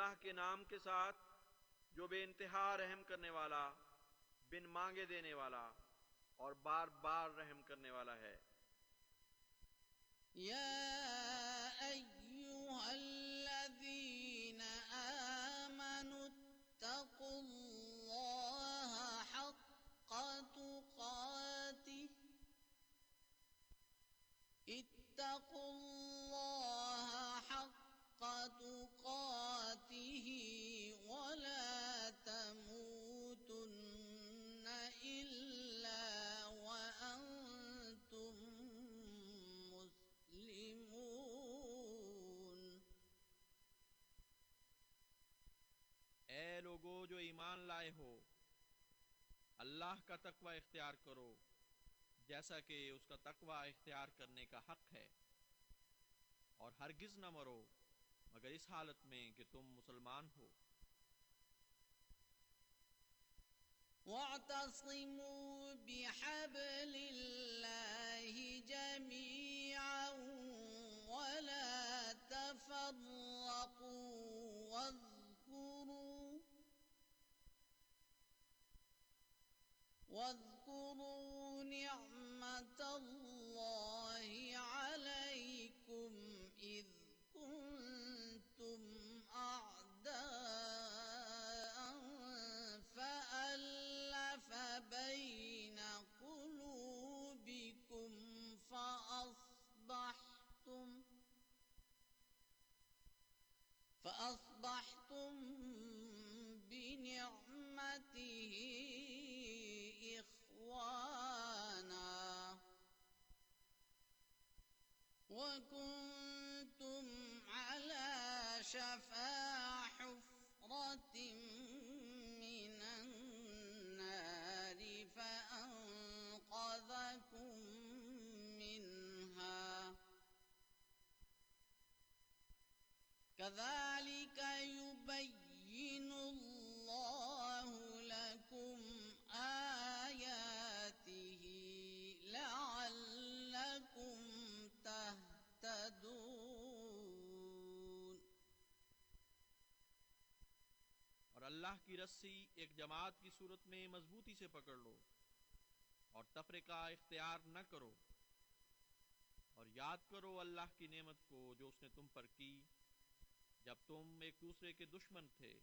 اللہ کے نام کے ساتھ جو بے انتہا رحم کرنے والا، بن مانگے دینے والا اور بار بار رحم کرنے والا ہے۔ يا أيها الذين آمنوا اتقوا الله حق تقاته اتقوا الله حق تقاته اے لوگو جو ایمان لائے ہو، اللہ کا تقوی اختیار کرو، جیسا کہ اس کا تقوی اختیار کرنے کا حق ہے۔ اور ہرگز نہ مرو، مگر اس حالت میں کہ تم مسلمان ہو۔ واعتصموا بحبل الله جميعا ولا تفرقوا واذكروا واذكروا نعمة الله كذلك يبين الله لكم آياته لعلكم تهتدون۔ اور اللہ کی رسی ایک جماعت کی صورت میں مضبوطی سے پکڑ لو اور تفرقہ اختیار نہ کرو۔ اور یاد کرو اللہ کی نعمت کو جو اس نے تم پر کی۔ جب تم ایک دوسرے کے دشمن تھے،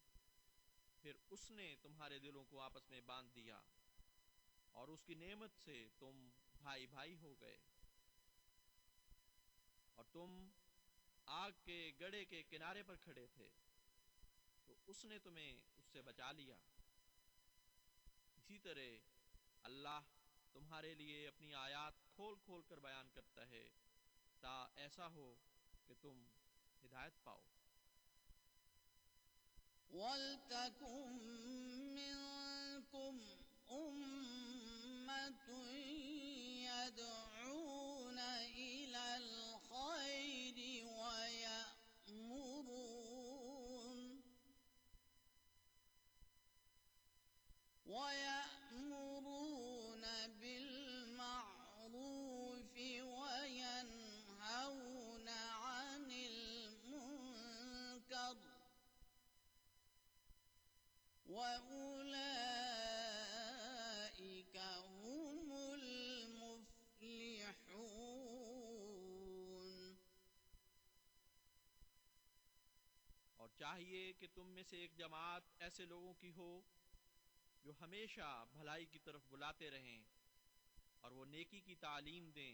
پھر اس نے تمہارے دلوں کو آپس میں باندھ دیا اور اس کی نعمت سے تم بھائی بھائی ہو گئے۔ اور تم آگ کے گڑے کے کنارے پر کھڑے تھے، تو اس نے تمہیں اس سے بچا لیا۔ اسی طرح اللہ تمہارے لیے اپنی آیات کھول کھول کر بیان کرتا ہے، تا ایسا ہو کہ تم ہدایت پاؤ۔ وَلْتَكُن مِّنكُمْ أُمَّةٌ يَدْعُونَ إِلَى الْخَيْرِ وَيَأْمُرُونَ وَيَأْمُرُونَ وَأُولَئِكَ هُمُ الْمُفْلِحُونَ اور چاہیے کہ تم میں سے ایک جماعت ایسے لوگوں کی ہو جو ہمیشہ بھلائی کی طرف بلاتے رہیں اور وہ نیکی کی تعلیم دیں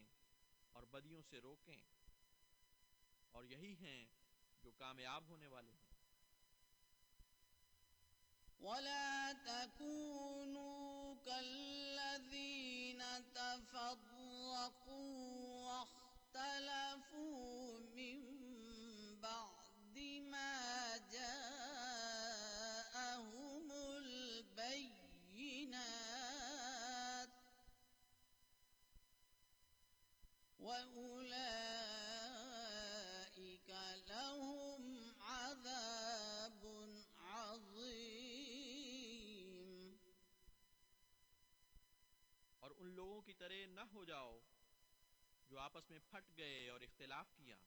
اور بدیوں سے روکیں اور یہی ہیں جو کامیاب ہونے والے ہیں۔ ولا تكونوا كالذين تفرقوا واختلفوا من بعد ما جاءهم البينات وأولئك لوگوں کی طرح نہ ہو جاؤ جو آپس میں پھٹ گئے اور اختلاف کیا۔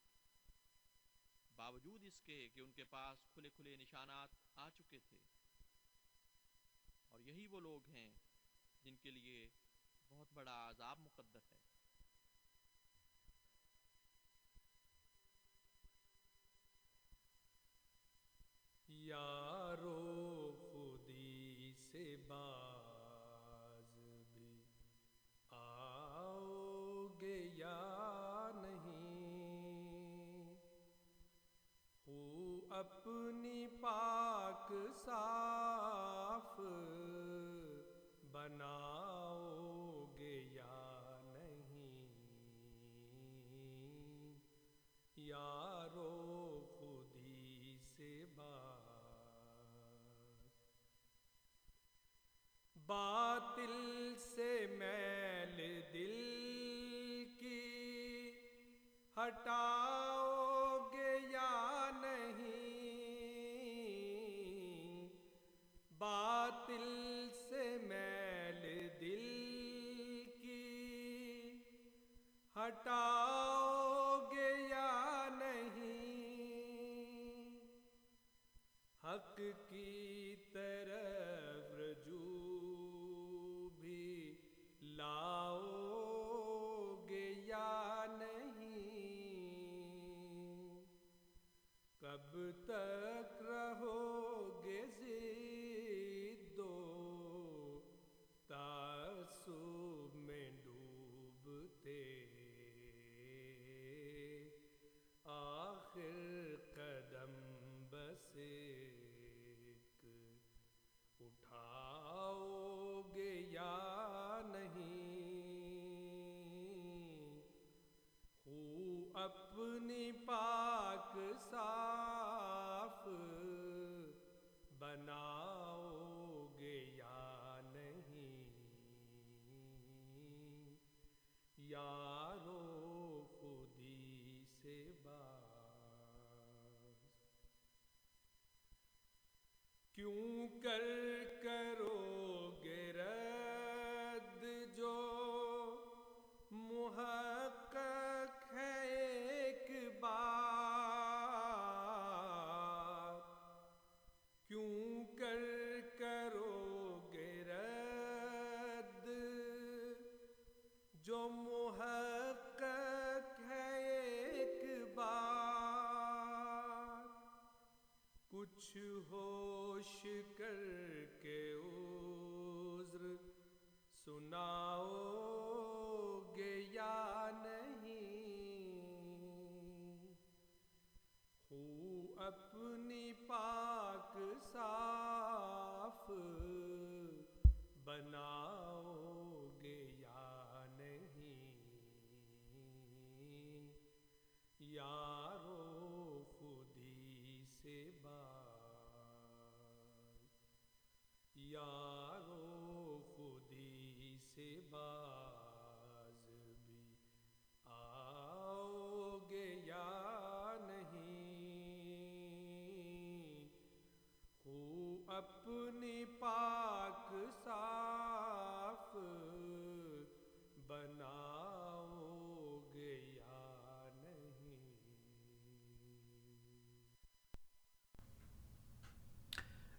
باوجود اس کے کہ ان کے پاس کھلے کھلے نشانات آ چکے تھے۔ اور یہی وہ لوگ ہیں جن کے لیے بہت بڑا عذاب مقدر ہے۔ اپنی پاک صاف بناؤ گے یا نہیں؟ یارو خودی سے باز باطل سے میل دل کی ہٹاؤ ہٹاؤ گے یا نہیں؟ حق کی طرف رجوع بھی لاؤ گے یا نہیں؟ کب تک پاک صاف بناؤ گے یا نہیں؟ یارو خودی سے باز۔ کیوں کر کرو ہوش کر کے عذر سناؤ گے یا نہیں؟ ہو اپنی پاک صاف بناؤ گے یا نہیں؟ یارو یارو خودی سے باز بھی آؤ گے یا نہیں؟ ہو اپنی پاک صاف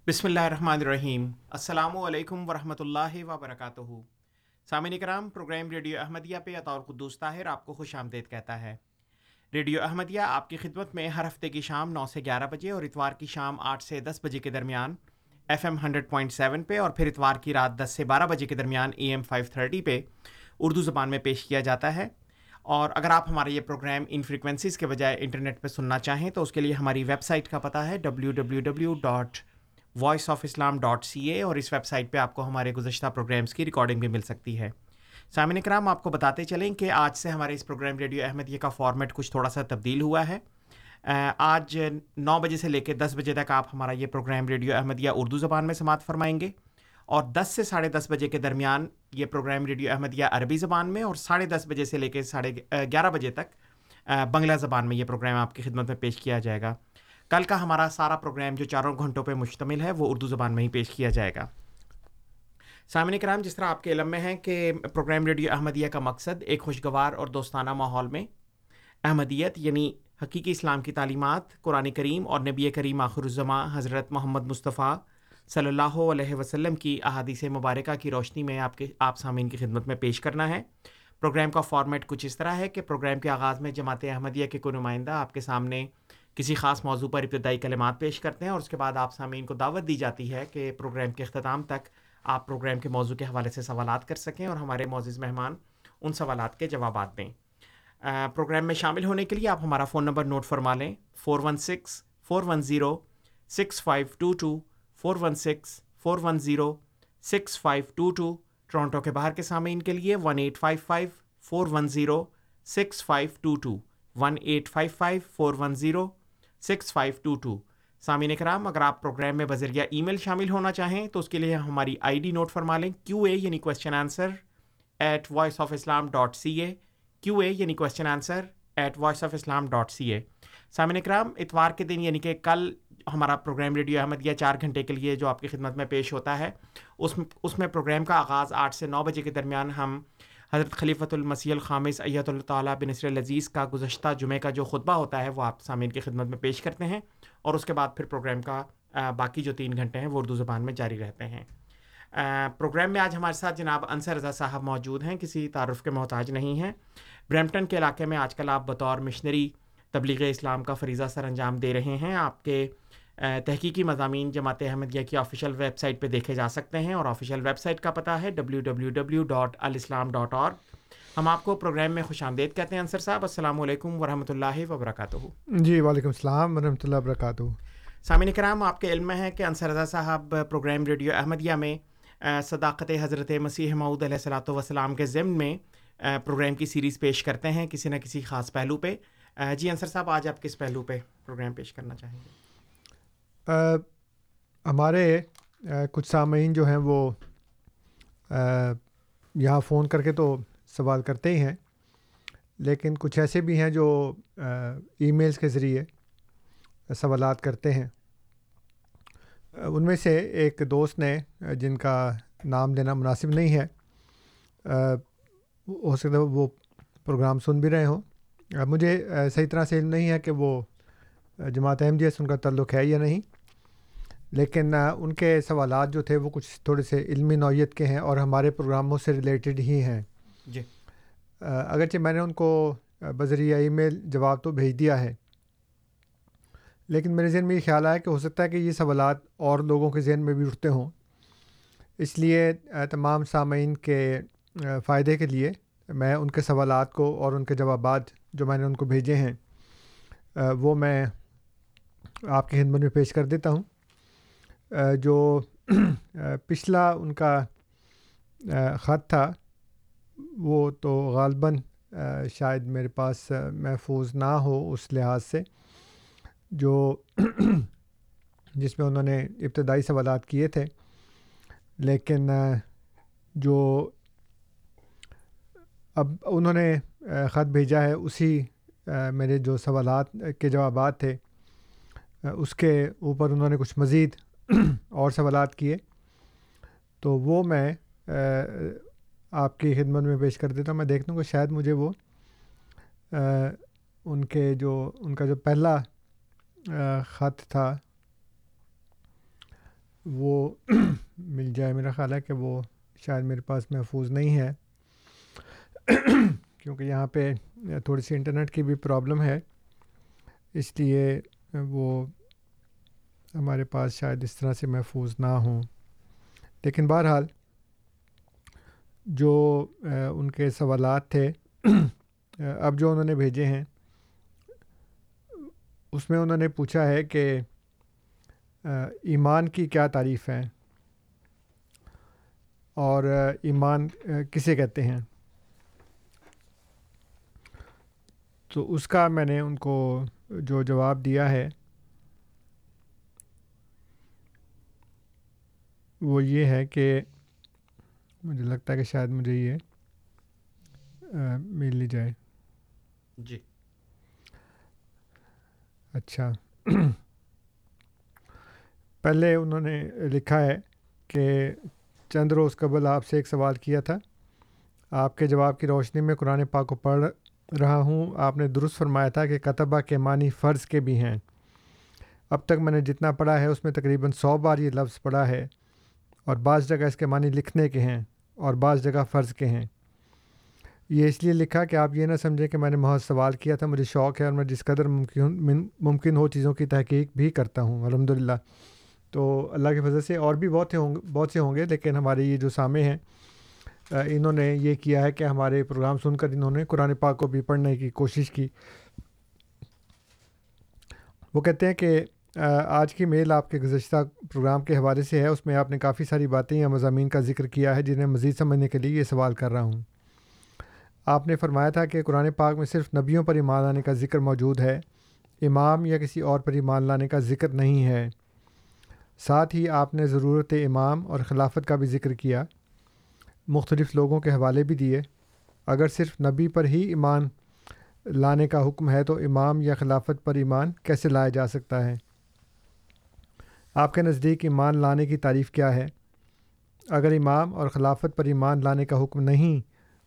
بسم اللہ الرحمن الرحیم السلام علیکم ورحمۃ اللہ وبرکاتہ سامعین کرام پروگرام ریڈیو احمدیہ پہ اطور قدوس طاہر آپ کو خوش آمدید کہتا ہے ریڈیو احمدیہ آپ کی خدمت میں ہر ہفتے کی شام نو سے گیارہ بجے اور اتوار کی شام آٹھ سے دس بجے کے درمیان F M hundred point seven پہ اور پھر اتوار کی رات دس سے بارہ بجے کے درمیان اے ایم فائیو تھرٹی پہ اردو زبان میں پیش کیا جاتا ہے۔ اور اگر آپ ہمارے یہ پروگرام ان فریکوینسیز کے بجائے انٹرنیٹ پہ سننا چاہیں تو اس کے لیے ہماری ویب سائٹ کا پتہ ہے W W W dot voice of Islam dot C A اور اس ویب سائٹ پہ آپ کو ہمارے گزشتہ پروگرامس کی ریکارڈنگ بھی مل سکتی ہے۔ سامعین کرام، آپ کو بتاتے چلیں کہ آج سے ہمارے اس پروگرام ریڈیو احمدیہ کا فارمیٹ کچھ تھوڑا سا تبدیل ہوا ہے۔ آج نو بجے سے لے کے دس بجے تک آپ ہمارا یہ پروگرام ریڈیو احمدیہ اردو زبان میں سماعت فرمائیں گے۔ اور دس سے ساڑھے دس بجے کے درمیان یہ پروگرام ریڈیو احمدیہ عربی زبان میں اور ساڑھے دس بجے سے لے کے ساڑھے گیارہ بجے تک بنگلہ زبان میں یہ پروگرام آپ کی خدمت میں پیش کیا جائے گا۔ کل کا ہمارا سارا پروگرام جو چاروں گھنٹوں پہ مشتمل ہے، وہ اردو زبان میں ہی پیش کیا جائے گا۔ سامعین کرام جس طرح آپ کے علم میں ہے کہ پروگرام ریڈیو احمدیہ کا مقصد ایک خوشگوار اور دوستانہ ماحول میں احمدیت یعنی حقیقی اسلام کی تعلیمات، قرآن کریم اور نبی کریم آخر الزماں حضرت محمد مصطفیٰ صلی اللہ علیہ وسلم کی احادیث مبارکہ کی روشنی میں آپ کے، آپ سامعین کی خدمت میں پیش کرنا ہے۔ پروگرام کا فارمیٹ کچھ اس طرح ہے کہ پروگرام کے آغاز میں جماعت احمدیہ کے کوئی نمائندہ آپ کے سامنے کسی خاص موضوع پر ابتدائی کلمات پیش کرتے ہیں اور اس کے بعد آپ سامعین کو دعوت دی جاتی ہے کہ پروگرام کے اختتام تک آپ پروگرام کے موضوع کے حوالے سے سوالات کر سکیں اور ہمارے معزز مہمان ان سوالات کے جوابات دیں۔ پروگرام میں شامل ہونے کے لیے آپ ہمارا فون نمبر نوٹ فرما لیں۔ Four one six, four one zero, six five two two, four one six, four one zero, six five two two, Toronto کے باہر کے سامعین کے لیے one eight five five, four one zero, six five two two, one eight five five, four one zero six five two two سامعین کرام اگر آپ پروگرام میں بذریعہ ای میل شامل ہونا چاہیں، تو اس کے لیے ہماری آئی ڈی نوٹ فرما لیں کیو اے یعنی question answer at voice of Islam dot C A Q A یعنی question answer at voice of Islam dot C A سامعین کرام اتوار کے دن یعنی کہ کل ہمارا پروگرام ریڈیو احمدیہ چار گھنٹے کے لیے جو آپ کی خدمت میں پیش ہوتا ہے، اس میں اس میں پروگرام کا آغاز آٹھ سے نو بجے کے درمیان ہم حضرت خلیفۃ المسیح الخامس ایت اللہ تعالیٰ بنصر العزیز کا گزشتہ جمعہ کا جو خطبہ ہوتا ہے وہ آپ سامعین کی خدمت میں پیش کرتے ہیں اور اس کے بعد پھر پروگرام کا باقی جو تین گھنٹے ہیں وہ اردو زبان میں جاری رہتے ہیں۔ پروگرام میں آج ہمارے ساتھ جناب انصر رضا صاحب موجود ہیں، کسی تعارف کے محتاج نہیں ہیں۔ برمپٹن کے علاقے میں آج کل آپ بطور مشنری تبلیغ اسلام کا فریضہ سر انجام دے رہے ہیں۔ آپ کے تحقیقی مضامین جماعت احمدیہ کی آفیشیل ویب سائٹ پہ دیکھے جا سکتے ہیں اور آفیشیل ویب سائٹ کا پتہ ہے W W W dot alislam dot اور ہم آپ کو پروگرام میں خوش آمدید کہتے ہیں انصر صاحب السلام علیکم ورحمۃ اللہ وبرکاتہ۔ جی وعلیکم السلام ورحمۃ اللہ وبرکاتہ۔ سامعین کرام آپ کے علم میں ہے کہ انصر رضا صاحب پروگرام ریڈیو احمدیہ میں صداقت حضرت مسیح معود علیہ السلاۃ والسلام کے ضمن میں پروگرام کی سیریز پیش کرتے ہیں کسی نہ کسی خاص پہلو پہ۔ جی انصر صاحب آج آپ کس پہلو پہ پروگرام پیش کرنا چاہیں گے؟ ہمارے کچھ سامعین جو ہیں وہ یہاں فون کر کے تو سوال کرتے ہی ہیں، لیکن کچھ ایسے بھی ہیں جو ای میلز کے ذریعے سوالات کرتے ہیں۔ ان میں سے ایک دوست نے جن کا نام دینا مناسب نہیں ہے ہو سکتا ہے وہ پروگرام سن بھی رہے ہوں۔ مجھے صحیح طرح سے علم نہیں ہے کہ وہ جماعت احمدیہ جی سے ان کا تعلق ہے یا نہیں۔ لیکن ان کے سوالات جو تھے وہ کچھ تھوڑے سے علمی نوعیت کے ہیں اور ہمارے پروگراموں سے ریلیٹڈ ہی ہیں۔ جی۔ اگرچہ میں نے ان کو بذریعہ ای میل جواب تو بھیج دیا ہے لیکن میرے ذہن میں یہ خیال آیا کہ ہو سکتا ہے کہ یہ سوالات اور لوگوں کے ذہن میں بھی اٹھتے ہوں۔ اس لیے تمام سامعین کے فائدے کے لیے میں ان کے سوالات کو اور ان کے جوابات جو میں نے ان کو بھیجے ہیں وہ میں آپ کی خدمت میں پیش کر دیتا ہوں۔ جو پچھلا ان کا خط تھا، وہ تو غالباً شاید میرے پاس محفوظ نہ ہو اس لحاظ سے، جو جس میں انہوں نے ابتدائی سوالات کیے تھے، لیکن جو اب انہوں نے خط بھیجا ہے، اسی میرے جو سوالات کے جوابات تھے اس کے اوپر انہوں نے کچھ مزید اور سوالات کیے، تو وہ میں آپ کی خدمت میں پیش کر دیتا ہوں۔ میں دیکھتا ہوں کہ شاید مجھے وہ ان کے جو، ان کا جو پہلا خط تھا، وہ مل جائے میرا خیال ہے کہ وہ شاید میرے پاس محفوظ نہیں ہے۔ کیونکہ یہاں پہ تھوڑی سی انٹرنیٹ کی بھی پرابلم ہے، اس لیے وہ ہمارے پاس شاید اس طرح سے محفوظ نہ ہوں۔ لیکن بہرحال جو ان کے سوالات تھے اب جو انہوں نے بھیجے ہیں، اس میں انہوں نے پوچھا ہے کہ ایمان کی کیا تعریف ہے اور ایمان کسے کہتے ہیں؟ تو اس کا میں نے ان کو جو جواب دیا ہے وہ یہ ہے کہ مجھے لگتا ہے کہ شاید مجھے یہ مل لی جائے۔ جی۔ اچھا۔ پہلے انہوں نے لکھا ہے کہ چند روز قبل آپ سے ایک سوال کیا تھا۔ آپ کے جواب کی روشنی میں قرآن پاک کو پڑھ رہا ہوں۔ آپ نے درست فرمایا تھا کہ کتبہ کے معنی فرض کے بھی ہیں۔ اب تک میں نے جتنا پڑھا ہے اس میں تقریباً سو بار یہ لفظ پڑھا ہے۔ اور بعض جگہ اس کے معنی لکھنے کے ہیں اور بعض جگہ فرض کے ہیں۔ یہ اس لیے لکھا کہ آپ یہ نہ سمجھیں کہ میں نے محض سوال کیا تھا، مجھے شوق ہے اور میں جس قدر ممکن ممکن ہو چیزوں کی تحقیق بھی کرتا ہوں۔ الحمد للہ تو اللہ کی فضل سے اور بھی بہت ہوں بہت سے ہوں گے، لیکن ہمارے یہ جو سامع ہیں انہوں نے یہ کیا ہے کہ ہمارے پروگرام سن کر انہوں نے قرآن پاک کو بھی پڑھنے کی کوشش کی۔ وہ کہتے ہیں کہ آج کی میل آپ کے گزشتہ پروگرام کے حوالے سے ہے۔ اس میں آپ نے کافی ساری باتیں یا مضامین کا ذکر کیا ہے، جنہیں مزید سمجھنے کے لیے یہ سوال کر رہا ہوں۔ آپ نے فرمایا تھا کہ قرآن پاک میں صرف نبیوں پر ایمان لانے کا ذکر موجود ہے، امام یا کسی اور پر ایمان لانے کا ذکر نہیں ہے۔ ساتھ ہی آپ نے ضرورت امام اور خلافت کا بھی ذکر کیا۔ مختلف لوگوں کے حوالے بھی دیے۔ اگر صرف نبی پر ہی ایمان لانے کا حکم ہے تو امام یا خلافت پر ایمان کیسے لایا جا سکتا ہے؟ آپ کے نزدیک ایمان لانے کی تعریف کیا ہے؟ اگر امام اور خلافت پر ایمان لانے کا حکم نہیں،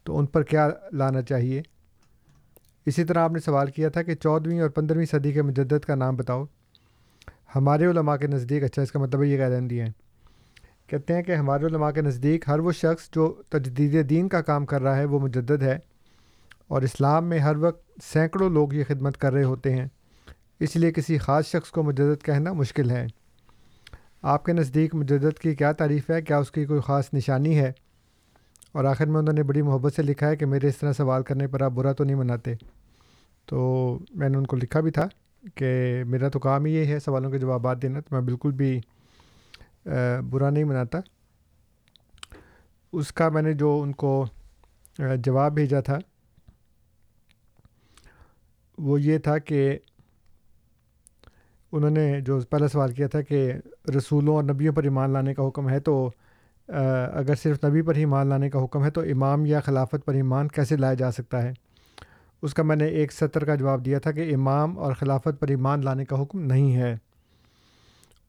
تو ان پر کیا لانا چاہیے؟ اسی طرح آپ نے سوال کیا تھا کہ چودھویں اور پندرہویں صدی کے مجدد کا نام بتاؤ۔ ہمارے علماء کے نزدیک اچھا اس کا مطلب یہ قید دیا ہے۔ کہتے ہیں کہ ہمارے علماء کے نزدیک ہر وہ شخص جو تجدید دین کا کام کر رہا ہے، وہ مجدد ہے۔ اور اسلام میں ہر وقت سینکڑوں لوگ یہ خدمت کر رہے ہوتے ہیں۔ اس لیے کسی خاص شخص کو مجدد کہنا مشکل ہے۔ آپ کے نزدیک مجدد کی کیا تعریف ہے؟ کیا اس کی کوئی خاص نشانی ہے؟ اور آخر میں انہوں نے بڑی محبت سے لکھا ہے کہ میرے اس طرح سوال کرنے پر آپ برا تو نہیں مناتے۔ تو میں نے ان کو لکھا بھی تھا کہ میرا تو کام ہی یہ ہے سوالوں کے جوابات دینا، تو میں بالکل بھی برا نہیں مناتا۔ اس کا میں نے جو ان کو جواب بھیجا تھا، وہ یہ تھا کہ انہوں نے جو پہلا سوال کیا تھا کہ رسولوں اور نبیوں پر ایمان لانے کا حکم ہے تو اگر صرف نبی پر ہی ایمان لانے کا حکم ہے تو امام یا خلافت پر ایمان کیسے لایا جا سکتا ہے؟ اس کا میں نے ایک سطر کا جواب دیا تھا کہ امام اور خلافت پر ایمان لانے کا حکم نہیں ہے۔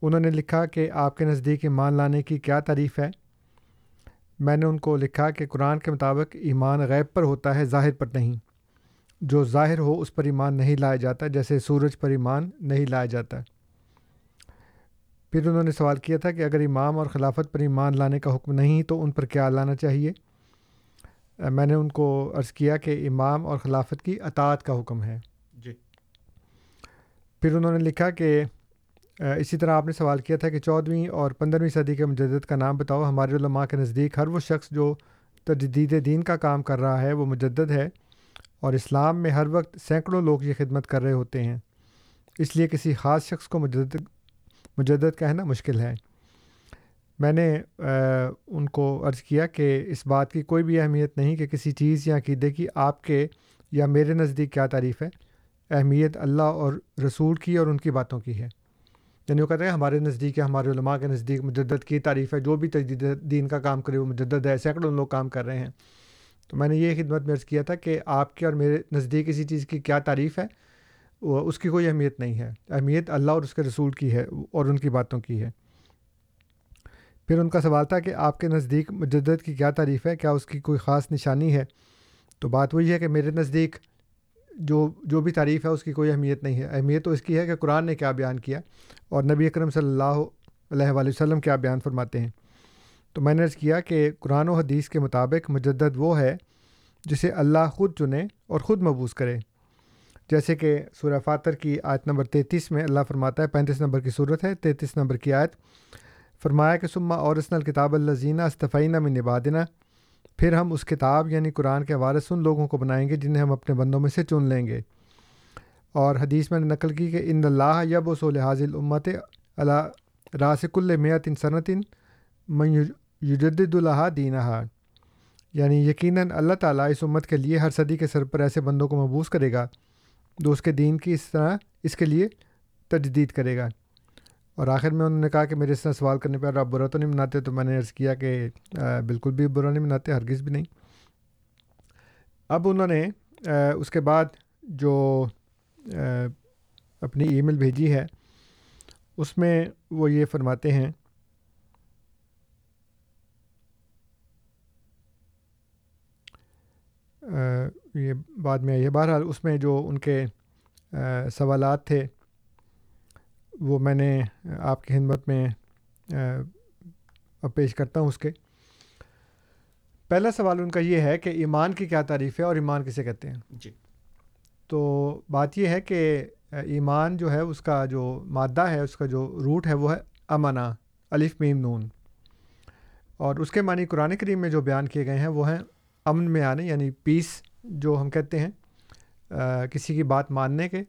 انہوں نے لکھا کہ آپ کے نزدیک ایمان لانے کی کیا تعریف ہے؟ میں نے ان کو لکھا کہ قرآن کے مطابق ایمان غیب پر ہوتا ہے، ظاہر پر نہیں۔ جو ظاہر ہو اس پر ایمان نہیں لایا جاتا جیسے سورج پر ایمان نہیں لایا جاتا۔ پھر انہوں نے سوال کیا تھا کہ اگر امام اور خلافت پر ایمان لانے کا حکم نہیں تو ان پر کیا لانا چاہیے؟ میں نے ان کو عرض کیا کہ امام اور خلافت کی اطاعت کا حکم ہے۔ جی۔ پھر انہوں نے لکھا کہ اسی طرح آپ نے سوال کیا تھا کہ چودھویں اور پندرہویں صدی کے مجدد کا نام بتاؤ۔ ہمارے علماء کے نزدیک ہر وہ شخص جو تجدید دین کا کام کر رہا ہے وہ مجدد ہے۔ اور اسلام میں ہر وقت سینکڑوں لوگ یہ خدمت کر رہے ہوتے ہیں۔ اس لیے کسی خاص شخص کو مجدد مجدد کہنا مشکل ہے۔ میں نے ان کو عرض کیا کہ اس بات کی کوئی بھی اہمیت نہیں کہ کسی چیز یا عقیدے کی آپ کے یا میرے نزدیک کیا تعریف ہے۔ اہمیت اللہ اور رسول کی اور ان کی باتوں کی ہے۔ یعنی وہ کہتے ہیں ہمارے نزدیک ہے ہمارے علماء کے نزدیک مجدد کی تعریف ہے۔ جو بھی تجدید دین کا کام کرے، وہ مجدد ہے۔ سینکڑوں لوگ کام کر رہے ہیں۔ تو میں نے یہ خدمت میں عرض کیا تھا کہ آپ کے اور میرے نزدیک کسی چیز کی کیا تعریف ہے؟ وہ اس کی کوئی اہمیت نہیں ہے۔ اہمیت اللہ اور اس کے رسول کی ہے اور ان کی باتوں کی ہے۔ پھر ان کا سوال تھا کہ آپ کے نزدیک مجدد کی کیا تعریف ہے؟ کیا اس کی کوئی خاص نشانی ہے؟ تو بات وہی ہے کہ میرے نزدیک جو جو بھی تعریف ہے اس کی کوئی اہمیت نہیں ہے۔ اہمیت تو اس کی ہے کہ قرآن نے کیا بیان کیا اور نبی اکرم صلی اللہ علیہ وََ وسلم کیا بیان فرماتے ہیں۔ تو میں نے عرض کیا کہ قرآن و حدیث کے مطابق مجدد وہ ہے جسے اللہ خود چنے اور خود مبوس کرے۔ جیسے کہ سورہ فاتر کی آیت نمبر تینتیس میں اللہ فرماتا ہے، پینتیس نمبر کی صورت ہے، تینتیس نمبر کی آیت۔ فرمایا کہ سما اور اسن الکتاب الزینہ استفینہ میں نبادنا پھر ہم اس کتاب یعنی قرآن کے وارث ان لوگوں کو بنائیں گے جنہیں ہم اپنے بندوں میں سے چن لیں گے۔ اور حدیث میں نے نقل کی کہ ان اللہ یب و سول حاضل امت اللہ راسک المیت ان یجد الحا دینہ یعنی یقیناً اللہ تعالیٰ اس امت کے لیے ہر صدی کے سر پر ایسے بندوں کو محبوس کرے گا جو اس کے دین کی اس طرح اس کے لیے تجدید کرے گا۔ اور آخر میں انہوں نے کہا کہ میرے اس طرح سوال کرنے پہ آپ برا تو نہیں مناتے تو میں نے عرض کیا کہ بالکل بھی برا نہیں مناتے، ہرگز بھی نہیں۔ اب انہوں نے اس کے بعد جو اپنی ای میل بھیجی ہے، اس میں وہ یہ فرماتے ہیں یہ بعد میں یہ بہرحال اس میں جو ان کے سوالات تھے وہ میں نے آپ کی خدمت میں پیش کرتا ہوں اس کے۔ پہلا سوال ان کا یہ ہے کہ ایمان کی کیا تعریف ہے اور ایمان کسے کہتے ہیں؟ جی۔ تو بات یہ ہے کہ ایمان جو ہے اس کا جو مادہ ہے اس کا جو روٹ ہے وہ ہے امنا الف میم نون۔ اور اس کے معنی قرآن کریم میں جو بیان کیے گئے ہیں وہ ہیں امن میں آنے یعنی پیس جو ہم کہتے ہیں کسی کی بات ماننے کے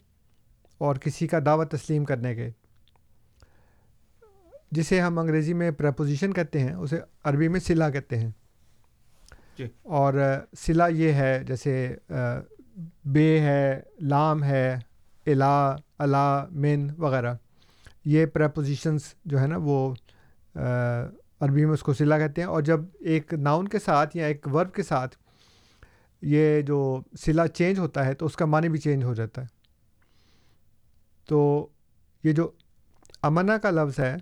اور کسی کا دعوت تسلیم کرنے کے۔ جسے ہم انگریزی میں پریپوزیشن کہتے ہیں اسے عربی میں صلہ کہتے ہیں۔ جی۔ اور صلہ یہ ہے جیسے بے ہے لام ہے الا الا من وغیرہ۔ یہ پریپوزیشنس جو ہے نا وہ عربی میں اس کو صلہ کہتے ہیں۔ اور جب ایک ناؤن کے ساتھ یا ایک ورب کے ساتھ یہ جو صلہ چینج ہوتا ہے تو اس کا معنی بھی چینج ہو جاتا ہے۔ تو یہ جو امنا کا لفظ ہے،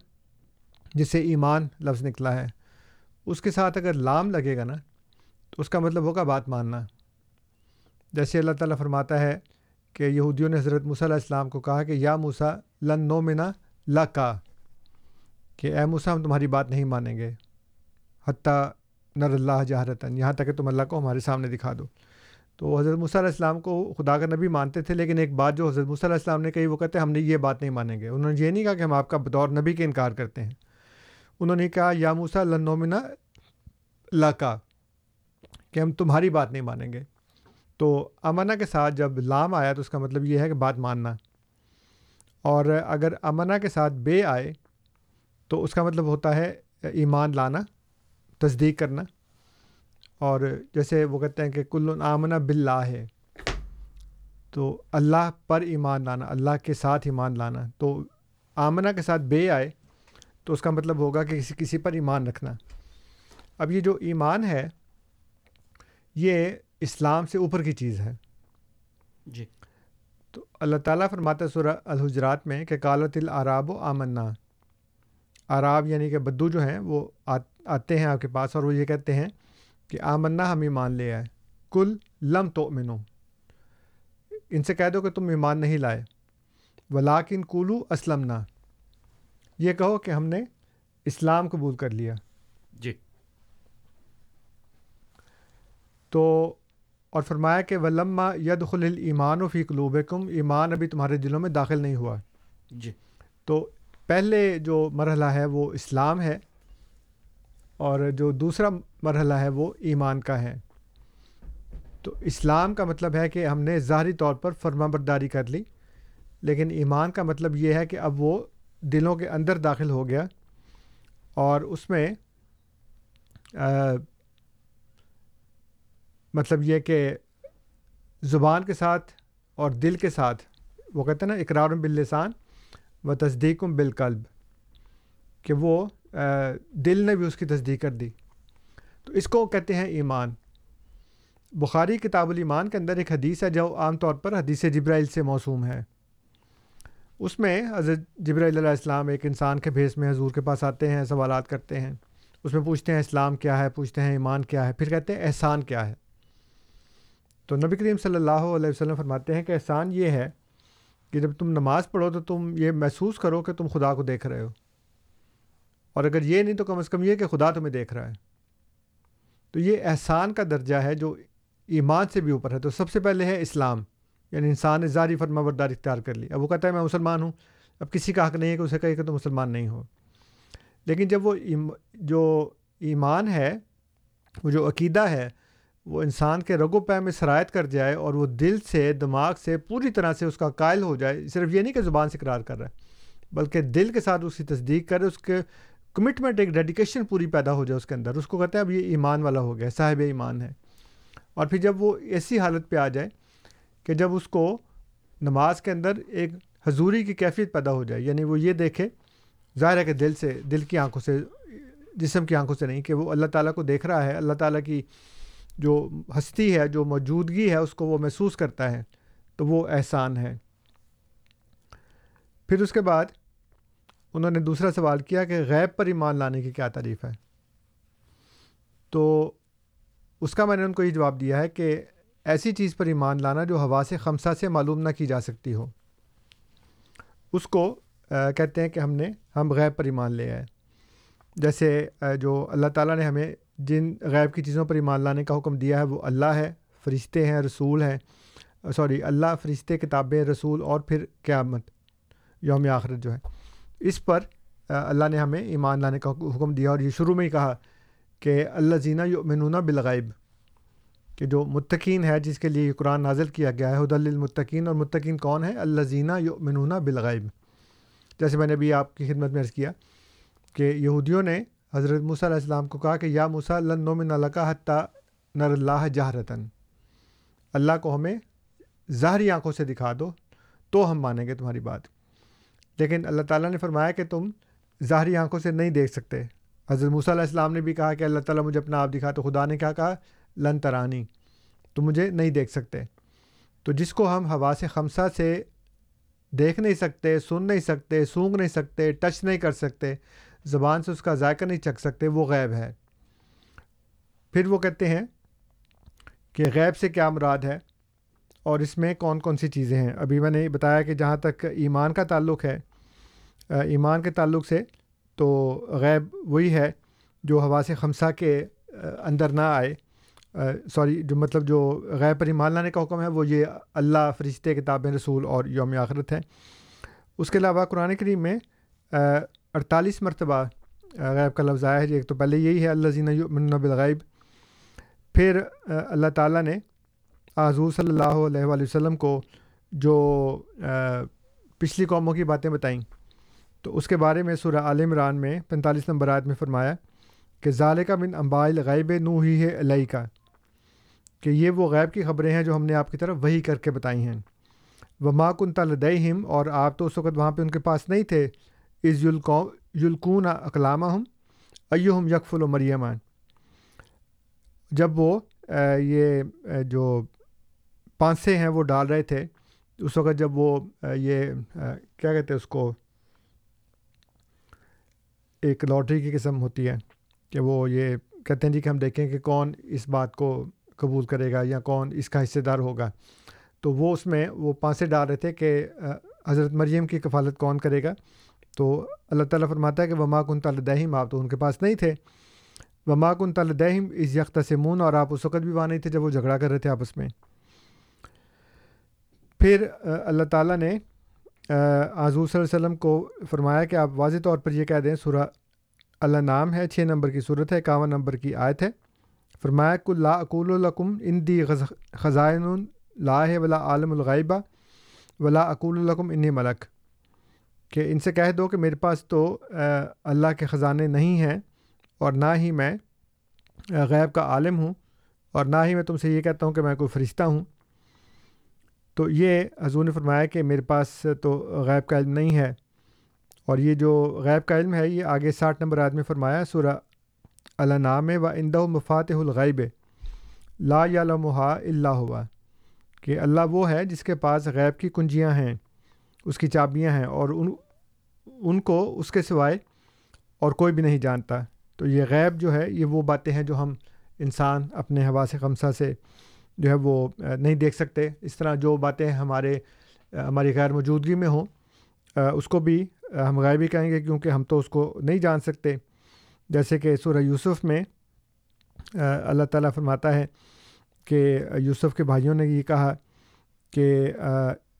جس سے ایمان لفظ نکلا ہے، اس کے ساتھ اگر لام لگے گا نا، تو اس کا مطلب ہوگا بات ماننا۔ جیسے اللہ تعالیٰ فرماتا ہے کہ یہودیوں نے حضرت موسیٰ علیہ السلام کو کہا کہ یا موسا لن نو منا لا کا کہ اے موسا ہم تمہاری بات نہیں مانیں گے۔ حتیٰ نر اللہ جہرتاً، یہاں تک کہ تم اللہ کو ہمارے سامنے دکھا دو۔ تو حضرت موسیٰ علیہ السلام کو خدا کا نبی مانتے تھے، لیکن ایک بات جو حضرت موسیٰ علیہ السلام نے کہی، وہ کہتے ہیں، ہم نے یہ بات نہیں مانیں گے۔ انہوں نے یہ نہیں کہا کہ ہم آپ کا بطور نبی کے انکار کرتے ہیں۔ انہوں نے کہا، یا موسا لنومنا لا کا کہ ہم تمہاری بات نہیں مانیں گے۔ تو امنا کے ساتھ جب لام آیا تو اس کا مطلب یہ ہے کہ بات ماننا۔ اور اگر امنا کے ساتھ بے آئے تو اس کا مطلب ہوتا ہے ایمان لانا تصدیق کرنا۔ اور جیسے وہ کہتے ہیں کہ کل آمنا بلّہ ہے تو اللہ پر ایمان لانا اللہ کے ساتھ ایمان لانا۔ تو آمنا کے ساتھ بے آئے تو اس کا مطلب ہوگا کہ کسی کسی پر ایمان رکھنا۔ اب یہ جو ایمان ہے یہ اسلام سے اوپر کی چیز ہے۔ جی۔ تو اللہ تعالیٰ فرماتا سورہ الحجرات میں کہ کالت العراب و آمنا۔ عراب یعنی کہ بدو جو ہیں وہ آتے ہیں آپ کے پاس اور وہ یہ کہتے ہیں کہ آمنا ہم ایمان لے آئے کل لم تو منو ان سے کہہ دو کہ تم ایمان نہیں لائے۔ ولاکن کولو اسلم یہ کہو کہ ہم نے اسلام قبول کر لیا۔ جی۔ تو اور فرمایا کہ ولما ید خل ایمان و فی قلوب کم ایمان ابھی تمہارے دلوں میں داخل نہیں ہوا۔ جی۔ تو پہلے جو مرحلہ ہے وہ اسلام ہے اور جو دوسرا مرحلہ ہے وہ ایمان کا ہے۔ تو اسلام کا مطلب ہے کہ ہم نے ظاہری طور پر فرما برداری کر لی، لیکن ایمان کا مطلب یہ ہے کہ اب وہ دلوں کے اندر داخل ہو گیا اور اس میں مطلب یہ کہ زبان کے ساتھ اور دل کے ساتھ، وہ کہتے ہیں نا، اقرار باللسان و تصدیق بالقلب، کہ وہ دل نے بھی اس کی تصدیق کر دی۔ تو اس کو کہتے ہیں ایمان۔ بخاری کتاب الایمان کے اندر ایک حدیث ہے جو عام طور پر حدیث جبرائیل سے موسوم ہے۔ اس میں حضرت جبرائیل علیہ السلام ایک انسان کے بھیس میں حضور کے پاس آتے ہیں، سوالات کرتے ہیں۔ اس میں پوچھتے ہیں اسلام کیا ہے، پوچھتے ہیں ایمان کیا ہے، پھر کہتے ہیں احسان کیا ہے۔ تو نبی کریم صلی اللہ علیہ وسلم فرماتے ہیں کہ احسان یہ ہے کہ جب تم نماز پڑھو تو تم یہ محسوس کرو کہ تم خدا کو دیکھ رہے ہو۔ اور اگر یہ نہیں تو کم از کم یہ کہ خدا تمہیں دیکھ رہا ہے۔ تو یہ احسان کا درجہ ہے جو ایمان سے بھی اوپر ہے۔ تو سب سے پہلے ہے اسلام۔ یعنی انسان نے ظاہری فرما بردار اختیار کر لی۔ اب وہ کہتا ہے میں مسلمان ہوں۔ اب کسی کا حق نہیں ہے کہ اسے کہے کہ تو مسلمان نہیں ہو۔ لیکن جب وہ جو ایمان ہے، وہ جو عقیدہ ہے وہ انسان کے رگ و پہ میں سرایت کر جائے اور وہ دل سے، دماغ سے پوری طرح سے اس کا قائل ہو جائے، صرف یہ نہیں کہ زبان سے قرار کر رہا ہے، بلکہ دل کے ساتھ اس کی تصدیق کرے اس کے کمٹمنٹ ایک ڈیڈیکیشن پوری پیدا ہو جائے اس کے اندر۔ اس کو کہتے ہیں اب یہ ایمان والا ہو گیا، صاحب ایمان ہے۔ اور پھر جب وہ ایسی حالت پہ آ جائے کہ جب اس کو نماز کے اندر ایک حضوری کی کیفیت پیدا ہو جائے یعنی وہ یہ دیکھے، ظاہر ہے کہ دل سے، دل کی آنکھوں سے، جسم کی آنکھوں سے نہیں، کہ وہ اللہ تعالیٰ کو دیکھ رہا ہے، اللہ تعالیٰ کی جو ہستی ہے، جو موجودگی ہے، اس کو وہ محسوس کرتا ہے، تو وہ احسان ہے۔ پھر اس کے بعد انہوں نے دوسرا سوال کیا کہ غیب پر ایمان لانے کی کیا تعریف ہے۔ تو اس کا میں نے ان کو یہ جواب دیا ہے کہ ایسی چیز پر ایمان لانا جو ہوا سے خمسہ سے معلوم نہ کی جا سکتی ہو، اس کو کہتے ہیں کہ ہم نے، ہم غیب پر ایمان لے آئے۔ جیسے جو اللہ تعالیٰ نے ہمیں جن غیب کی چیزوں پر ایمان لانے کا حکم دیا ہے، وہ اللہ ہے، فرشتے ہیں، رسول ہیں۔ سوری، اللہ، فرشتے، کتابیں، رسول اور پھر قیامت، یوم آخرت جو ہے۔ اس پر اللہ نے ہمیں ایمان لانے کا حکم دیا اور یہ شروع میں ہی کہا کہ اللہ زینہ یؤمنون بالغیب، کہ جو متقین ہے، جس کے لیے یہ قرآن نازل کیا گیا ہے حد المتقین اور متقین کون ہے اللہ زینہ یؤمنون بالغیب۔ جیسے میں نے بھی آپ کی خدمت میں عرض کیا کہ یہودیوں نے حضرت موسیٰ علیہ السلام کو کہا کہ یا موسیٰ لن نومن اللہ کا حتیٰ نر اللہ جہرتاً۔ اللہ کو ہمیں ظاہری آنکھوں سے دکھا دو، تو ہم مانیں گے تمہاری بات۔ لیکن اللہ تعالیٰ نے فرمایا کہ تم ظاہری آنکھوں سے نہیں دیکھ سکتے۔ حضرت موسیٰ علیہ السلام نے بھی کہا کہ اللہ تعالیٰ مجھے اپنا آپ دکھا، تو خدا نے کیا کہا؟ لن ترانی تو مجھے نہیں دیکھ سکتے۔ تو جس کو ہم ہوا سے خمسہ سے دیکھ نہیں سکتے، سن نہیں سکتے، سونگ نہیں سکتے، ٹچ نہیں کر سکتے زبان سے اس کا ذائقہ نہیں چکھ سکتے، وہ غیب ہے پھر وہ کہتے ہیں کہ غیب سے کیا مراد ہے اور اس میں کون کون سی چیزیں ہیں؟ ابھی میں نے بتایا کہ جہاں تک ایمان کا تعلق ہے ایمان کے تعلق سے تو غیب وہی ہے جو ہوا سے خمسہ کے اندر نہ آئے۔ سوری، جو مطلب جو غیر پر ایمان لانے کا حکم ہے، وہ یہ اللہ فرشتے کتاب رسول اور یوم آخرت ہے اس کے علاوہ قرآن کریم میں اڑتالیس مرتبہ غیب کا لفظ آیا ہے ایک تو پہلے یہی ہے اللہ زین من بالغیب۔ پھر اللہ تعالیٰ نے حضور صلی اللہ علیہ وآلہ وسلم کو جو پچھلی قوموں کی باتیں بتائیں، تو اس کے بارے میں سورہ عال عمران میں پینتالیس نمبر آیت میں فرمایا کہ ظالقہ بن امبائل غیب نو ہی ہے علیہ کا کہ یہ وہ غیب کی خبریں ہیں جو ہم نے آپ کی طرف وہی کر کے بتائی ہیں۔ وہ ماں کن تلدہم اور آپ تو اس وقت وہاں پہ ان کے پاس نہیں تھے از یلقو یلکون اقلامہ ہم ایو ہم یکفل و مریم جب وہ یہ جو پانسے ہیں وہ ڈال رہے تھے، اس وقت جب وہ یہ کیا کہتے ہیں اس کو، ایک لاٹری کی قسم ہوتی ہے کہ وہ یہ کہتے ہیں جی کہ ہم دیکھیں کہ کون اس بات کو قبول کرے گا یا کون اس کا حصے دار ہوگا۔ تو وہ اس میں وہ پانسے ڈال رہے تھے کہ حضرت مریم کی کفالت کون کرے گا؟ تو اللہ تعالیٰ فرماتا ہے کہ وما کن طالدہم آپ تو ان کے پاس نہیں تھے۔ وما کن طالدہم اس یکت سمون اور آپ اس وقت بھی وہاں نہیں تھے جب وہ جھگڑا کر رہے تھے آپس میں۔ پھر اللہ تعالیٰ نے حضور صلی اللہ علیہ وسلم کو فرمایا کہ آپ واضح طور پر یہ کہہ دیں، سورہ اللہ نام ہے، چھ نمبر کی صورت ہے، اکاون نمبر کی آیت ہے۔ فرمایا کل لا اقول القم ان دی خزائن لا ولا عالم الغیبہ ولا اقول القم ان ملک۔ کہ ان سے کہہ دو کہ میرے پاس تو اللہ کے خزانے نہیں ہیں اور نہ ہی میں غیب کا عالم ہوں اور نہ ہی میں تم سے یہ کہتا ہوں کہ میں کوئی فرشتہ ہوں۔ تو یہ حضور نے فرمایا کہ میرے پاس تو غیب کا علم نہیں ہے۔ اور یہ جو غیب کا علم ہے، یہ آگے ساٹھ نمبر آدمی فرمایا، سورہ اللہ نام و اندہ مفات الغیب لا یا لمحا اللہ ہوا کہ اللہ وہ ہے جس کے پاس غیب کی کنجیاں ہیں۔ اس کی چابیاں ہیں اور ان ان کو اس کے سوائے اور کوئی بھی نہیں جانتا۔ تو یہ غیب جو ہے، یہ وہ باتیں ہیں جو ہم انسان اپنے ہوا سے خمسہ سے جو ہے وہ نہیں دیکھ سکتے۔ اس طرح جو باتیں ہمارے ہماری غیر موجودگی میں ہوں اس کو بھی ہم غائب ہی کہیں گے کیونکہ ہم تو اس کو نہیں جان سکتے۔ جیسے کہ سورہ یوسف میں اللہ تعالیٰ فرماتا ہے کہ یوسف کے بھائیوں نے یہ کہا کہ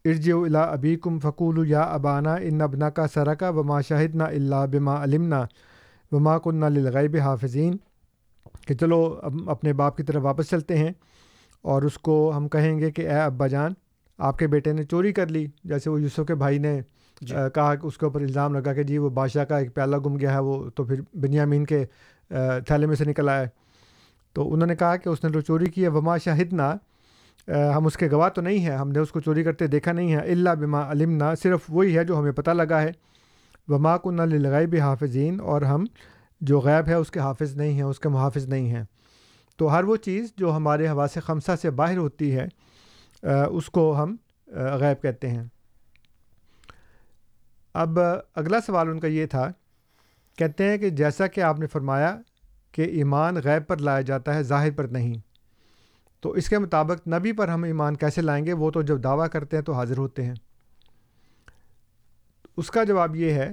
ارج الا ابی کم فقول یا ابانا ان ابنا کا سرا کا وما شاہد نہ اللہ بما علمنا وما کن لغیب حافظین۔ کہ چلو اپنے باپ کی طرف واپس چلتے ہیں اور اس کو ہم کہیں گے کہ اے ابا جان آپ کے بیٹے نے چوری کر لی۔ جیسے وہ یوسف کے بھائی نے جی۔ کہا کہ اس کے اوپر الزام لگا کہ جی وہ بادشاہ کا ایک پیالہ گم گیا ہے وہ تو پھر بنیامین کے تھیلے میں سے نکل آئے تو انہوں نے کہا کہ اس نے جو چوری کی ہے وما شاہد نہ ہم اس کے گواہ تو نہیں ہیں، ہم نے اس کو چوری کرتے دیکھا نہیں ہے اللہ بما علم نہ صرف وہی ہے جو ہمیں پتہ لگا ہے۔ وما کو نہ لگائی بھی حافظین، اور ہم جو غیب ہے اس کے حافظ نہیں ہیں، اس کے محافظ نہیں ہیں۔ تو ہر وہ چیز جو ہمارے ہوا سے خمسہ سے باہر ہوتی ہے اس کو ہم غیب کہتے ہیں۔ اب اگلا سوال ان کا یہ تھا، کہتے ہیں کہ جیسا کہ آپ نے فرمایا کہ ایمان غیب پر لایا جاتا ہے، ظاہر پر نہیں۔ تو اس کے مطابق نبی پر ہم ایمان کیسے لائیں گے؟ وہ تو جب دعویٰ کرتے ہیں تو حاضر ہوتے ہیں۔ اس کا جواب یہ ہے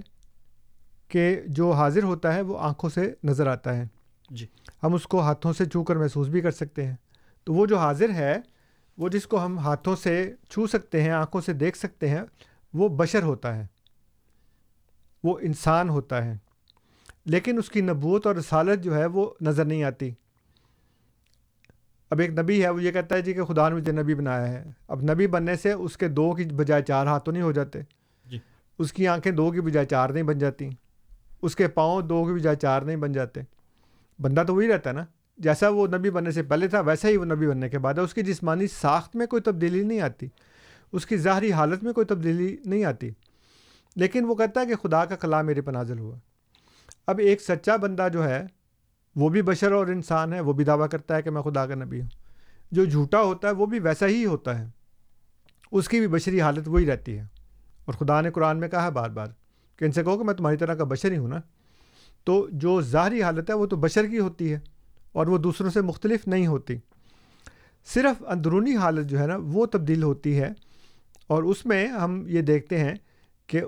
کہ جو حاضر ہوتا ہے وہ آنکھوں سے نظر آتا ہے۔ جی۔ ہم اس کو ہاتھوں سے چھو کر محسوس بھی کر سکتے ہیں۔ تو وہ جو حاضر ہے وہ جس کو ہم ہاتھوں سے چھو سکتے ہیں آنکھوں سے دیکھ سکتے ہیں وہ بشر ہوتا ہے۔ وہ انسان ہوتا ہے۔ لیکن اس کی نبوت اور رسالت جو ہے وہ نظر نہیں آتی۔ اب ایک نبی ہے وہ یہ کہتا ہے جی کہ خدا نے مجھے نبی بنایا ہے۔ اب نبی بننے سے اس کے دو کی بجائے چار ہاتھ تو نہیں ہو جاتے۔ جی۔ اس کی آنکھیں دو کی بجائے چار نہیں بن جاتی۔ اس کے پاؤں دو کی بجائے چار نہیں بن جاتے۔ بندہ تو وہی رہتا ہے نا۔ جیسا وہ نبی بننے سے پہلے تھا ویسا ہی وہ نبی بننے کے بعد ہے۔ اس کی جسمانی ساخت میں کوئی تبدیلی نہیں آتی۔ اس کی ظاہری حالت میں کوئی تبدیلی نہیں آتی۔ لیکن وہ کہتا ہے کہ خدا کا کلام میرے پہ نازل ہوا۔ اب ایک سچا بندہ جو ہے وہ بھی بشر اور انسان ہے، وہ بھی دعویٰ کرتا ہے کہ میں خدا کا نبی ہوں۔ جو جھوٹا ہوتا ہے، وہ بھی ویسا ہی ہوتا ہے۔ اس کی بھی بشری حالت وہی رہتی ہے۔ اور خدا نے قرآن میں کہا ہے بار بار کہ ان سے کہو کہ میں تمہاری طرح کا بشر ہی ہوں نا۔ تو جو ظاہری حالت ہے، وہ تو بشر کی ہوتی ہے اور وہ دوسروں سے مختلف نہیں ہوتی۔ صرف اندرونی حالت جو ہے نا، وہ تبدیل ہوتی ہے۔ اور اس میں ہم یہ دیکھتے ہیں کہ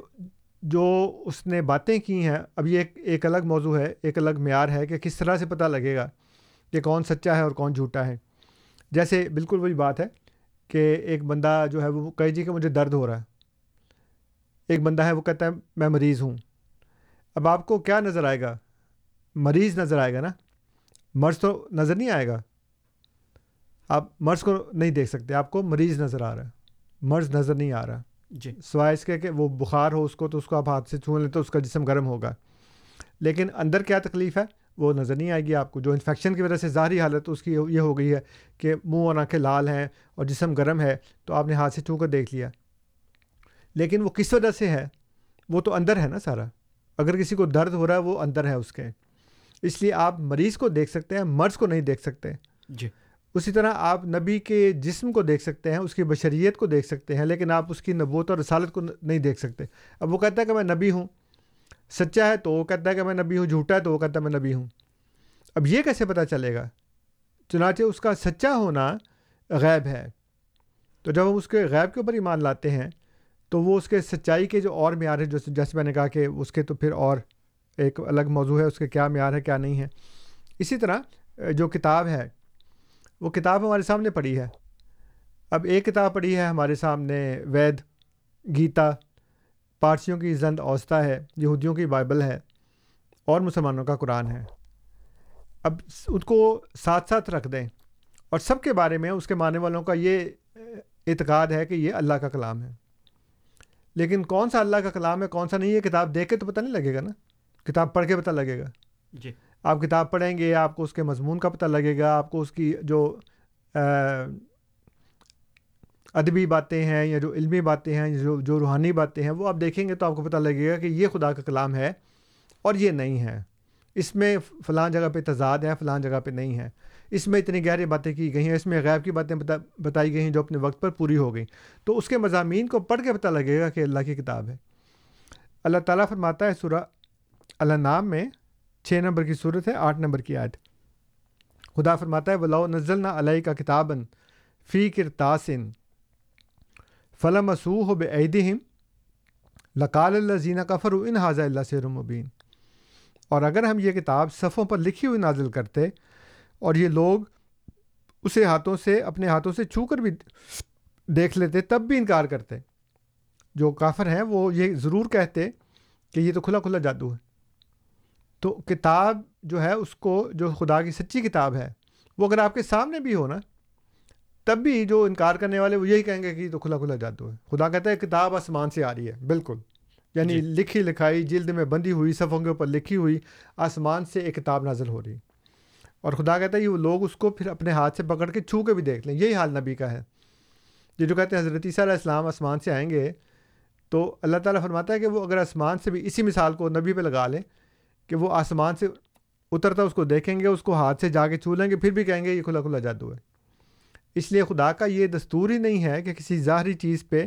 جو اس نے باتیں کی ہیں، اب یہ ایک ایک الگ موضوع ہے، ایک الگ معیار ہے کہ کس طرح سے پتہ لگے گا کہ کون سچا ہے اور کون جھوٹا ہے۔ جیسے بالکل وہی بات ہے کہ ایک بندہ جو ہے وہ کہے جی کہ مجھے درد ہو رہا ہے۔ ایک بندہ ہے وہ کہتا ہے میں مریض ہوں۔ اب آپ کو کیا نظر آئے گا؟ مریض نظر آئے گا نا؟ مرض تو نظر نہیں آئے گا۔ آپ مرض کو نہیں دیکھ سکتے، آپ کو مریض نظر آ رہا ہے۔ مرض نظر نہیں آ رہا۔ جی۔ سوائے اس کے کہ وہ بخار ہو اس کو تو اس کو آپ ہاتھ سے چھو لیں تو اس کا جسم گرم ہوگا۔ لیکن اندر کیا تکلیف ہے؟ وہ نظر نہیں آئے گی آپ کو۔ جو انفیکشن کی وجہ سے ظاہری حالت اس کی یہ ہو گئی ہے کہ منہ اور آنکھیں لال ہیں اور جسم گرم ہے تو آپ نے ہاتھ سے چھو کر دیکھ لیا۔ لیکن وہ کس وجہ سے ہے؟ وہ تو اندر ہے نا سارا۔ اگر کسی کو درد ہو رہا ہے وہ اندر ہے اس کے۔ اس لیے آپ مریض کو دیکھ سکتے ہیں مرض کو نہیں دیکھ سکتے۔ جی۔ اسی طرح آپ نبی کے جسم کو دیکھ سکتے ہیں، اس کی بشریت کو دیکھ سکتے ہیں، لیکن آپ اس کی نبوت اور رسالت کو نہیں دیکھ سکتے۔ اب وہ کہتا ہے کہ میں نبی ہوں، سچا ہے تو وہ کہتا ہے کہ میں نبی ہوں، جھوٹا ہے تو وہ کہتا ہے میں نبی ہوں۔ اب یہ کیسے پتہ چلے گا؟ چنانچہ اس کا سچا ہونا غیب ہے۔ تو جب ہم اس کے غیب کے اوپر ایمان لاتے ہیں، تو وہ اس کے سچائی کے جو اور معیار ہے جو جیسے میں نے کہا کہ اس کے تو پھر اور ایک الگ موضوع ہے، اس کے کیا معیار ہے کیا نہیں ہے اسی طرح جو کتاب ہے وہ کتاب ہمارے سامنے پڑھی ہے۔ اب ایک کتاب پڑھی ہے ہمارے سامنے، وید، گیتا، پارسیوں کی زند اوسطاً ہے، یہودیوں کی بائبل ہے، اور مسلمانوں کا قرآن ہے۔ اب ان کو ساتھ ساتھ رکھ دیں۔ اور سب کے بارے میں، اس کے ماننے والوں کا یہ اعتقاد ہے کہ یہ اللہ کا کلام ہے۔ لیکن کون سا اللہ کا کلام ہے، کون سا نہیں، یہ کتاب دیکھ کے تو پتہ نہیں لگے گا نا۔ کتاب پڑھ کے پتہ لگے گا۔ جی۔ آپ کتاب پڑھیں گے، آپ کو اس کے مضمون کا پتہ لگے گا، آپ کو اس کی جو ادبی باتیں ہیں یا جو علمی باتیں ہیں، جو جو روحانی باتیں ہیں، وہ آپ دیکھیں گے تو آپ کو پتہ لگے گا کہ یہ خدا کا کلام ہے اور یہ نہیں ہے۔ اس میں فلاں جگہ پہ تضاد ہے، فلاں جگہ پہ نہیں ہے۔ اس میں اتنی گہری باتیں کی گئی ہیں، اس میں غیب کی باتیں بتا، بتائی گئی ہیں جو اپنے وقت پر پوری ہو گئیں۔ تو اس کے مضامین کو پڑھ کے پتہ لگے گا کہ اللہ کی کتاب ہے۔ اللہ تعالیٰ فرماتا ہے سورہ اللہ نام میں چھ نمبر کی صورت ہے، آٹھ نمبر کی آیت۔ خدا فرماتا ہے ولاؤ نزل نہ علیہ کا کتابن فی کرتاسن فلم مسوح ہو بے عیدہم لقال اللہ زینہ کفر ان حاضہ اللہ سے مبین اور اگر ہم یہ کتاب صفوں پر لکھی ہوئی نازل کرتے اور یہ لوگ اسے ہاتھوں سے، اپنے ہاتھوں سے چھو کر بھی دیکھ لیتے، تب بھی انکار کرتے۔ جو کافر ہیں، وہ یہ ضرور کہتے کہ یہ تو کھلا کھلا جادو ہے۔ تو کتاب جو ہے اس کو جو خدا کی سچی کتاب ہے وہ اگر آپ کے سامنے بھی ہو نا تب بھی جو انکار کرنے والے وہ یہی کہیں گے کہ تو کھلا کھلا جادو ہے۔ خدا کہتا ہے کتاب آسمان سے آ رہی ہے۔ بالکل۔ یعنی جی۔ لکھی لکھائی جلد میں بندی ہوئی صفوں کے اوپر لکھی ہوئی آسمان سے ایک کتاب نازل ہو رہی۔ اور خدا کہتا ہے یہ وہ لوگ اس کو پھر اپنے ہاتھ سے پکڑ کے چھو کے بھی دیکھ لیں۔ یہی حال نبی کا ہے۔ یہ جو کہتے ہیں حضرت عیسیٰ علیہ السلام آسمان سے آئیں گے تو اللہ تعالیٰ فرماتا ہے کہ وہ اگر آسمان سے بھی اسی مثال کو نبی پہ لگا لیں کہ وہ آسمان سے اترتا اس کو دیکھیں گے، اس کو ہاتھ سے جا کے چھو لیں گے، پھر بھی کہیں گے یہ کھلا کھلا جادو ہے۔ اس لیے خدا کا یہ دستور ہی نہیں ہے کہ کسی ظاہری چیز پہ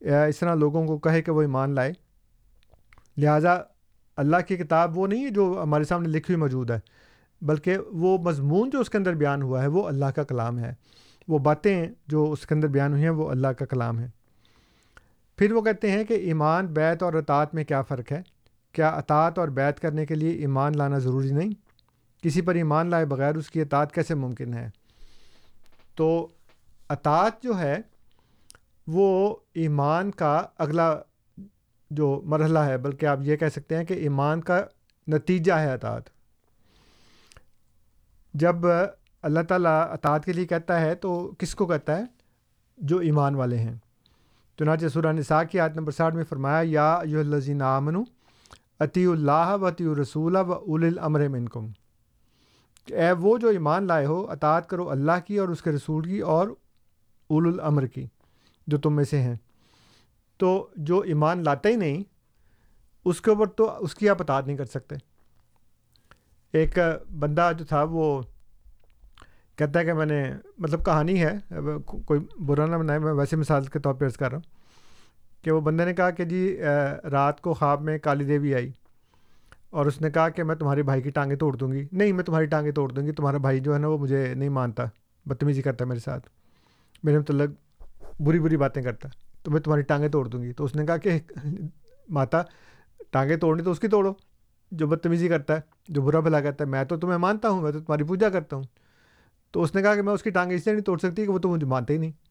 اس طرح لوگوں کو کہے کہ وہ ایمان لائے۔ لہٰذا اللہ کی کتاب وہ نہیں ہے جو ہمارے سامنے لکھی ہوئی موجود ہے، بلکہ وہ مضمون جو اس کے اندر بیان ہوا ہے، وہ اللہ کا کلام ہے۔ وہ باتیں جو اس کے اندر بیان ہوئی ہیں، وہ اللہ کا کلام ہے۔ پھر وہ کہتے ہیں کہ ایمان بیت اور اطاعت میں کیا فرق ہے؟ کیا اطاعت اور بیت کرنے کے لیے ایمان لانا ضروری نہیں؟ کسی پر ایمان لائے بغیر اس کی اطاعت کیسے ممکن ہے؟ تو اطاعت جو ہے، وہ ایمان کا اگلا جو مرحلہ ہے، بلکہ آپ یہ کہہ سکتے ہیں کہ ایمان کا نتیجہ ہے اطاعت۔ جب اللہ تعالیٰ اطاعت کے لیے کہتا ہے، تو کس کو کہتا ہے؟ جو ایمان والے ہیں۔ چنانچہ سورہ نساء کی آیت نمبر ساٹھ میں فرمایا، یا یو الزین امن عطی اللہ و عطی الرسول و اول الامر منکم۔ اے وہ جو ایمان لائے ہو، اطاعت کرو اللہ کی اور اس کے رسول کی اور اول الامر کی، جو تم میں سے ہیں۔ تو جو ایمان لاتا ہی نہیں، اس کے اوپر تو اس کی آپ اطاعت نہیں کر سکتے۔ ایک بندہ جو تھا، وہ کہتا ہے کہ میں نے مطلب کہانی ہے، کوئی برا نہ بنائے، میں ویسے مثال کے طور پہ عرض کر رہا ہوں۔ کہ وہ بندے نے کہا کہ جی رات کو خواب میں کالی دیوی آئی اور اس نے کہا کہ میں تمہارے بھائی کی ٹانگیں توڑ دوں گی۔ نہیں، میں تمہاری ٹانگیں توڑ دوں گی، تمہارا بھائی جو ہے نا وہ مجھے نہیں مانتا، بدتمیزی کرتا میرے ساتھ۔ میرے متعلق بری بری باتیں کرتا، تو میں تمہاری ٹانگیں توڑ دوں گی۔ تو اس نے کہا کہ ماتا، ٹانگیں توڑنی تو اس کی توڑو، جو بدتمیزی کرتا ہے، جو برا بھلا کہتا ہے، میں تو تمہیں مانتا ہوں، میں تو تمہاری پوجا کرتا ہوں۔ تو اس نے کہا کہ میں اس کی ٹانگیں اس لیے نہیں توڑ سکتی کہ وہ تو مجھے مانتے ہی نہیں۔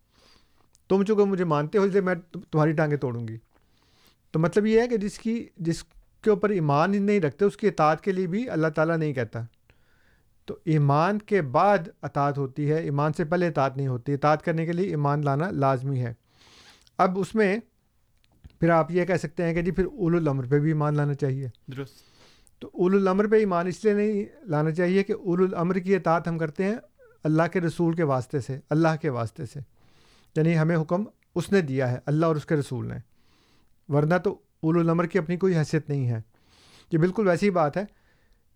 تم چونکہ مجھے مانتے ہو اس لیے میں تمہاری ٹانگیں توڑوں گی۔ تو مطلب یہ ہے کہ جس کی جس کے اوپر ایمان ہی نہیں رکھتے اس کی اطاعت کے لیے بھی اللہ تعالیٰ نہیں کہتا۔ تو ایمان کے بعد اطاعت ہوتی ہے ایمان سے پہلے اطاعت نہیں ہوتی۔ اطاعت کرنے کے لیے ایمان لانا لازمی ہے۔ اب اس میں پھر آپ یہ کہہ سکتے ہیں کہ جی پھر اول الامر پہ بھی ایمان لانا چاہیے۔ درست۔ تو اول الامر پہ ایمان اس لیے نہیں لانا چاہیے کہ اول الامر کی اطاعت ہم کرتے ہیں اللہ کے رسول کے واسطے سے اللہ کے واسطے سے۔ یعنی ہمیں حکم اس نے دیا ہے، اللہ اور اس کے رسول نے۔ ورنہ تو اول الامر کی اپنی کوئی حیثیت نہیں ہے۔ یہ بالکل ویسی بات ہے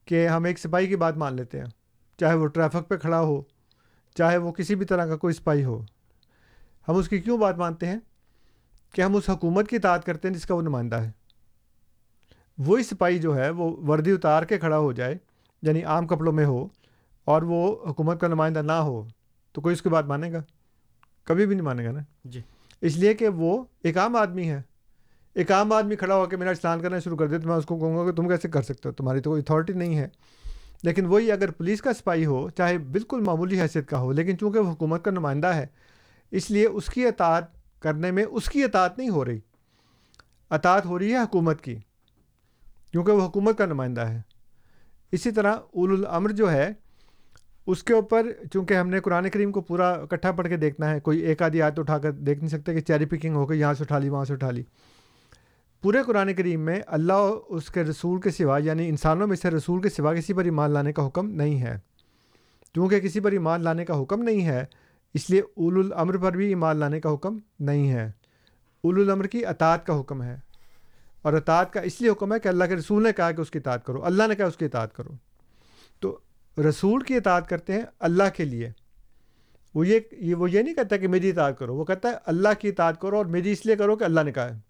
کہ ہم ایک سپاہی کی بات مان لیتے ہیں، چاہے وہ ٹریفک پہ کھڑا ہو، چاہے وہ کسی بھی طرح کا کوئی سپاہی ہو۔ ہم اس کی کیوں بات مانتے ہیں؟ کہ ہم اس حکومت کی اطاعت کرتے ہیں جس کا وہ نمائندہ ہے۔ وہی سپاہی جو ہے، وہ وردی اتار کے کھڑا ہو جائے یعنی عام کپڑوں میں ہو اور وہ حکومت کا نمائندہ نہ ہو، تو کوئی اس کی بات مانے گا؟ کبھی بھی نہیں مانے گا نا۔ جی۔ اس لیے کہ وہ ایک عام آدمی ہے۔ ایک عام آدمی کھڑا ہو کے میرا اسنان کرنا شروع کر دے تو میں اس کو کہوں گا کہ تم کیسے کر سکتے ہو؟ تمہاری تو کوئی اتھارٹی نہیں ہے۔ لیکن وہی اگر پولیس کا سپاہی ہو چاہے بالکل معمولی حیثیت کا ہو لیکن چونکہ وہ حکومت کا نمائندہ ہے اس لیے اس کی اطاعت کرنے میں اس کی اطاعت نہیں ہو رہی۔ اطاعت ہو رہی ہے حکومت کی کیونکہ وہ حکومت کا نمائندہ ہے۔ اسی طرح اول الامر جو ہے اس کے اوپر چونکہ ہم نے قرآن کریم کو پورا اکٹھا پڑھ کے دیکھنا ہے، کوئی ایک آدھی آیت اٹھا کر دیکھ نہیں سکتے کہ چیری پکنگ ہو گئی، یہاں سے اٹھا لی، وہاں سے اٹھا لی۔ پورے قرآن کریم میں اللہ اس کے رسول کے سوا یعنی انسانوں میں سے رسول کے سوا کسی پر ایمان لانے کا حکم نہیں ہے۔ چونکہ کسی پر ایمان لانے کا حکم نہیں ہے، اس لیے اول الامر پر بھی ایمان لانے کا حکم نہیں ہے۔ اول الامر کی اطاعت کا حکم ہے۔ اور اطاعت کا اس لیے حکم ہے کہ اللہ کے رسول نے کہا کہ اس کی اطاعت کرو، اللہ نے کہا اس کی اطاعت کرو۔ تو رسول کی اطاعت کرتے ہیں اللہ کے لیے۔ وہ یہ یہ وہ یہ نہیں کہتا کہ میری اطاعت کرو، وہ کہتا ہے اللہ کی اطاعت کرو اور میری اس لیے کرو کہ اللہ نے کہا ہے۔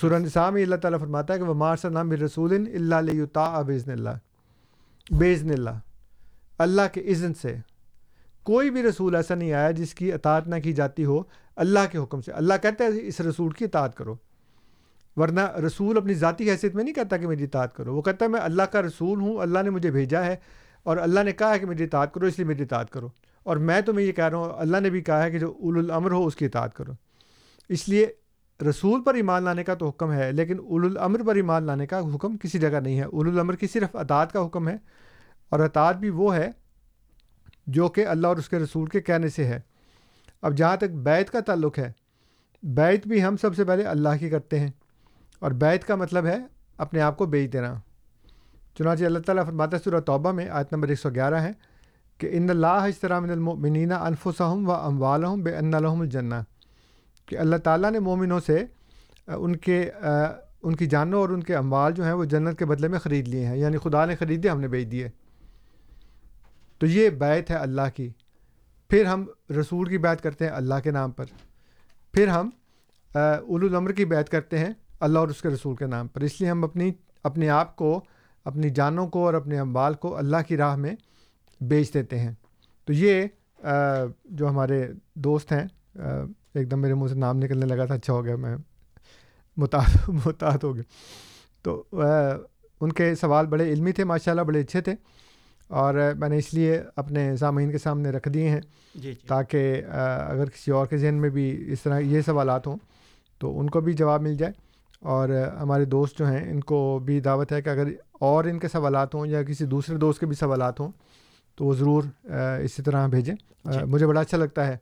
سورہ نساء میں اللہ تعالیٰ فرماتا ہے کہ وہ مارس نام رسول اللہ علیہ بزن اللہ بزن اللہ اللہ کے اذن سے۔ کوئی بھی رسول ایسا نہیں آیا جس کی اطاعت نہ کی جاتی ہو اللہ کے حکم سے۔ اللہ کہتا ہے اس رسول کی اطاعت کرو۔ ورنہ رسول اپنی ذاتی حیثیت میں نہیں کہتا کہ میری اطاعت کرو۔ وہ کہتا ہے میں اللہ کا رسول ہوں، اللہ نے مجھے بھیجا ہے۔ اور اللہ نے کہا ہے کہ میری اطاعت کرو، اس لیے میری اطاعت کرو۔ اور میں تمہیں یہ کہہ رہا ہوں، اللہ نے بھی کہا ہے کہ جو اول الامر ہو، اس کی اطاعت کرو۔ اس لیے رسول پر ایمان لانے کا تو حکم ہے، لیکن اول الامر پر ایمان لانے کا حکم کسی جگہ نہیں ہے۔ اول الامر کی صرف اطاعت کا حکم ہے، اور اطاعت بھی وہ ہے جو کہ اللہ اور اس کے رسول کے کہنے سے ہے۔ اب جہاں تک بیت کا تعلق ہے بیت بھی ہم سب سے پہلے اللہ کی کرتے ہیں، اور بیت کا مطلب ہے اپنے آپ کو بیچ دینا۔ چنانچہ اللہ تعالیٰ فرماتا سورہ توبہ میں آیت نمبر ایک سو گیارہ ہے کہ ان اللہ من المؤمنین انفسہم و اموالہم بے ان الحم الجنہ، کہ اللہ تعالیٰ نے مومنوں سے ان کے ان کی جانوں اور ان کے اموال جو ہیں وہ جنت کے بدلے میں خرید لیے ہیں یعنی خدا نے خریدے، ہم نے بیچ دیے۔ تو یہ بیت ہے اللہ کی۔ پھر ہم رسول کی بیت کرتے ہیں اللہ کے نام پر۔ پھر ہم اول العمر کی بیت کرتے ہیں اللہ اور اس کے رسول کے نام پر۔ اس لیے ہم اپنی، اپنے آپ کو اپنی جانوں کو اور اپنے اموال کو اللہ کی راہ میں بیچ دیتے ہیں۔ تو یہ جو ہمارے دوست ہیں ایک دم میرے منہ سے نام نکلنے لگا تھا اچھا ہو گیا میں متعد متعد ہو گیا۔ تو ان کے سوال بڑے علمی تھے ماشاء اللہ بڑے اچھے تھے۔ اور میں نے اس لیے اپنے سامعین کے سامنے رکھ دیے ہیں۔ جی جی۔ تاکہ اگر کسی اور کے ذہن میں بھی اس طرح یہ سوالات ہوں تو ان کو بھی جواب مل جائے۔ اور ہمارے دوست جو ہیں ان کو بھی دعوت ہے کہ اگر اور ان کے سوالات ہوں یا کسی دوسرے دوست کے بھی سوالات ہوں تو وہ ضرور اسی طرح بھیجیں۔ جی۔ مجھے بڑا اچھا لگتا ہے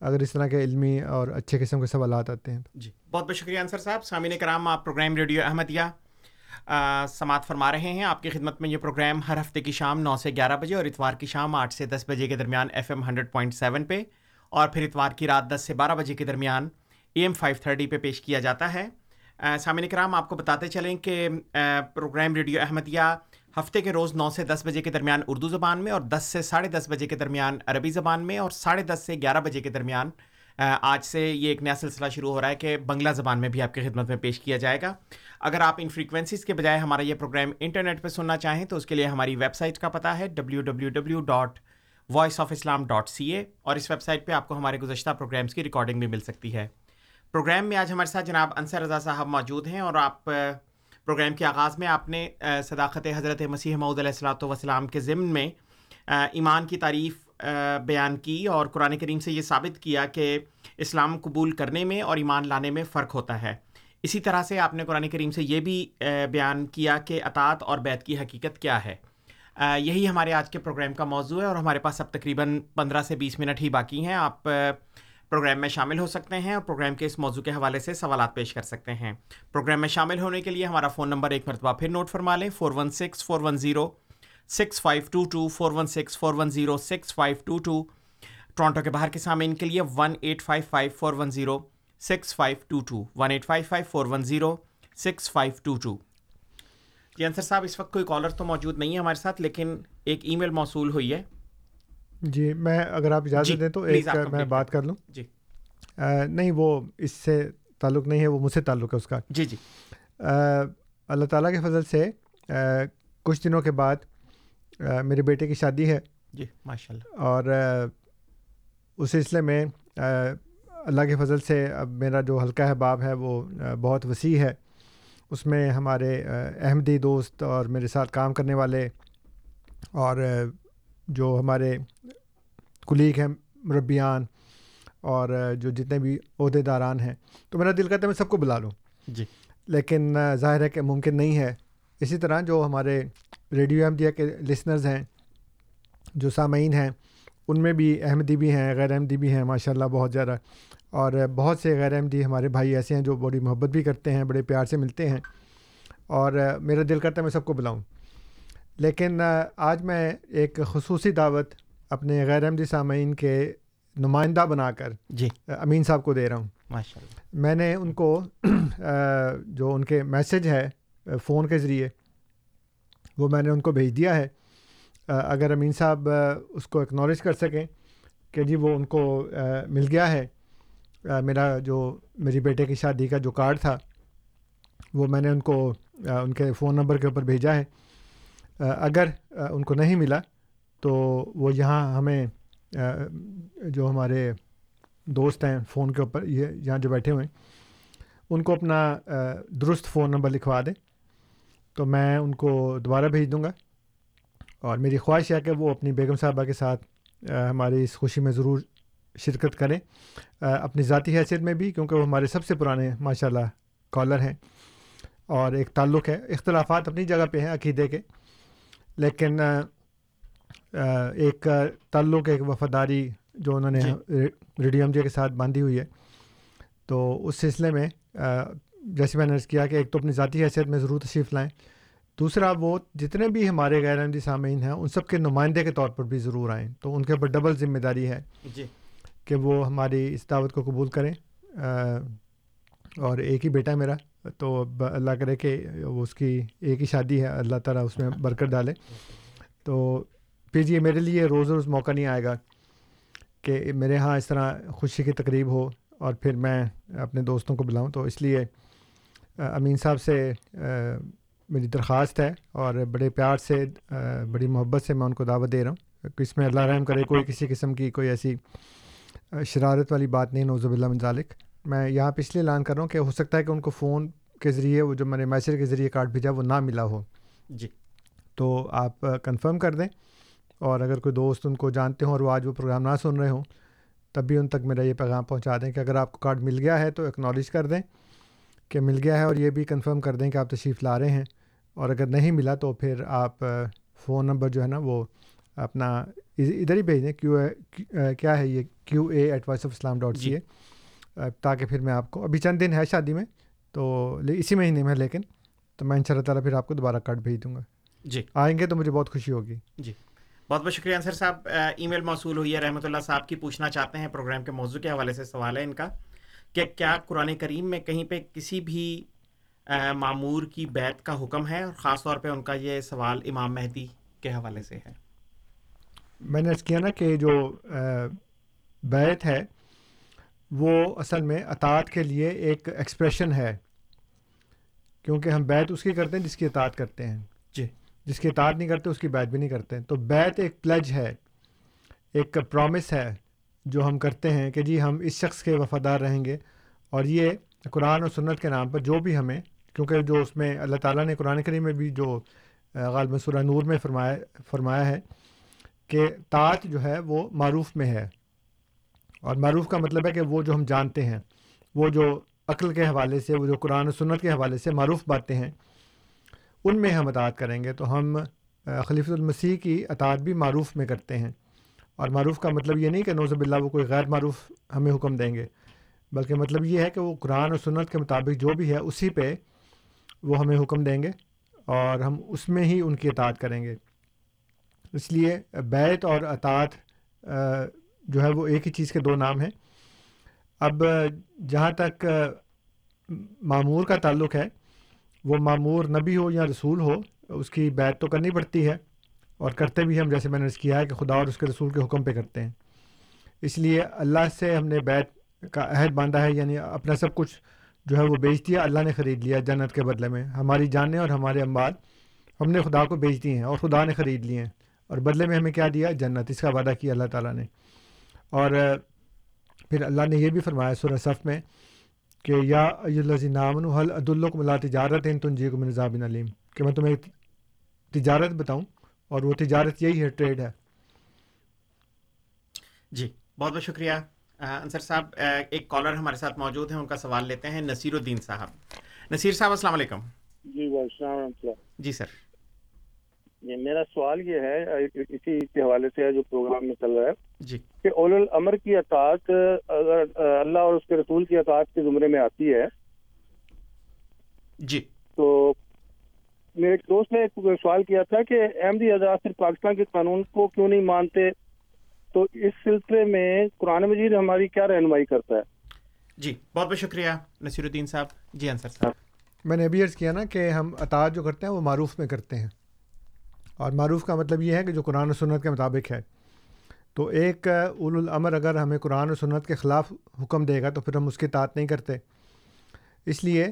اگر اس طرح کے علمی اور اچھے قسم کے سوالات آتے ہیں۔ جی بہت بہت شکریہ انصر صاحب۔ سامعین کرام آپ پروگرام ریڈیو احمدیہ سماعت فرما رہے ہیں۔ آپ کی خدمت میں یہ پروگرام ہر ہفتے کی شام نو سے گیارہ بجے اور اتوار کی شام آٹھ سے دس بجے کے درمیان F M hundred point seven پہ اور پھر اتوار کی رات دس سے بارہ بجے کے درمیان اے ایم فائیو تھرٹی پہ پیش کیا جاتا ہے۔ سامعین کرام، آپ کو بتاتے چلیں کہ پروگرام ریڈیو احمدیہ ہفتے کے روز نو سے دس بجے کے درمیان اردو زبان میں اور دس سے ساڑھے دس بجے کے درمیان عربی زبان میں اور ساڑھے دس سے گیارہ بجے کے درمیان آج سے یہ ایک نیا سلسلہ شروع ہو رہا ہے کہ بنگلہ زبان میں بھی آپ کی خدمت میں پیش کیا جائے گا۔ اگر آپ ان فریکوینسیز کے بجائے ہمارا یہ پروگرام انٹرنیٹ پہ سننا چاہیں تو اس کے لیے ہماری ویب سائٹ کا پتہ ہے W W W dot voice of Islam dot C A اور اس ویب سائٹ پہ آپ کو ہمارے گزشتہ پروگرامس کی ریکارڈنگ بھی مل سکتی ہے۔ پروگرام میں آج ہمارے ساتھ جناب انصر رضا صاحب موجود ہیں اور آپ پروگرام کے آغاز میں آپ نے صداقت حضرت مسیح محدود علیہ السلاۃ وسلام کے ضمن میں ایمان کی تعریف بیان کی اور قرآن کریم سے یہ ثابت کیا کہ اسلام قبول کرنے میں اور ایمان لانے میں فرق ہوتا ہے۔ اسی طرح سے آپ نے قرآن کریم سے یہ بھی بیان کیا کہ اطاعت اور بیت کی حقیقت کیا ہے۔ یہی ہمارے آج کے پروگرام کا موضوع ہے اور ہمارے پاس اب تقریباً پندرہ سے بیس منٹ ہی باقی ہیں۔ آپ پروگرام میں شامل ہو سکتے ہیں اور پروگرام کے اس موضوع کے حوالے سے سوالات پیش کر سکتے ہیں۔ پروگرام میں شامل ہونے کے لیے ہمارا فون نمبر ایک مرتبہ پھر نوٹ فرما لیں۔ Four one six, four one zero, six five two two, four one six four one zero, six five two two. Toronto کے باہر کے سامنے ان کے لیے one eight five five, four one zero, six five two two. One eight five five, four one zero, six five two two. جی انصر صاحب، اس وقت کوئی کالر تو موجود نہیں ہے ہمارے ساتھ، لیکن ایک ای میل موصول ہوئی ہے۔ جی میں اگر آپ اجازت جی، دیں تو ایک میں بات کر لوں۔ جی۔ نہیں وہ اس سے تعلق نہیں ہے وہ مجھ سے تعلق ہے اس کا۔ جی جی۔ اللہ تعالیٰ کے فضل سے کچھ دنوں کے بعد میرے بیٹے کی شادی ہے۔ جی ماشاء اللہ اور اس سلسلے میں اللہ کے فضل سے اب میرا جو حلقہ ہے باب ہے وہ بہت وسیع ہے۔ اس میں ہمارے احمدی دوست اور میرے ساتھ کام کرنے والے اور جو ہمارے کلیگ ہیں مربیان اور جو جتنے بھی عہدے داران ہیں۔ تو میرا دل کرتا ہے میں سب کو بلا لوں۔ جی۔ لیکن ظاہر ہے کہ ممکن نہیں ہے۔ اسی طرح جو ہمارے ریڈیو احمدیہ کے لسنرز ہیں جو سامعین ہیں ان میں بھی احمدی بھی ہیں غیر احمدی بھی ہیں ماشاء اللہ بہت زیادہ۔ اور بہت سے غیر احمدی ہمارے بھائی ایسے ہیں جو بڑی محبت بھی کرتے ہیں بڑے پیار سے ملتے ہیں۔ اور میرا دل کرتا ہے میں سب کو بلاؤں۔ لیکن آج میں ایک خصوصی دعوت اپنے غیر احمدی سامعین کے نمائندہ بنا کر جی۔ امین صاحب کو دے رہا ہوں۔ ماشاء اللہ۔ میں نے ان کو جو ان کے میسج ہے فون کے ذریعے وہ میں نے ان کو بھیج دیا ہے۔ اگر امین صاحب اس کو اکنالج کر سکیں کہ جی وہ ان کو مل گیا ہے۔ میرا جو میری بیٹے کی شادی کا جو کارڈ تھا وہ میں نے ان کو ان کے فون نمبر کے اوپر بھیجا ہے۔ اگر ان کو نہیں ملا، تو وہ یہاں ہمیں جو ہمارے دوست ہیں فون کے اوپر، یہ یہاں جو بیٹھے ہوئے ہیں، ان کو اپنا درست فون نمبر لکھوا دیں، تو میں ان کو دوبارہ بھیج دوں گا۔ اور میری خواہش ہے کہ وہ اپنی بیگم صاحبہ کے ساتھ ہماری اس خوشی میں ضرور شرکت کریں اپنی ذاتی حیثیت میں بھی، کیونکہ وہ ہمارے سب سے پرانے ماشاء اللہ کالر ہیں۔ اور ایک تعلق ہے، اختلافات اپنی جگہ پہ ہیں، عقیدے کے۔ لیکن ایک تعلق ایک وفاداری جو انہوں نے جی۔ ریڈیو ایم جے کے ساتھ باندھی ہوئی ہے۔ تو اس سلسلے میں جیسے میں نے عرض کیا کہ ایک تو اپنی ذاتی حیثیت میں ضرور تشریف لائیں۔ دوسرا وہ جتنے بھی ہمارے غیر احمدی سامعین ہیں ان سب کے نمائندے کے طور پر بھی ضرور آئیں۔ تو ان کے اوپر ڈبل ذمہ داری ہے جی۔ کہ وہ ہماری اس دعوت کو قبول کریں۔ اور ایک ہی بیٹا میرا۔ تو اللہ کرے کہ اس کی ایک ہی شادی ہے، اللہ تعالیٰ اس میں برکت ڈالے۔ تو پھر یہ میرے لیے روز روز موقع نہیں آئے گا کہ میرے ہاں اس طرح خوشی کی تقریب ہو اور پھر میں اپنے دوستوں کو بلاؤں۔ تو اس لیے امین صاحب سے میری درخواست ہے اور بڑے پیار سے بڑی محبت سے میں ان کو دعوت دے رہا ہوں۔ کہ اس میں اللہ رحم کرے، کوئی کسی قسم کی کوئی ایسی شرارت والی بات نہیں نوزب اللہ منظالک میں یہاں پہ اس لیے اعلان کر رہا ہوں کہ ہو سکتا ہے کہ ان کو فون کے ذریعے وہ جو میں نے میسیج کے ذریعے کارڈ بھیجا وہ نہ ملا ہو۔ جی۔ تو آپ کنفرم کر دیں۔ اور اگر کوئی دوست ان کو جانتے ہوں اور وہ آج وہ پروگرام نہ سن رہے ہوں تب بھی ان تک میرا یہ پیغام پہنچا دیں کہ اگر آپ کو کارڈ مل گیا ہے تو اکنالج کر دیں کہ مل گیا ہے اور یہ بھی کنفرم کر دیں کہ آپ تشریف لا رہے ہیں۔ اور اگر نہیں ملا تو پھر آپ فون نمبر جو ہے نا وہ اپنا ادھر ہی بھیج دیں کیو اے کیا ہے یہ؟ Q A at voice of Islam dot C A. تاکہ پھر میں آپ کو ابھی چند دن ہے شادی میں تو اسی مہینے میں لیکن تو میں ان شاء اللہ تعالیٰ پھر آپ کو دوبارہ کارڈ بھیج دوں گا۔ جی۔ آئیں گے تو مجھے بہت خوشی ہوگی۔ جی۔ بہت بہت شکریہ انصر صاحب۔ ای میل موصول ہوئی ہے رحمۃ اللہ صاحب کی پوچھنا چاہتے ہیں پروگرام کے موضوع کے حوالے سے سوال ہے ان کا کہ کیا قرآن کریم میں کہیں پہ کسی بھی معمور کی بیت کا حکم ہے؟ اور خاص طور پہ ان کا یہ سوال امام مہدی کے حوالے سے ہے۔ میں نے کیا نا کہ جو بیت ہے وہ اصل میں اطاعت کے لیے ایک ایکسپریشن ہے۔ کیونکہ ہم بیت اس کی کرتے ہیں جس کی اطاعت کرتے ہیں۔ جی۔ جس کی اطاعت نہیں کرتے اس کی بیت بھی نہیں کرتے۔ تو بیت ایک پلج ہے۔ ایک پرومس ہے جو ہم کرتے ہیں کہ جی ہم اس شخص کے وفادار رہیں گے۔ اور یہ قرآن و سنت کے نام پر جو بھی ہمیں کیونکہ جو اس میں اللہ تعالیٰ نے قرآن کریم میں بھی جو غالب سورہ نور میں فرمایا فرمایا ہے کہ طاعت جو ہے وہ معروف میں ہے۔ اور معروف کا مطلب ہے کہ وہ جو ہم جانتے ہیں، وہ جو عقل کے حوالے سے، وہ جو قرآن و سنت کے حوالے سے معروف باتیں ہیں، ان میں ہم اطاعت کریں گے۔ تو ہم خلیفۃ المسیح کی اطاعت بھی معروف میں کرتے ہیں۔ اور معروف کا مطلب یہ نہیں کہ نوزب اللہ وہ کوئی غیر معروف ہمیں حکم دیں گے، بلکہ مطلب یہ ہے کہ وہ قرآن و سنت کے مطابق جو بھی ہے، اسی پہ وہ ہمیں حکم دیں گے اور ہم اس میں ہی ان کی اطاعت کریں گے۔ اس لیے بیت اور اطاعت جو ہے وہ ایک ہی چیز کے دو نام ہیں۔ اب جہاں تک معمور کا تعلق ہے، وہ معمور نبی ہو یا رسول ہو، اس کی بیت تو کرنی پڑتی ہے اور کرتے بھی ہم، جیسے میں نے کیا ہے کہ خدا اور اس کے رسول کے حکم پہ کرتے ہیں۔ اس لیے اللہ سے ہم نے بیت کا عہد باندھا ہے یعنی اپنا سب کچھ جو ہے وہ بیچ دیا، اللہ نے خرید لیا جنت کے بدلے میں۔ ہماری جانیں اور ہمارے امباد ہم نے خدا کو بیچ دیے ہیں اور خدا نے خرید لیے ہیں۔ اور بدلے میں ہمیں کیا دیا؟ جنت۔ اس کا وعدہ کیا اللہ تعالیٰ نے۔ اور پھر اللہ نے یہ بھی فرمایا سورہ صف میں کہ یا نامن حل عد کو ملا تجارت ان تنجی کو نظام علیم کہ میں تمہیں تجارت بتاؤں اور وہ تجارت یہی ہے ٹریڈ ہے۔ جی بہت بہت شکریہ۔ انصر صاحب ایک کالر ہمارے ساتھ موجود ہیں ان کا سوال لیتے ہیں۔ نصیر الدین صاحب۔ نصیر صاحب السلام علیکم۔ جی وعلیکم السلام اللہ۔ جی سر۔ یہ میرا سوال یہ ہے اسی کے حوالے سے ہے جو پروگرام میں چل رہا ہے جی۔ کہ اول الامر کی اطاعت اگر اللہ اور اس کے رسول کی اطاعت کے زمرے میں آتی ہے جی۔ تو میرے ایک دوست نے ایک سوال کیا تھا کہ احمدی حضرات صرف پاکستان کے قانون کو کیوں نہیں مانتے؟ تو اس سلسلے میں قرآن مجید ہماری کیا رہنمائی کرتا ہے؟ جی بہت بہت شکریہ نصیر الدین صاحب۔ جی انصر صاحب۔ میں نے ابھی عرض کیا نا کہ ہم اطاعت جو کرتے ہیں وہ معروف میں کرتے ہیں۔ اور معروف کا مطلب یہ ہے کہ جو قرآن و سنت کے مطابق ہے۔ تو ایک اول الامر اگر ہمیں قرآن و سنت کے خلاف حکم دے گا تو پھر ہم اس کی اطاعت نہیں کرتے۔ اس لیے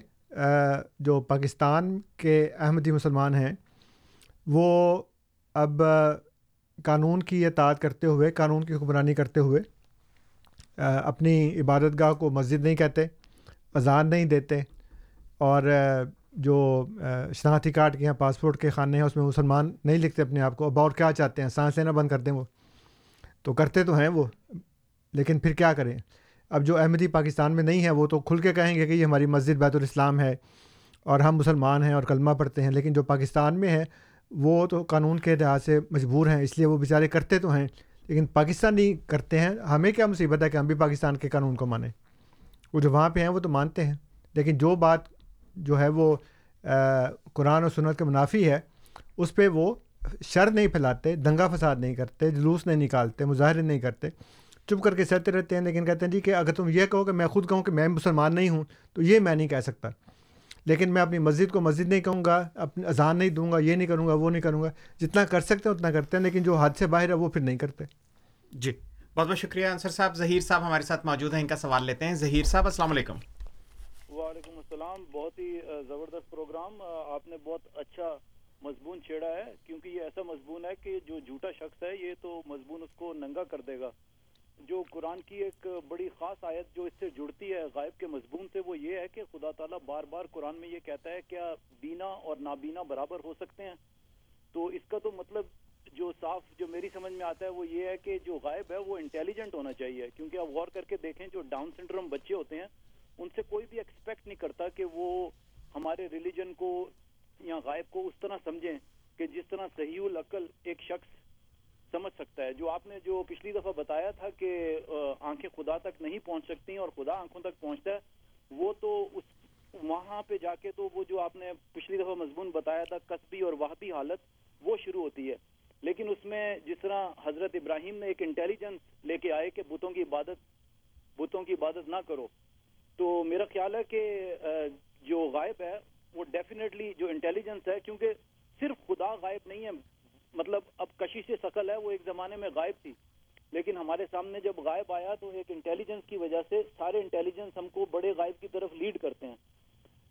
جو پاکستان کے احمدی مسلمان ہیں، وہ اب قانون کی اطاعت کرتے ہوئے، قانون کی حکمرانی کرتے ہوئے اپنی عبادت گاہ کو مسجد نہیں کہتے، اذان نہیں دیتے اور جو شناختی کارڈ کے ہیں، پاسپورٹ کے خانے ہیں، اس میں مسلمان نہیں لکھتے اپنے آپ کو اب اور کیا چاہتے ہیں؟ سانس لینا بند کر دیں وہ۔ تو کرتے تو ہیں وہ، لیکن پھر کیا کریں؟ اب جو احمدی پاکستان میں نہیں ہے، وہ تو کھل کے کہیں گے کہ یہ ہماری مسجد بیت الاسلام ہے اور ہم مسلمان ہیں اور کلمہ پڑھتے ہیں، لیکن جو پاکستان میں ہے، وہ تو قانون کے لحاظ سے مجبور ہیں، اس لیے وہ بیچارے کرتے تو ہیں۔ لیکن پاکستانی کرتے ہیں، ہمیں کیا مصیبت ہے کہ ہم بھی پاکستان کے قانون کو مانیں؟ وہ جو وہاں پہ ہیں، وہ تو مانتے ہیں، لیکن جو بات جو ہے وہ قرآن و سنت کے منافی ہے، اس پہ وہ شر نہیں پھیلاتے، دنگا فساد نہیں کرتے، جلوس نہیں نکالتے، مظاہرے نہیں کرتے، چپ کر کے سہتے رہتے ہیں، لیکن کہتے ہیں جی کہ اگر تم یہ کہو کہ میں خود کہوں کہ میں مسلمان نہیں ہوں، تو یہ میں نہیں کہہ سکتا۔ لیکن میں اپنی مسجد کو مسجد نہیں کہوں گا، اپنی اذان نہیں دوں گا، یہ نہیں کروں گا، وہ نہیں کروں گا، جتنا کر سکتے ہیں اتنا کرتے ہیں، لیکن جو حد سے باہر ہے وہ پھر نہیں کرتے۔ جی بہت بہت شکریہ انصر صاحب، ظہیر صاحب ہمارے ساتھ موجود ہیں، ان کا سوال لیتے ہیں۔ ظہیر صاحب، السلام علیکم۔ وعلیکم السلام، بہت ہی زبردست پروگرام آپ نے بہت اچھا مضمون چھیڑا ہے، کیونکہ یہ ایسا مضمون ہے کہ جو جھوٹا شخص ہے، یہ تو مضمون اس کو ننگا کر دے گا۔ جو قرآن کی ایک بڑی خاص آیت جو اس سے جڑتی ہے غائب کے مضمون سے، وہ یہ ہے کہ خدا تعالیٰ بار بار قرآن میں یہ کہتا ہے، کیا بینا اور نابینا برابر ہو سکتے ہیں؟ تو اس کا تو مطلب جو صاف، جو میری سمجھ میں آتا ہے، وہ یہ ہے کہ جو غائب ہے، وہ انٹیلیجنٹ ہونا چاہیے۔ کیونکہ آپ غور کر کے دیکھیں، جو ڈاؤن سنڈروم بچے ہوتے ہیں ان سے کوئی بھی ایکسپیکٹ نہیں کرتا کہ وہ ہمارے ریلیجن کو یا غائب کو اس طرح سمجھیں کہ جس طرح صحیح العقل ایک شخص سمجھ سکتا ہے۔ جو آپ نے جو پچھلی دفعہ بتایا تھا کہ آنکھیں خدا تک نہیں پہنچ سکتی اور خدا آنکھوں تک پہنچتا ہے، وہ تو اس وہاں پہ جا کے تو وہ جو آپ نے پچھلی دفعہ مضمون بتایا تھا قصبی اور وحبی حالت، وہ شروع ہوتی ہے۔ لیکن اس میں جس طرح حضرت ابراہیم نے ایک انٹیلیجنس لے کے آئے کہ بتوں کی عبادت، بتوں کی عبادت نہ کرو تو میرا خیال ہے کہ جو غائب ہے وہ ڈیفینیٹلی جو انٹیلیجنس ہے کیونکہ صرف خدا غائب نہیں ہے مطلب اب کشش شکل ہے وہ ایک زمانے میں غائب تھی۔ لیکن ہمارے سامنے جب غائب آیا تو ایک انٹیلیجنس کی وجہ سے سارے انٹیلیجنس ہم کو بڑے غائب کی طرف لیڈ کرتے ہیں۔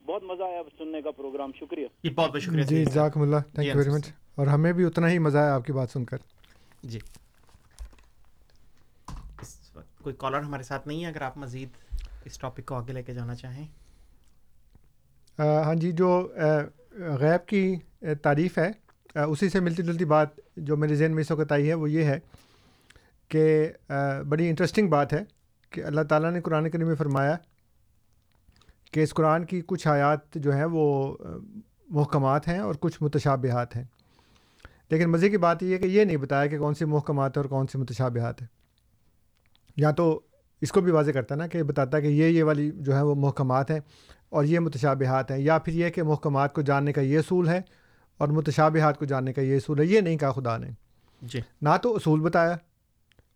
بہت مزہ آیا سننے کا پروگرام شکریہ۔ جی بہت بہت شکریہ۔ جی جزاکم اللہ تھینک یو ویری مچ اور ہمیں بھی اتنا ہی مزہ آیا آپ کی بات سن کر۔ جی۔ کوئی کالر ہمارے ساتھ نہیں ہے اگر آپ مزید اس ٹاپک کو آگے لے کے جانا چاہیں؟ ہاں جی جو غیب کی تعریف ہے اسی سے ملتی جلتی بات جو میرے ذہن میں اس وقت آئی ہے، وہ یہ ہے کہ بڑی انٹرسٹنگ بات ہے کہ اللہ تعالیٰ نے قرآن کریم میں فرمایا کہ اس قرآن کی کچھ آیات جو ہیں وہ محکمات ہیں اور کچھ متشابہات ہیں۔ لیکن مزے کی بات یہ ہے کہ یہ نہیں بتایا کہ کون سی محکمات ہے اور کون سی متشابہات ہے یا تو اس کو بھی واضح کرتا ہے نا کہ بتاتا ہے کہ یہ یہ والی جو ہے وہ محکمات ہیں اور یہ متشابہات ہیں۔ یا پھر یہ کہ محکمات کو جاننے کا یہ اصول ہے اور متشابہات کو جاننے کا یہ اصول ہے۔ یہ نہیں کہا خدا نے۔ جی۔ نہ تو اصول بتایا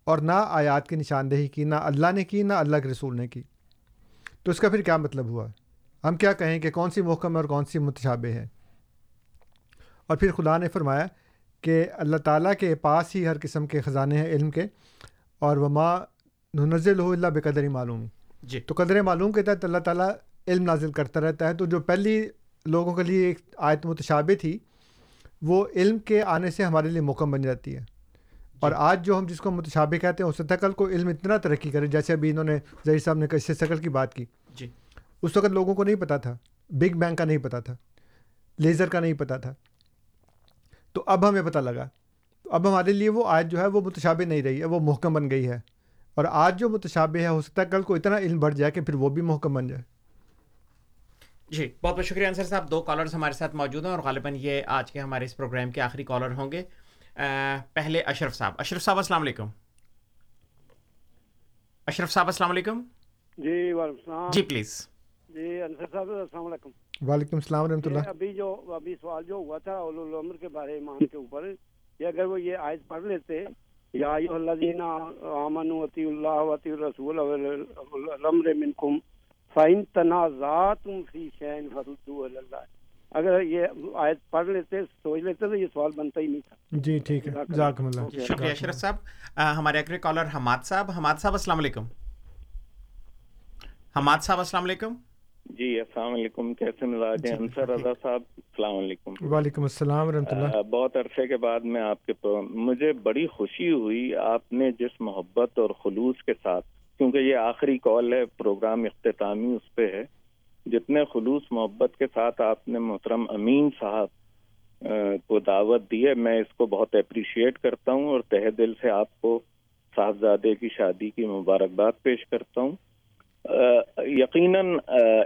اور نہ آیات کی نشاندہی کی نہ اللہ نے کی نہ اللہ کے رسول نے کی۔ تو اس کا پھر کیا مطلب ہوا؟ ہم کیا کہیں کہ کون سی محکم ہے اور کون سی متشابہ ہے اور پھر خدا نے فرمایا کہ اللہ تعالیٰ کے پاس ہی ہر قسم کے خزانے ہیں علم کے اور وما نزل ہو اللہ بے قدر معلوم۔ جی۔ تو قدر معلوم کے تحت اللہ تعالیٰ علم نازل کرتا رہتا ہے۔ تو جو پہلی لوگوں کے لیے ایک آیت متشابہ تھی وہ علم کے آنے سے ہمارے لیے موقع بن جاتی ہے۔ اور جی۔ آج جو ہم جس کو متشابہ کہتے ہیں اس تقل کو علم اتنا ترقی کرے جیسے ابھی انہوں نے ظہیر صاحب نے کیسے شکل کی بات کی۔ جی۔ اس وقت لوگوں کو نہیں پتہ تھا بگ بینگ کا نہیں پتہ تھا لیزر کا نہیں پتہ تھا۔ تو اب ہمیں پتہ لگا۔ تو اب ہمارے لیے وہ آج جو ہے وہ متشابہ نہیں رہی ہے وہ محکم بن گئی ہے۔ اور آج جو متشابہ ہے ہو سکتا ہے کل کو اتنا علم بڑھ جائے کہ پھر وہ بھی محکم بن جائے۔ جی بہت بہت شکریہ انصر صاحب۔ دو کالرز ہمارے ساتھ موجود ہیں اور غالباً یہ آج کے ہمارے اس پروگرام کے آخری کالر ہوں گے۔ پہلے اشرف صاحب۔ اشرف صاحب السلام علیکم۔ اشرف صاحب السلام علیکم۔ جی وعلیکم السلام۔ جی پلیز جی انصر صاحب السلام علیکم۔ وعلیکم السلام ورحمۃ اللہ۔ ابھی جو ابھی سوال جو ہوا تھا اول العمر کے بارے ایمان کے اوپر یہ اگر وہ یہ آیت پڑھ لیتے یا ایو الذین آمنوا اطیع اللہ و اطیع الرسول الامر منکم فإن تنازعتم فی شیء فردوه الی اللہ اگر یہ آیت پڑھ لیتے سوچ لیتے تو یہ سوال بنتا ہی نہیں تھا۔ جی ٹھیک ہے۔ جزاکم اللہ۔ شکریہ اشرف صاحب۔ ہمارے اگلے کالر حماد صاحب۔ حماد صاحب السلام علیکم۔ حماد صاحب السلام علیکم۔ جی السلام علیکم کیسے مزاج ہیں؟ انصر رضا صاحب السلام علیکم۔ وعلیکم السلام ورحمۃ اللہ۔ بہت عرصے کے بعد میں آپ کے مجھے بڑی خوشی ہوئی آپ نے جس محبت اور خلوص کے ساتھ کیونکہ یہ آخری کال ہے پروگرام اختتامی اس پہ ہے۔ جتنے خلوص محبت کے ساتھ آپ نے محترم امین صاحب کو دعوت دی ہے میں اس کو بہت اپریشیٹ کرتا ہوں اور تہ دل سے آپ کو صاحبزادے کی شادی کی مبارکباد پیش کرتا ہوں۔ یقیناً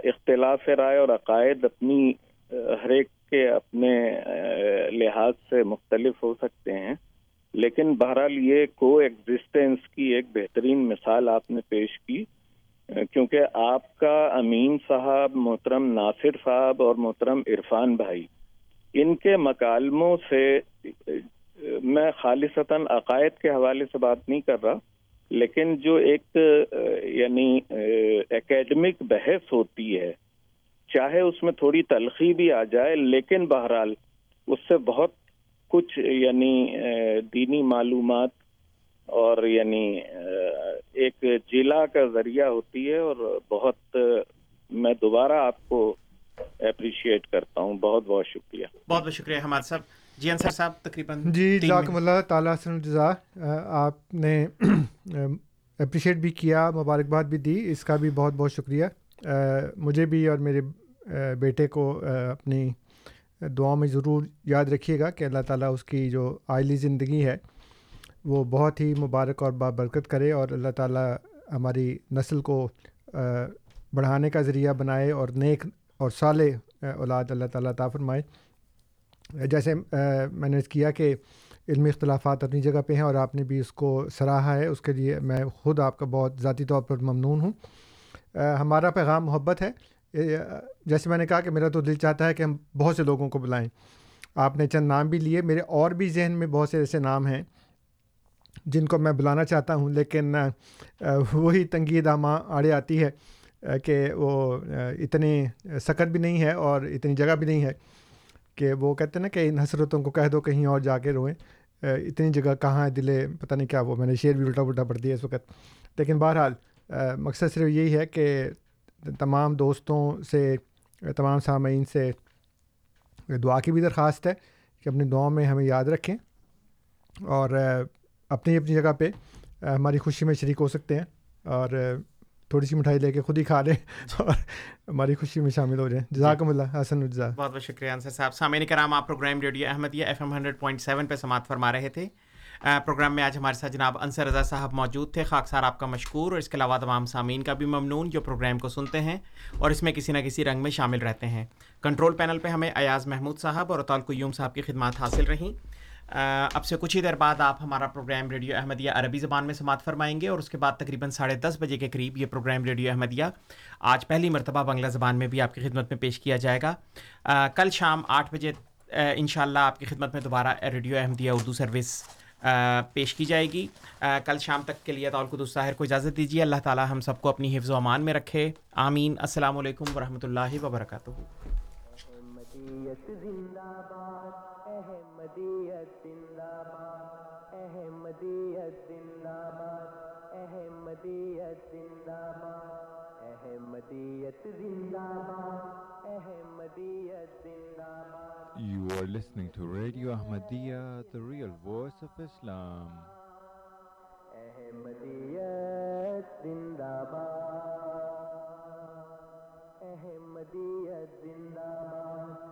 اختلاف رائے اور عقائد اپنی ہر ایک کے اپنے لحاظ سے مختلف ہو سکتے ہیں، لیکن بہرحال یہ کو ایگزسٹنس کی ایک بہترین مثال آپ نے پیش کی کیونکہ آپ کا امین صاحب، محترم ناصر صاحب اور محترم عرفان بھائی، ان کے مکالموں سے میں خالصتاً عقائد کے حوالے سے بات نہیں کر رہا لیکن جو ایک یعنی اکیڈمک بحث ہوتی ہے، چاہے اس میں تھوڑی تلخی بھی آ جائے، لیکن بہرحال اس سے بہت کچھ یعنی دینی معلومات اور یعنی ایک جلا کا ذریعہ ہوتی ہے اور بہت میں دوبارہ آپ کو اپریشیٹ کرتا ہوں۔ بہت بہت شکریہ۔ بہت بہت شکریہ حماد صاحب جی انصر صاحب تقریباً جی جزاکم اللہ تعالیٰ حسن الجزا آپ نے اپریشیٹ بھی کیا مبارکباد بھی دی اس کا بھی بہت بہت شکریہ۔ مجھے بھی اور میرے بیٹے کو اپنی دعاؤں میں ضرور یاد رکھیے گا کہ اللہ تعالیٰ اس کی جو آئلی زندگی ہے وہ بہت ہی مبارک اور بابرکت کرے اور اللہ تعالیٰ ہماری نسل کو بڑھانے کا ذریعہ بنائے اور نیک اور صالح اولاد اللہ تعالیٰ فرمائے۔ جیسے میں نے کیا کہ علمی اختلافات اپنی جگہ پہ ہیں اور آپ نے بھی اس کو سراہا ہے، اس کے لیے میں خود آپ کا بہت ذاتی طور پر ممنون ہوں۔ ہمارا پیغام محبت ہے۔ جیسے میں نے کہا کہ میرا تو دل چاہتا ہے کہ ہم بہت سے لوگوں کو بلائیں۔ آپ نے چند نام بھی لیے، میرے اور بھی ذہن میں بہت سے ایسے نام ہیں جن کو میں بلانا چاہتا ہوں، لیکن وہی تنگی دامہ آڑے آتی ہے کہ وہ اتنی سخت بھی نہیں ہے اور اتنی جگہ بھی نہیں ہے۔ کہ وہ کہتے ہیں نا کہ ان حسرتوں کو کہہ دو کہیں اور جا کے روئیں۔ اتنی جگہ کہاں ہے دلے، پتہ نہیں کیا وہ، میں نے شعر بھی الٹا پلٹا پڑھ دیا اس وقت۔ لیکن بہرحال مقصد صرف یہی ہے کہ تمام دوستوں سے، تمام سامعین سے دعا کی بھی درخواست ہے کہ اپنی دعاؤں میں ہمیں یاد رکھیں اور اپنی اپنی جگہ پہ ہماری خوشی میں شریک ہو سکتے ہیں۔ اور تھوڑی سی مٹھائی لے کے خود ہی کھا لیں۔ اور ہماری خوشی میں شامل ہو جائیں۔ جزاکم اللہ، حسن الجزا بہت بہت شکریہ انصر صاحب۔ سامعین کرام، آپ programme radio Ahmadiyya F M hundred point seven پہ سماعت فرما رہے تھے۔ پروگرام میں آج ہمارے ساتھ جناب انصر رضا صاحب موجود تھے۔ خاکسار آپ کا مشکور اور اس کے علاوہ تمام سامعین کا بھی ممنون جو پروگرام کو سنتے ہیں اور اس میں کسی نہ کسی رنگ میں شامل رہتے ہیں۔ کنٹرول پینل پہ ہمیں ایاز محمود صاحب اور اطال قیوم صاحب کی خدمات حاصل رہیں۔ اب سے کچھ ہی دیر بعد آپ ہمارا پروگرام ریڈیو احمدیہ عربی زبان میں سماعت فرمائیں گے اور اس کے بعد تقریباً ساڑھے دس بجے کے قریب یہ پروگرام ریڈیو احمدیہ آج پہلی مرتبہ بنگلہ زبان میں بھی آپ کی خدمت میں پیش کیا جائے گا۔ کل شام آٹھ بجے ان شاء اللہ آپ کی خدمت میں دوبارہ ریڈیو احمدیہ اردو سروس پیش کی جائے گی۔ کل شام تک کے لیے قدس طاہر کو اجازت دیجیے۔ اللہ تعالیٰ ہم سب کو اپنی حفظ و امان میں رکھے۔ آمین۔ السلام علیکم ورحمۃ اللہ وبرکاتہ۔ احمدیت زندہ باد احمدیت زندہ باد احمدیت زندہ باد احمدیت زندہ باد احمدیت زندہ باد You are listening to Radio Ahmadiyya, the real voice of Islam. احمدیت زندہ باد احمدیت زندہ باد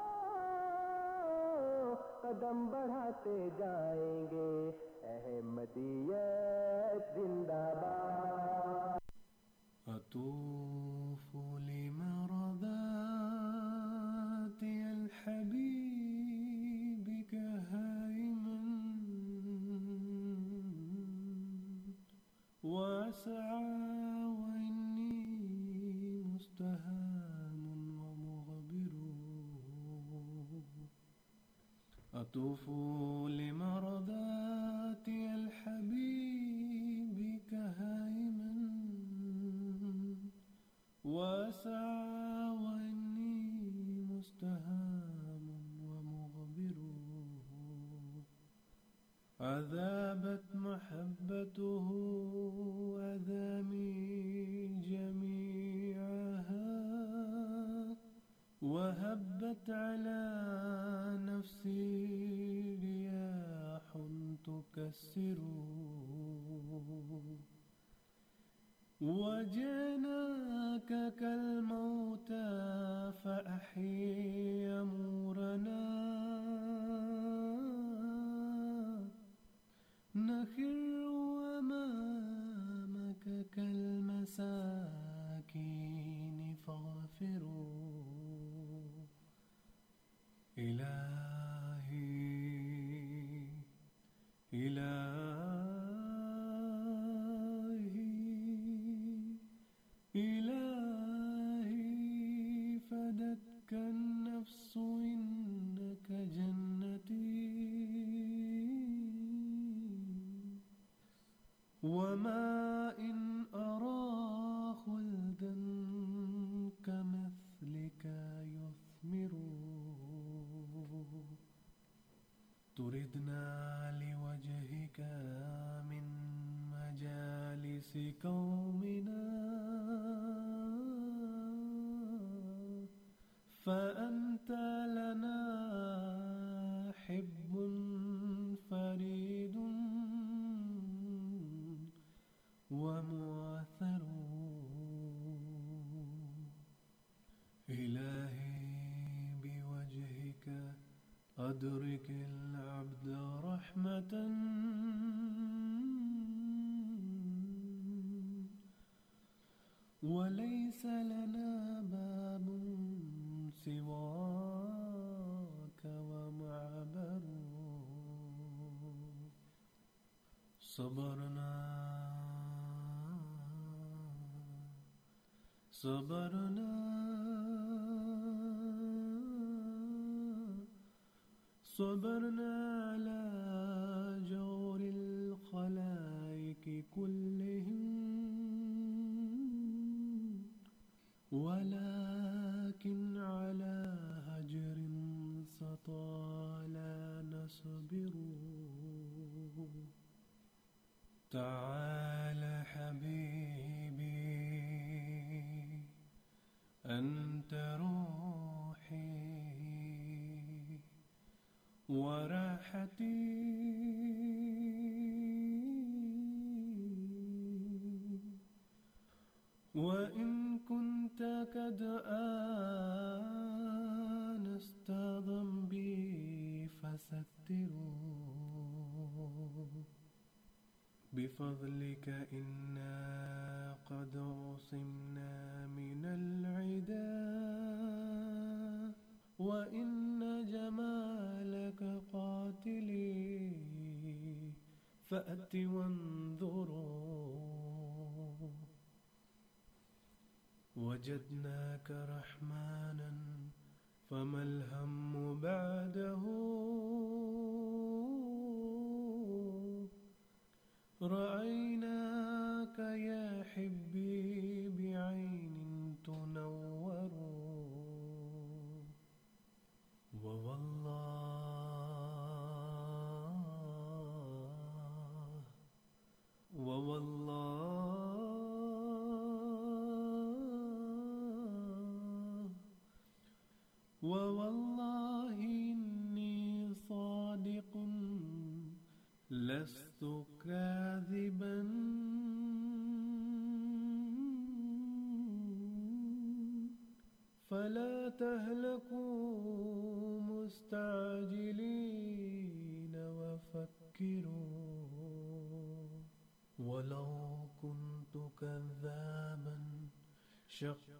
قدم بڑھاتے جائیں گے۔ احمدیت زندہ باد۔ أطوف لمرضات الحبيب كهائما وأسعى وطوفوا لمرضاتي الحبيب كهائما واسعى واني مستهام ومغبر عذابت محبته اذامي وهبت على نفسي رياح تكسر وجئناك كالموتى فأحيي أمورنا نخر أمامك كالمساكين فاغفروا إلهي إلهي. صبرنا صبرنا الرحمن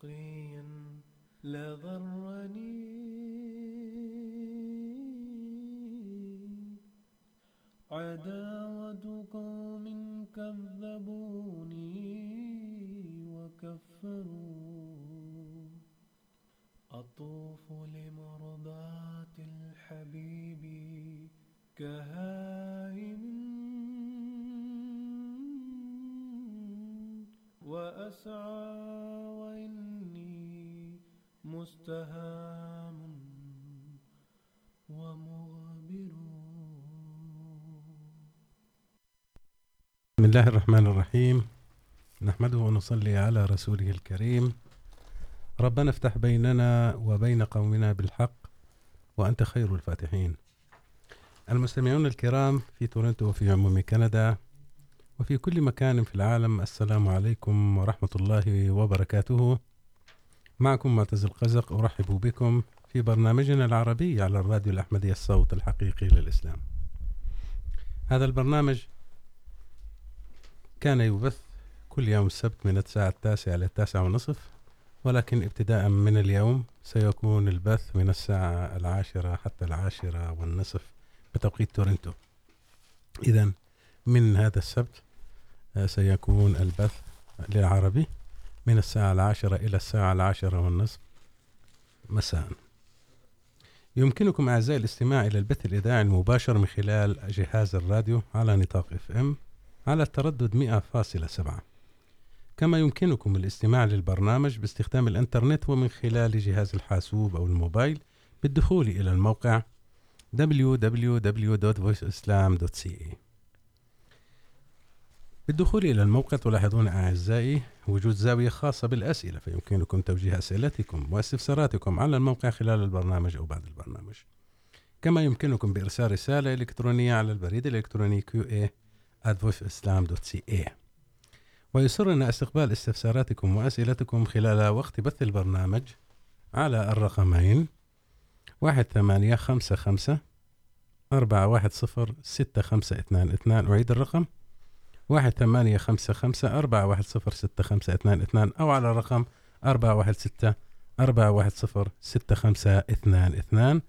شقيا لغرني عداوة قوم كذبوني وكفروا. أطوف لمرضاة مستهام ومغبر بسم الله الرحمن الرحيم. نحمده ونصلي على رسوله الكريم. ربنا افتح بيننا وبين قومنا بالحق وأنت خير الفاتحين. المستمعون الكرام في تورنتو وفي عموم كندا وفي كل مكان في العالم، السلام عليكم ورحمة الله وبركاته. معكم معتز القزق، أرحب بكم في برنامجنا العربي على الراديو الأحمدي الصوت الحقيقي للإسلام. هذا البرنامج كان يبث كل يوم السبت من الساعة التاسعة إلى التاسعة ونصف، ولكن ابتداء من اليوم سيكون البث من الساعة العاشرة حتى العاشرة والنصف بتوقيت تورنتو. إذا من هذا السبت سيكون البث للعربي. من الساعة العاشرة إلى الساعة العاشرة والنصف مساء. يمكنكم أعزائي الاستماع إلى البث الإذاعي المباشر من خلال جهاز الراديو على نطاق اف ام على التردد 100.7 كما يمكنكم الاستماع للبرنامج باستخدام الانترنت ومن خلال جهاز الحاسوب أو الموبايل بالدخول إلى الموقع www.voiceislam.ca بالدخول إلى الموقع تلاحظون أعزائي وجود زاوية خاصة بالأسئلة، فيمكنكم توجيه أسئلتكم واستفساراتكم على الموقع خلال البرنامج أو بعد البرنامج. كما يمكنكم بإرسال رسالة إلكترونية على البريد الإلكتروني QA voiceislam.ca ويسرنا استقبال استفساراتكم وأسئلتكم خلال وقت بث البرنامج على الرقمين واحد ثمانية خمسة خمسة أربعة واحد صفر ستة خمسة اثنان اثنان، أعيد الرقم. 1855 واحد ثمانية خمسة خمسة أربعة واحد صفر ستة خمسة اثنان اثنان أو على الرقم أربعة واحد ستة أربعة واحد صفر ستة خمسة اثنان اثنان.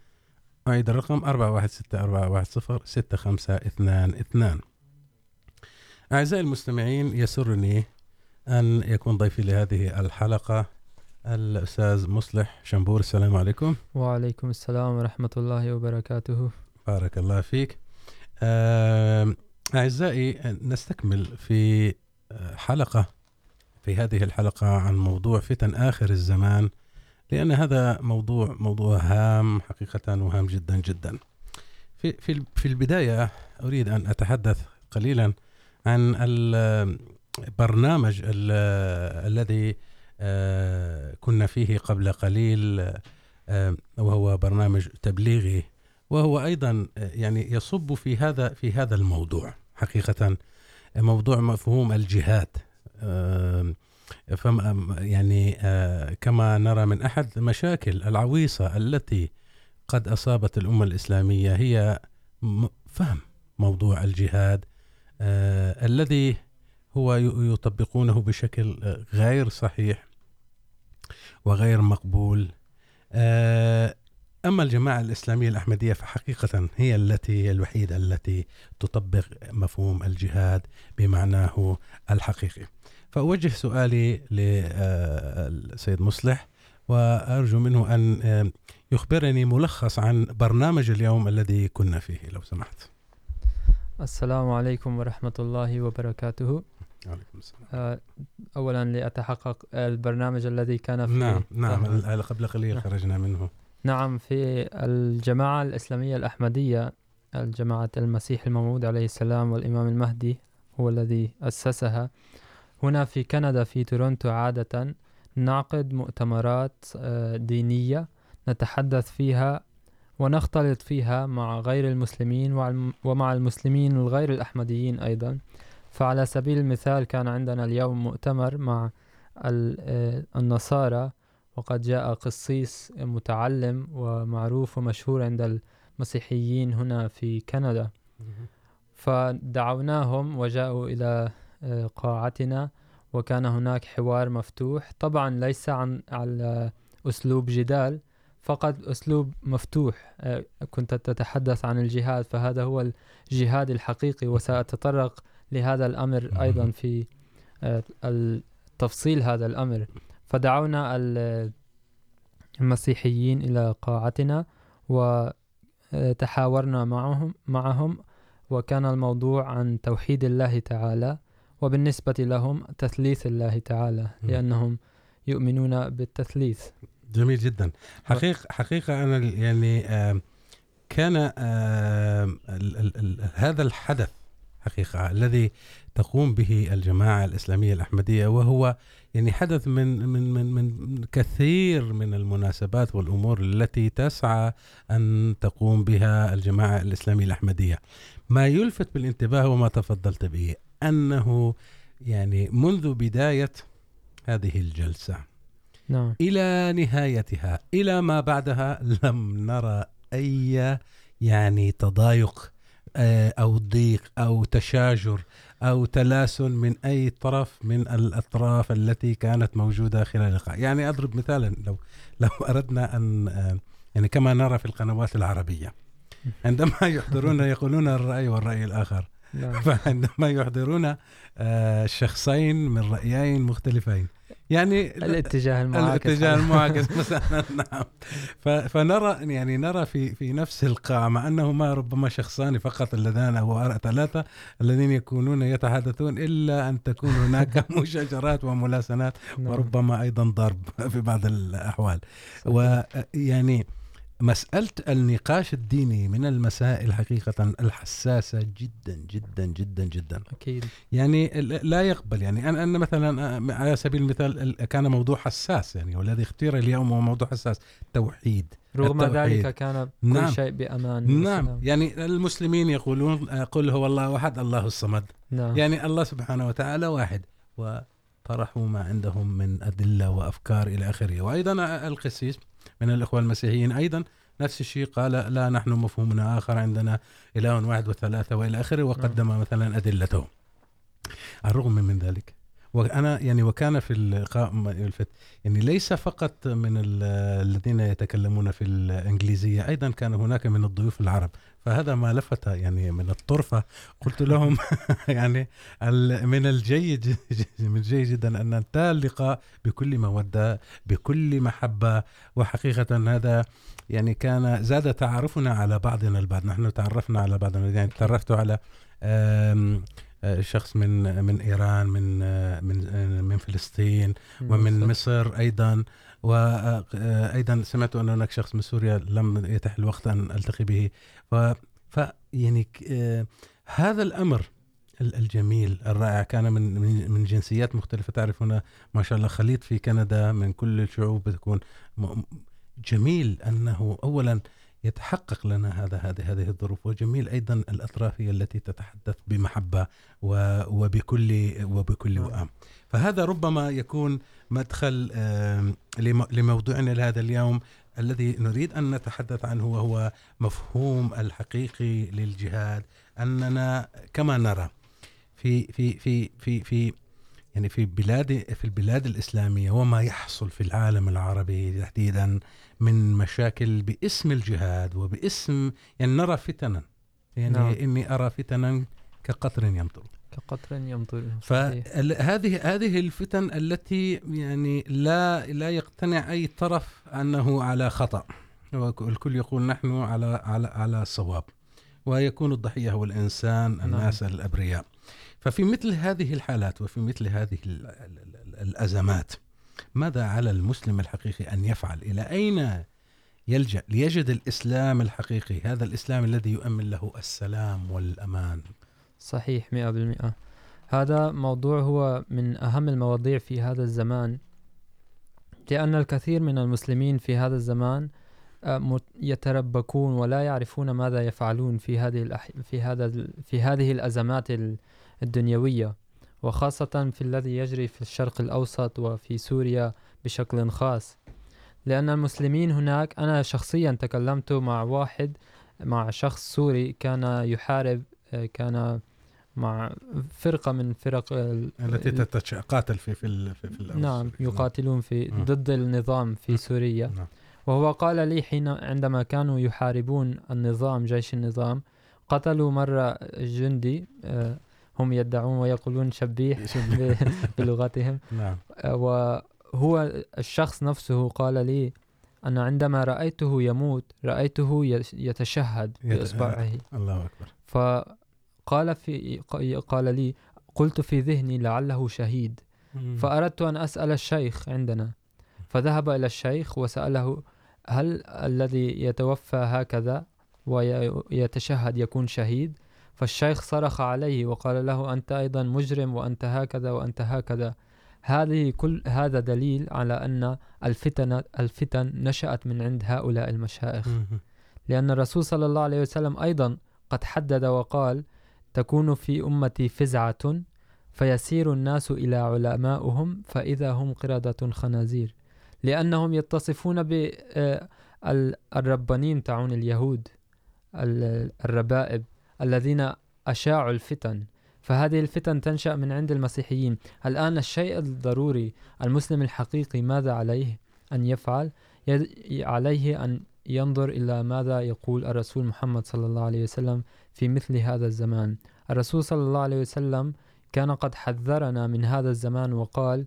أعيد الرقم أربعة واحد ستة أربعة واحد صفر ستة خمسة اثنان اثنان. أعزائي المستمعين يسرني أن يكون ضيفي لهذه الحلقة الأستاذ مصلح شنبور. السلام عليكم. وعليكم السلام ورحمة الله وبركاته. بارك الله فيك. آه، أعزائي، نستكمل في حلقة، في هذه الحلقة عن موضوع فتن آخر الزمان، لأن هذا موضوع موضوع هام، حقيقة وهام جدا جدا. في في في البداية أريد أن أتحدث قليلا عن البرنامج الذي كنا فيه قبل قليل وهو برنامج تبليغي، وهو ايضا يعني يصب في هذا في هذا الموضوع. حقيقه موضوع مفهوم الجهاد فم يعني كما نرى من احد مشاكل العويصه التي قد اصابت الامه الاسلاميه هي فهم موضوع الجهاد الذي هو يطبقونه بشكل غير صحيح وغير مقبول. أما الجماعة الإسلامية الأحمدية فحقيقة هي التي الوحيدة التي تطبق مفهوم الجهاد بمعناه الحقيقي. فأوجه سؤالي للسيد مصلح وأرجو منه أن يخبرني ملخص عن برنامج اليوم الذي كنا فيه لو سمحت. السلام عليكم ورحمة الله وبركاته. عليكم السلام. أولا لأتحقق البرنامج الذي كان في نعم نعم قبل قليل خرجنا منه. نعم، في الجماعة الإسلامية الأحمدية، الجماعة المسيح الموعود عليه السلام والإمام المهدي هو الذي أسسها. هنا في كندا، في تورونتو عادة، نعقد مؤتمرات دينية نتحدث فيها ونختلط فيها مع غير المسلمين ومع المسلمين الغير الأحمديين أيضا. فعلى سبيل المثال، كان عندنا اليوم مؤتمر مع النصارى وقد جاء قسيس متعلم ومعروف ومشهور عند المسيحيين هنا في كندا. فدعوناهم وجاءوا إلى قاعتنا وكان هناك حوار مفتوح. طبعا ليس عن على أسلوب جدال فقط أسلوب مفتوح. كنت تتحدث عن الجهاد فهذا هو الجهاد الحقيقي وسأتطرق لهذا الأمر أيضا في تفصيل هذا الأمر. فدعونا المسيحيين إلى قاعتنا وتحاورنا معهم معهم وكان الموضوع عن توحيد الله تعالى وبالنسبة لهم تثليث الله تعالى لأنهم يؤمنون بالتثليث. جميل جدا. حقيقة حقيقة أنا يعني آه كان آه ال ال ال هذا الحدث حقيقة الذي تقوم به الجماعة الإسلامية الأحمدية وهو يعني حدث من من من من كثير من المناسبات والأمور التي تسعى أن تقوم بها الجماعة الإسلامية الأحمدية ما يلفت بالانتباه وما تفضلت به أنه يعني منذ بداية هذه الجلسة نعم. إلى نهايتها إلى ما بعدها لم نرى أي يعني تضايق أو ضيق أو تشاجر أو تلاسن من أي طرف من الأطراف التي كانت موجودة خلال اللقاء. يعني أضرب مثالا لو لو أردنا أن يعني كما نرى في القنوات العربية. عندما يحضرون يقولون الرأي والرأي الآخر. فعندما يحضرون شخصين من رأيين مختلفين. يعني الاتجاه المعاكس الاتجاه المعاكس مثلا. نعم. فنرى يعني نرى في في نفس القاعة مع انه ما ربما شخصان فقط اللذان او ثلاثة الذين يكونون يتحدثون الا ان تكون هناك مشاجرات وملاسنات وربما ايضا ضرب في بعض الاحوال ويعني مسألة النقاش الديني من المسائل حقيقة الحساسة جدا جدا جدا جدا. أكيد. يعني لا يقبل. يعني أنا, أنا مثلا على سبيل المثال كان موضوع حساس. يعني والذي اختير اليوم هو موضوع حساس. توحيد. رغم التوحيد. ذلك كان كل نعم. شيء بأمان. نعم. والسلام. يعني المسلمين يقولون قل هو الله واحد الله الصمد. نعم. يعني الله سبحانه وتعالى واحد. وطرحوا ما عندهم من أدلة وأفكار إلى آخره. وأيضا القسيس من الإخوة المسيحيين. أيضا نفس الشيء قال لا نحن مفهومنا آخر عندنا إله واحد وثلاثة وإلى آخره وقدم مثلا أدلته. الرغم من ذلك وانا يعني وكان في اللقاء يعني ليس فقط من الذين يتكلمون في الانجليزيه ايضا كان هناك من الضيوف العرب. فهذا ما لفت يعني من الطرفه قلت لهم يعني من الجيد من الجيد جدا ان انتهى اللقاء بكل موده بكل محبه وحقيقه هذا يعني كان زاد تعارفنا على بعضنا البعض. نحن تعرفنا على بعضنا. يعني تعرفت على شخص من من ايران من من من فلسطين ومن مصر ايضا وايضا سمعت ان هناك شخص من سوريا لم يتح الوقت ان التقي به. ف يعني هذا الامر الجميل الرائع كان من من جنسيات مختلفه تعرف هنا ما شاء الله خليط في كندا من كل الشعوب بتكون جميل انه اولا يتحقق لنا هذا هذه هذه الظروف. وجميل ايضا الاطراف هي التي تتحدث بمحبه وبكل وبكل وئام فهذا ربما يكون مدخل لموضوعنا لهذا اليوم الذي نريد ان نتحدث عنه وهو مفهوم الحقيقي للجهاد. اننا كما نرى في في في في في يعني في بلاد في البلاد الاسلاميه وما يحصل في العالم العربي تحديدا من مشاكل باسم الجهاد وباسم يعني نرى فتنا. يعني نعم. اني ارى فتنا كقطر يمطر. كقطر يمطر فهذه هذه الفتن التي يعني لا لا يقتنع اي طرف انه على خطا والكل يقول نحن على على على الصواب ويكون الضحيه هو الانسان الناس نعم. الابرياء ففي مثل هذه الحالات وفي مثل هذه الازمات ماذا على المسلم الحقيقي ان يفعل؟ الى اين يلجا ليجد الاسلام الحقيقي؟ هذا الاسلام الذي يؤمن له السلام والامان صحيح 100% هذا موضوع هو من اهم المواضيع في هذا الزمان لان الكثير من المسلمين في هذا الزمان يتربكون ولا يعرفون ماذا يفعلون في هذه الأح... في هذا في هذه الازمات الدنيويه وخاصه في الذي يجري في الشرق الاوسط وفي سوريا بشكل خاص. لان المسلمين هناك انا شخصيا تكلمت مع واحد مع شخص سوري كان يحارب كان مع فرقه من فرق التي تتقاتل في في في, في نعم يقاتلون في ضد النظام في سوريا. نعم. وهو قال لي حين عندما كانوا يحاربون النظام جيش النظام قتلوا مرة جندي هم يدعون ويقولون شبيح بلغتهم. نعم. وهو الشخص نفسه قال لي أن عندما رأيته يموت رأيته يتشهد بإصبعه الله أكبر. فقال في قال لي قلت في ذهني لعله شهيد. فأردت أن أسأل الشيخ عندنا. فذهب إلى الشيخ وسأله هل الذي يتوفى هكذا ويتشهد يكون شهيد؟ فالشيخ صرخ عليه وقال له أنت أيضا مجرم وأنت هكذا وأنت هكذا. هذه كل هذا دليل على أن الفتن الفتن نشأت من عند هؤلاء المشائخ لأن الرسول صلى الله عليه وسلم أيضا قد حدد وقال تكون في أمتي فزعة فيسير الناس إلى علماؤهم فإذا هم قردة خنازير. لأنهم يتصفون بالربانين تعون اليهود الربائب. الذين أشاعوا الفتن. فهذه الفتن تنشأ من عند المسيحيين. الآن الشيء الضروري المسلم الحقيقي ماذا عليه أن يفعل؟ عليه أن ينظر إلى ماذا يقول الرسول محمد صلى الله عليه وسلم في مثل هذا الزمان. الرسول صلى الله عليه وسلم كان قد حذرنا من هذا الزمان وقال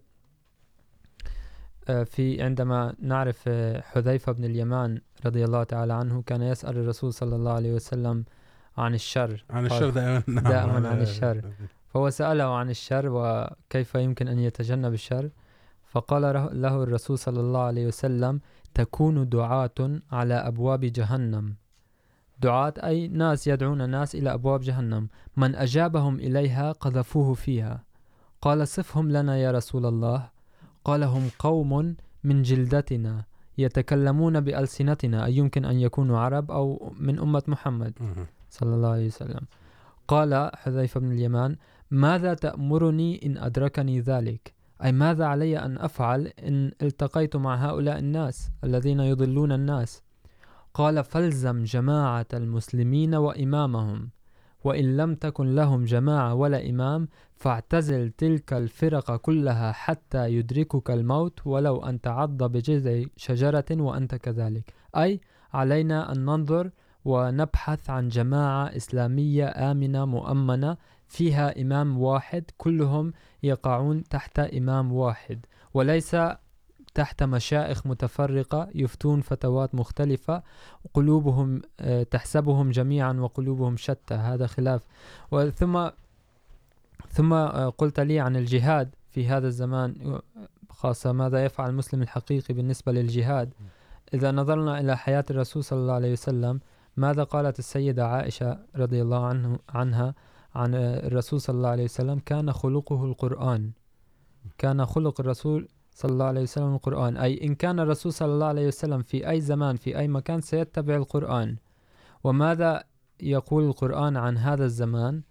في عندما نعرف حذيفة بن اليمان رضي الله تعالى عنه، كان يسأل الرسول صلى الله عليه وسلم عن الشر. عن الشر دائما. دائما عن الشر. فهو سأله عن الشر وكيف يمكن أن يتجنب الشر. فقال له الرسول صلى الله عليه وسلم تكون دعاة على أبواب جهنم. دعاة أي ناس يدعون الناس إلى أبواب جهنم. من أجابهم إليها قذفوه فيها. قال صفهم لنا يا رسول الله. قال هم قوم من جلدتنا يتكلمون بألسنتنا. أي يمكن أن يكونوا عرب أو من أمة محمد. صلى الله عليه وسلم. قال حذيفة بن اليمان، ماذا تأمرني إن أدركني ذلك؟ أي ماذا علي أن أفعل إن التقيت مع هؤلاء الناس الذين يضلون الناس قال، فالزم جماعة المسلمين وإمامهم. وإن لم تكن لهم جماعة ولا إمام، فاعتزل تلك الفرق كلها حتى يدركك الموت، ولو أن تعض بجذع شجرة وأنت كذلك. أي، علينا أن ننظر ونبحث عن جماعة إسلامية آمنة مؤمنة فيها إمام واحد كلهم يقعون تحت إمام واحد. وليس تحت مشائخ متفرقة يفتون فتوات مختلفة. قلوبهم تحسبهم جميعا وقلوبهم شتى هذا خلاف. ثم ثم قلت لي عن الجهاد في هذا الزمان خاصة ماذا يفعل المسلم الحقيقي بالنسبة للجهاد. إذا نظرنا إلى حياة الرسول صلى الله عليه وسلم ماذا قالت السيدة عائشة رضي الله عنه عنها عن الرسول صلى الله عليه وسلم؟ كان خلقه القرآن. كان خلق الرسول صلى الله عليه وسلم القرآن. أي إن كان الرسول صلى الله عليه وسلم في أي زمان، في أي مكان، سيتبع القرآن. وماذا يقول القرآن عن هذا الزمان؟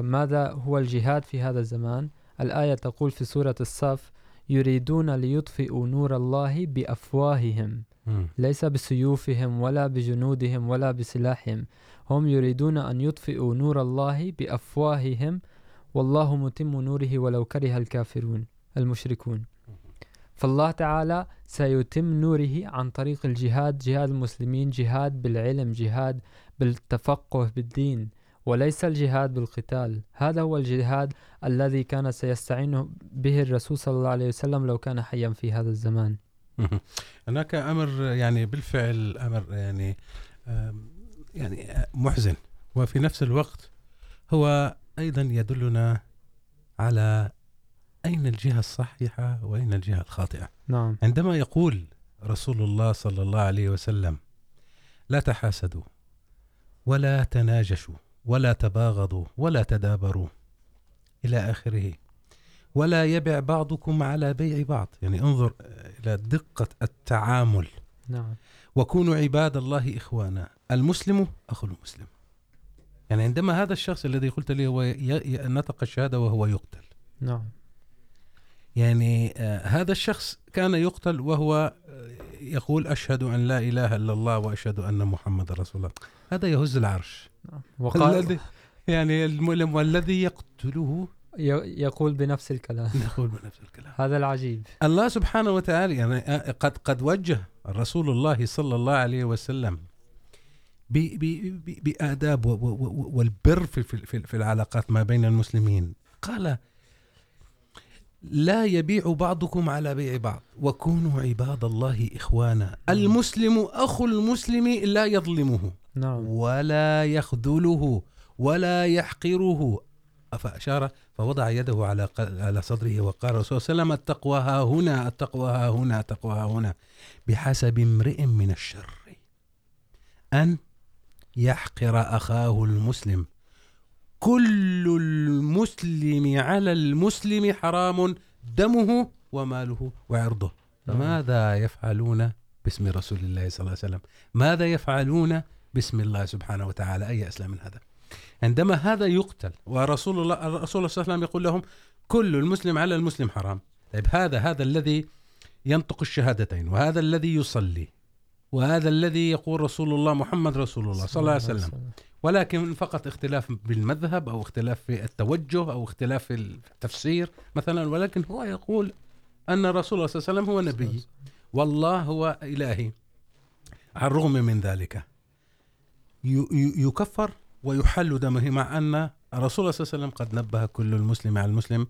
ماذا هو الجهاد في هذا الزمان؟ الآية تقول في سورة الصف يريدون ليطفئوا نور الله بأفواههم. ليس بسيوفهم ولا بجنودهم ولا بسلاحهم. هم يريدون أن يطفئوا نور الله بأفواههم. والله متم نوره ولو كره الكافرون، المشركون. فالله تعالى سيتم نوره عن طريق الجهاد، جهاد المسلمين، جهاد بالعلم، جهاد بالتفقه بالدين وليس الجهاد بالقتال. هذا هو الجهاد الذي كان سيستعين به الرسول صلى الله عليه وسلم لو كان حيا في هذا الزمان. هناك امر يعني بالفعل امر يعني يعني محزن وفي نفس الوقت هو ايضا يدلنا على اين الجهه الصحيحه واين الجهه الخاطئه نعم. عندما يقول رسول الله صلى الله عليه وسلم لا تحاسدوا ولا تناجشوا ولا تباغضوا ولا تدابروا الى اخره ولا يبع بعضكم على بيع بعض. يعني انظر إلى دقة التعامل. نعم. وكونوا عباد الله إخوانا. المسلم أخو المسلم. يعني عندما هذا الشخص الذي قلت لي هو نطق الشهادة وهو يقتل. نعم. يعني هذا الشخص كان يقتل وهو يقول أشهد أن لا إله إلا الله وأشهد أن محمد رسول الله. هذا يهز العرش. وقال الذي يعني المؤلم والذي يقتله يقول بنفس الكلام. يقول بنفس الكلام. هذا العجيب. الله سبحانه وتعالى يعني قد قد وجه رسول الله صلى الله عليه وسلم بآداب والبر في في في العلاقات ما بين المسلمين. قال لا يبيع بعضكم على بيع بعض وكونوا عباد الله إخوانا. المسلم أخو المسلم لا يظلمه نعم. ولا يخذله ولا يحقره. فأشار فوضع يده على على صدره وقال صلى الله عليه وسلم التقوى ها هنا التقوى ها هنا التقوى ها هنا. بحسب امرئ من الشر. أن يحقر أخاه المسلم. كل المسلم على المسلم حرام دمه وماله وعرضه. فماذا يفعلون باسم رسول الله صلى الله عليه وسلم؟ ماذا يفعلون باسم الله سبحانه وتعالى؟ أي أسلام من هذا؟ عندما هذا يقتل ورسول الله الرسول صلى الله عليه وسلم يقول لهم كل المسلم على المسلم حرام. طيب هذا هذا الذي ينطق الشهادتين وهذا الذي يصلي وهذا الذي يقول رسول الله محمد رسول الله صلى الله عليه وسلم. ولكن فقط اختلاف بالمذهب او اختلاف في التوجه او اختلاف في التفسير مثلا. ولكن هو يقول ان رسول الله صلى الله عليه وسلم هو نبي. والله هو الهي على الرغم من ذلك يكفر ويحل دمه مع أن الرسول صلى الله عليه وسلم قد نبه كل المسلم على المسلم.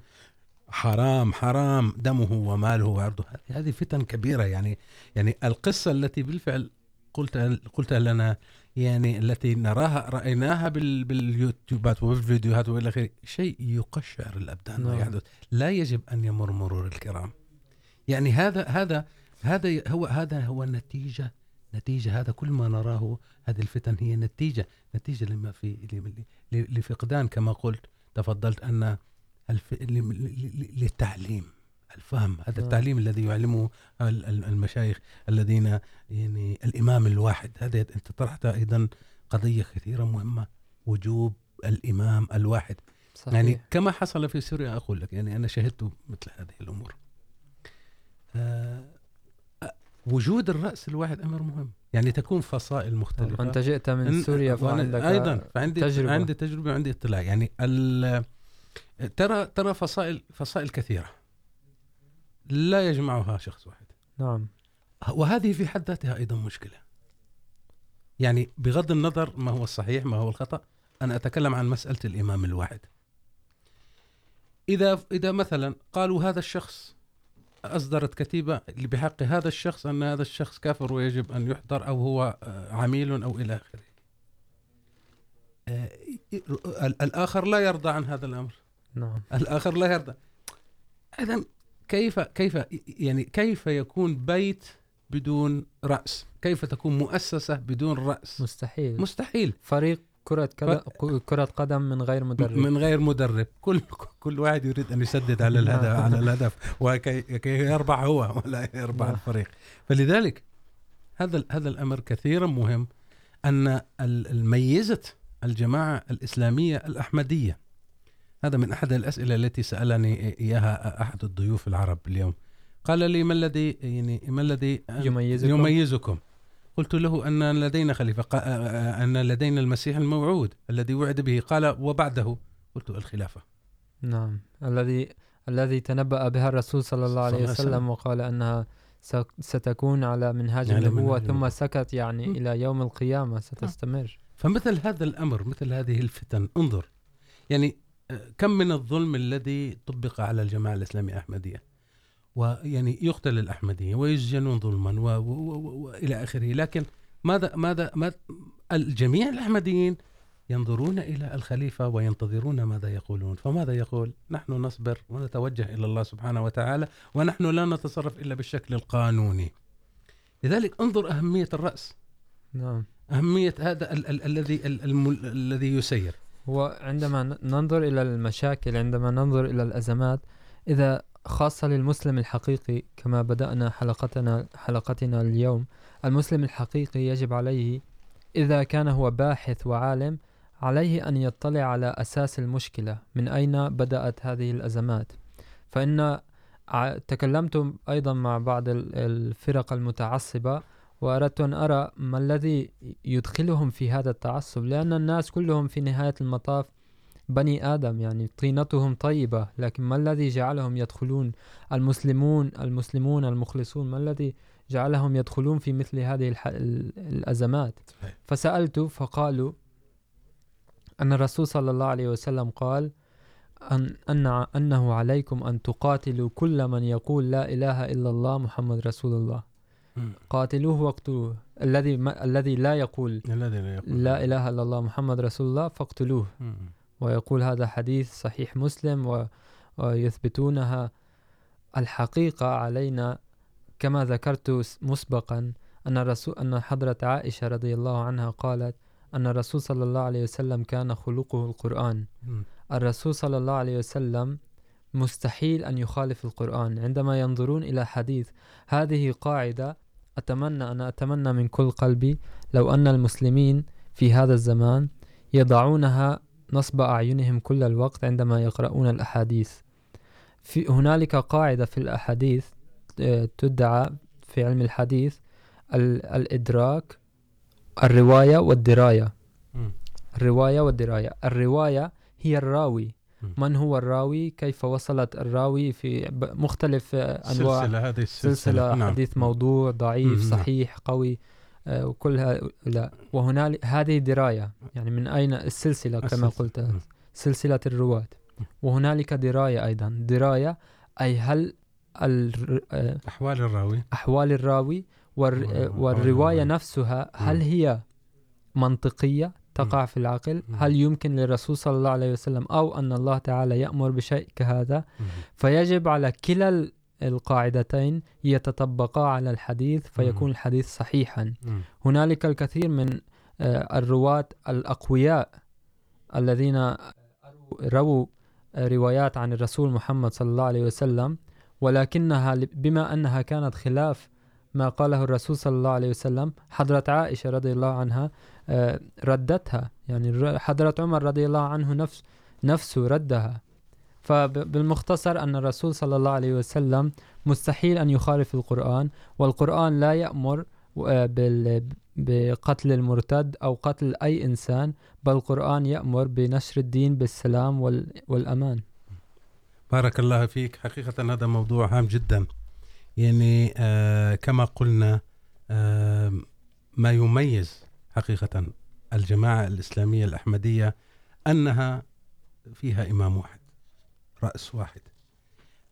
حرام حرام دمه وماله وعرضه. هذه فتن كبيرة يعني يعني القصة التي بالفعل قلت قلت لنا يعني التي نراها رأيناها باليوتيوبات وبالفيديوهات وإلى آخره شيء يقشعر الأبدان ما يحدث لا يجب أن يمر مرور الكرام. يعني هذا هذا هذا هو هذا هو النتيجة نتيجة هذا كل ما نراه هذه الفتن هي نتيجة نتيجة لما في لفقدان كما قلت تفضلت أن الف... للتعليم الفهم هذا التعليم الذي يعلمه المشايخ الذين يعني الإمام الواحد. هذا أنت طرحت أيضا قضية كثيرة مهمة وجوب الإمام الواحد. صحيح. يعني كما حصل في سوريا أقول لك يعني أنا شهدت مثل هذه الأمور. آه وجود الراس الواحد امر مهم. يعني تكون فصائل مختلفه أنت جئت من إن- سوريا فعندك ايضا فعندي تجربة. تجربة. عندي تجربه وعندي اطلاع. يعني ترى ترى فصائل فصائل كثيره لا يجمعها شخص واحد. نعم. وهذه في حد ذاتها ايضا مشكله يعني بغض النظر ما هو الصحيح ما هو الخطا انا اتكلم عن مساله الامام الواحد. اذا اذا مثلا قالوا هذا الشخص اصدرت كتيبه بحق هذا الشخص ان هذا الشخص كافر ويجب ان يحضر او هو عميل او الى اخره آه، ال- الاخر لا يرضى عن هذا الامر نعم. الاخر لا يرضى. اذا كيف كيف يعني كيف يكون بيت بدون راس كيف تكون مؤسسه بدون راس مستحيل. مستحيل. فريق كرة كرة قدم من غير مدرب. من غير مدرب. كل كل واحد يريد ان يسدد على الهدف على الهدف. وكي كي يربح هو ولا يربح. الفريق. فلذلك هذا هذا الامر كثيرا مهم. ان ال- الميزه الجماعه الاسلاميه الاحمديه هذا من احد الاسئله التي سالني اياها احد الضيوف العرب اليوم. قال لي ما الذي يعني ما الذي يميزكم؟ يميزكم؟ قلت له ان لدينا خليفه قا- ان لدينا المسيح الموعود الذي وعد به. قال وبعده. قلت الخلافه نعم. الذي الذي تنبأ بها الرسول صلى الله عليه وسلم. وقال أنها ستكون على منهاج النبوة ثم. سكت يعني م. إلى يوم القيامة. ستستمر. فمثل هذا الامر مثل هذه الفتن انظر. يعني كم من الظلم الذي طبق على الجماعه الاسلاميه الاحمديه ويعني يقتل الاحمديه ويسجنون ظلما و- و- و- والى اخره لكن ماذا ماذا ما الجميع الاحمديين ينظرون الى الخليفه وينتظرون ماذا يقولون. فماذا يقول؟ نحن نصبر ونتوجه الى الله سبحانه وتعالى ونحن لا نتصرف الا بالشكل القانوني. لذلك انظر اهميه الراس نعم. أهمية هذا ال- ال- الذي ال- الذي يسير. وعندما ننظر إلى المشاكل عندما ننظر إلى الأزمات إذا خاصة للمسلم الحقيقي كما بدأنا حلقتنا حلقتنا اليوم. المسلم الحقيقي يجب عليه، إذا كان هو باحث وعالم، عليه أن يطلع على أساس المشكلة، من أين بدأت هذه الأزمات. فإن ع- تكلمت أيضا مع بعض الفرق المتعصبة، وأردت أن أرى ما الذي يدخلهم في هذا التعصب، لأن الناس كلهم في نهاية المطاف بني آدم يعني طينتهم طيبة لكن ما الذي جعلهم يدخلون المسلمون المسلمون المخلصون ما الذي جعلهم يدخلون في مثل هذه الأزمات؟ فسألت فقالوا أن الرسول صلى الله عليه وسلم قال أن, أن أنه عليكم أن تقاتلوا كل من يقول لا إله إلا الله محمد رسول الله. قاتلوه واقتلوه. الذي ما الذي لا يقول الذي لا يقول لا إله إلا الله محمد رسول الله فاقتلوه. ويقول هذا حديث صحيح مسلم. ويثبتونها الحقيقة علينا كما ذكرت مسبقا أن الرسول أن حضرة عائشة رضي الله عنها قالت أن الرسول صلى الله عليه وسلم كان خلقه القرآن. الرسول صلى الله عليه وسلم مستحيل أن يخالف القرآن عندما ينظرون إلى حديث هذه قاعدة أتمنى أنا أتمنى من كل قلبي لو أن المسلمين في هذا الزمان يضعونها نصب أعينهم كل الوقت عندما يقرؤون الأحاديث. في هنالك قاعدة في الأحاديث تدعى في علم الحديث ال- الإدراك الرواية والدراية. الرواية والدراية. الرواية هي الراوي. من هو الراوي؟ كيف وصلت الراوي في مختلف أنواع؟ سلسلة، هذه السلسلة، سلسلة نعم. حديث موضوع ضعيف نعم. صحيح قوي. آه، وكل هؤلاء وهنالك هذه دراية يعني من أين السلسلة كما. قلت. سلسلة الرواة وهنالك دراية أيضا. دراية أي هل أحوال الراوي. أحوال الراوي والر... والرواية نفسها هل هي منطقية؟ تقع في العقل. هل يمكن للرسول صلى الله عليه وسلم أو أن الله تعالى يأمر بشيء كهذا؟ فيجب على كلا القاعدتين يتطبقا على الحديث فيكون الحديث صحيحا. هنالك الكثير من الرواة الأقوياء الذين رووا روايات عن الرسول محمد صلى الله عليه وسلم ولكنها بما أنها كانت خلاف ما قاله الرسول صلى الله عليه وسلم حضرة عائشة رضي الله عنها ردتها. يعني حضرة عمر رضي الله عنه نفس نفسه ردها. فبالمختصر أن الرسول صلى الله عليه وسلم مستحيل أن يخالف القرآن، والقرآن لا يأمر بقتل المرتد أو قتل أي إنسان، بل القرآن يأمر بنشر الدين بالسلام والأمان. بارك الله فيك. حقيقة هذا موضوع هام جدا. يعني، آه، كما قلنا، آه، ما يميز حقيقة الجماعة الإسلامية الأحمدية أنها فيها إمام واحد. رأس واحد.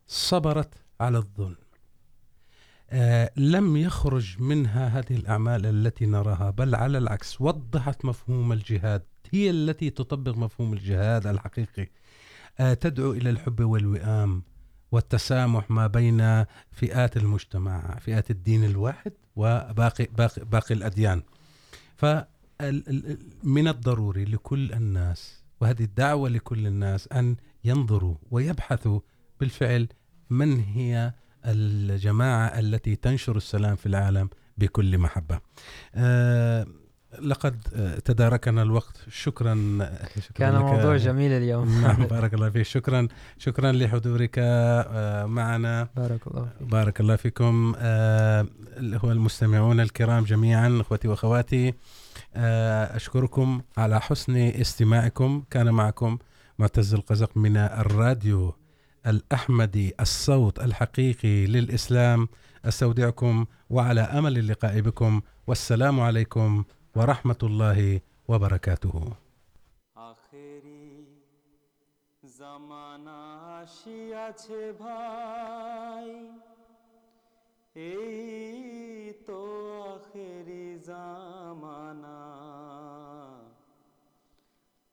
صبرت على الظلم. آه لم يخرج منها هذه الأعمال التي نراها بل على العكس وضحت مفهوم الجهاد هي التي تطبق مفهوم الجهاد الحقيقي. آه تدعو إلى الحب والوئام والتسامح ما بين فئات المجتمع فئات الدين الواحد وباقي باقي, باقي الأديان. فمن الضروري لكل الناس وهذه الدعوة لكل الناس أن ينظروا ويبحثوا بالفعل من هي الجماعة التي تنشر السلام في العالم بكل محبة. أه لقد تداركنا الوقت. شكرا, شكرا كان لك. موضوع جميل اليوم. نعم بارك الله فيك. شكرا شكرا لحضورك معنا. بارك الله فيك. بارك الله فيكم. هو المستمعون الكرام جميعا اخوتي واخواتي اشكركم على حسن استماعكم. كان معكم معتز القزق من الراديو الأحمدي الصوت الحقيقي للإسلام أستودعكم وعلى أمل اللقاء بكم والسلام عليكم ورحمة الله وبركاته آخری زمانہ আসিয়াছে ভাই এই তো আখেরি জামানা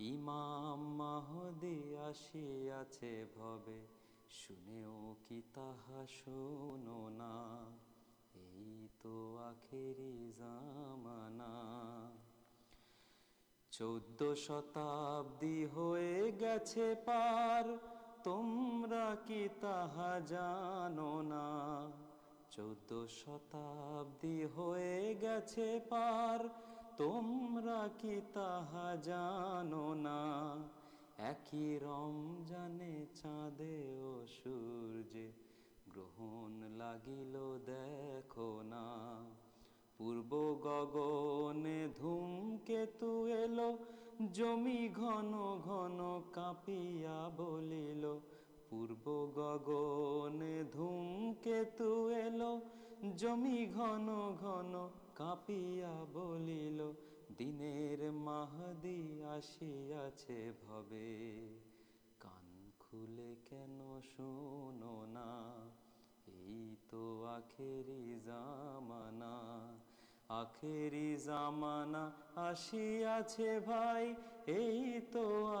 ماہر جانا چود شتابی ہو گیا پار تما کی طا جانا چود شدی گار تم چور گر دیکھنا پور گگنے دم کے تل جمی گن کاپیا بول پور گنے تلپ سے بھائی توانا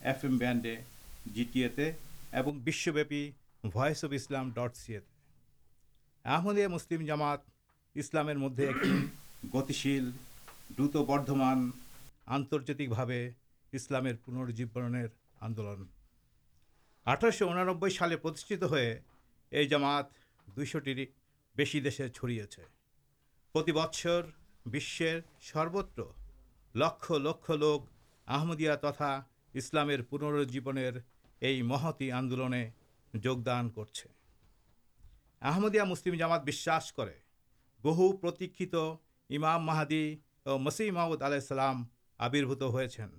ایفم بینڈے جیٹیوپیس اف اسلام ڈٹ سیے مسلم جامات اسلام گل دردمان آنرجاتے اسلام پنر جیب آندولن اٹھارہ سو اندھت ہوئے یہ جماعت دوش بسے چڑیے بسر سروت لکھ لکھ لوگ آمدیا ترا ইসলামের পুনরুজ্জীবনের এই মহতি আন্দোলনে যোগদান করছে আহমদিয়া মুসলিম জামাত বিশ্বাস করে বহু প্রতীক্ষিত ইমাম মাহাদি ও মসিহ মাহমুদ আলাইসাল্লাম আবির্ভূত হয়েছেন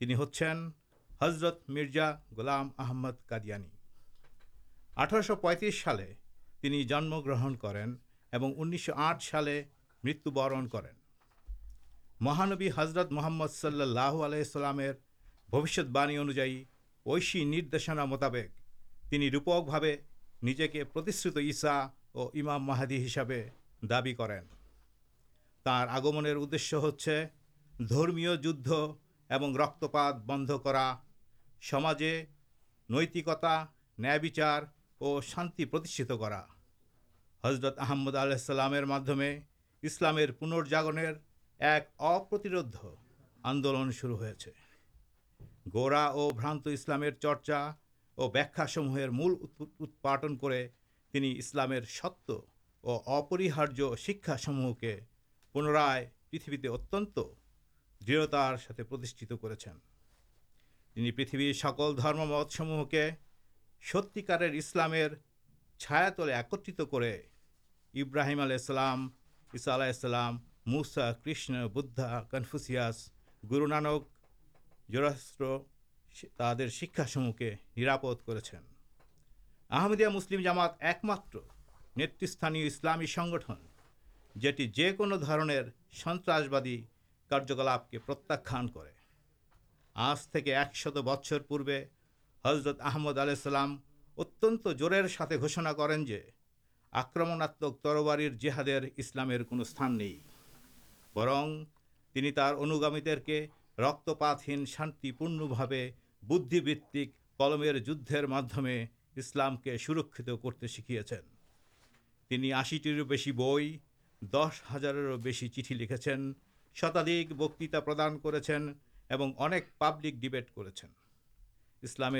তিনি হচ্ছেন হজরত মির্জা গোলাম আহমদ কাদিয়ানি আঠারোশো সালে তিনি জন্মগ্রহণ করেন এবং উনিশশো সালে মৃত্যুবরণ করেন মহানবী হজরত মোহাম্মদ সাল্লাহ আলাইসাল্লামের بوشت باعی انوجائردیشنا مطابق روپک بھا نجے کے پرشرت عیسا اور امام مہادی ہسپے دای کریں آگمن ہومد اور رکپات بند کر سمجھے نیتکتا نیوچار اور شانتی حضرت احمد علیہ میں اسلام پنرجاگ ایک ابرترود آندولن شروع ہو گوڑا اور برانتسلام چرچا اور بہا سموہر مول اتپاٹن کو ست اور اور شکا سموہ کے پنرائے پریتھویتے اتن دن کرنی پتہ سکل درم مت سموہ کے ستیکار اسلام چائے ایکت کریم آل اسلام ایسا علاسلام موسا کشن بدھا کنفسیاس گرونانک تعرید کرم جامات ایک مطلب نیت سن اسلامی سنگھن سا کارکلاپ کے پرتان کر آج تک شت بچر پوزرت احمد علیہ السلام اتن جور گوشنا کریں جو آکرمات کے رکپاتہ شانت پن بک کلم جمے اسلام کے سرکشت کرتے شکل بئی دس ہزار چیٹ لکھے شتاد بکتا پردان کربلک ڈیبیٹ کرسلام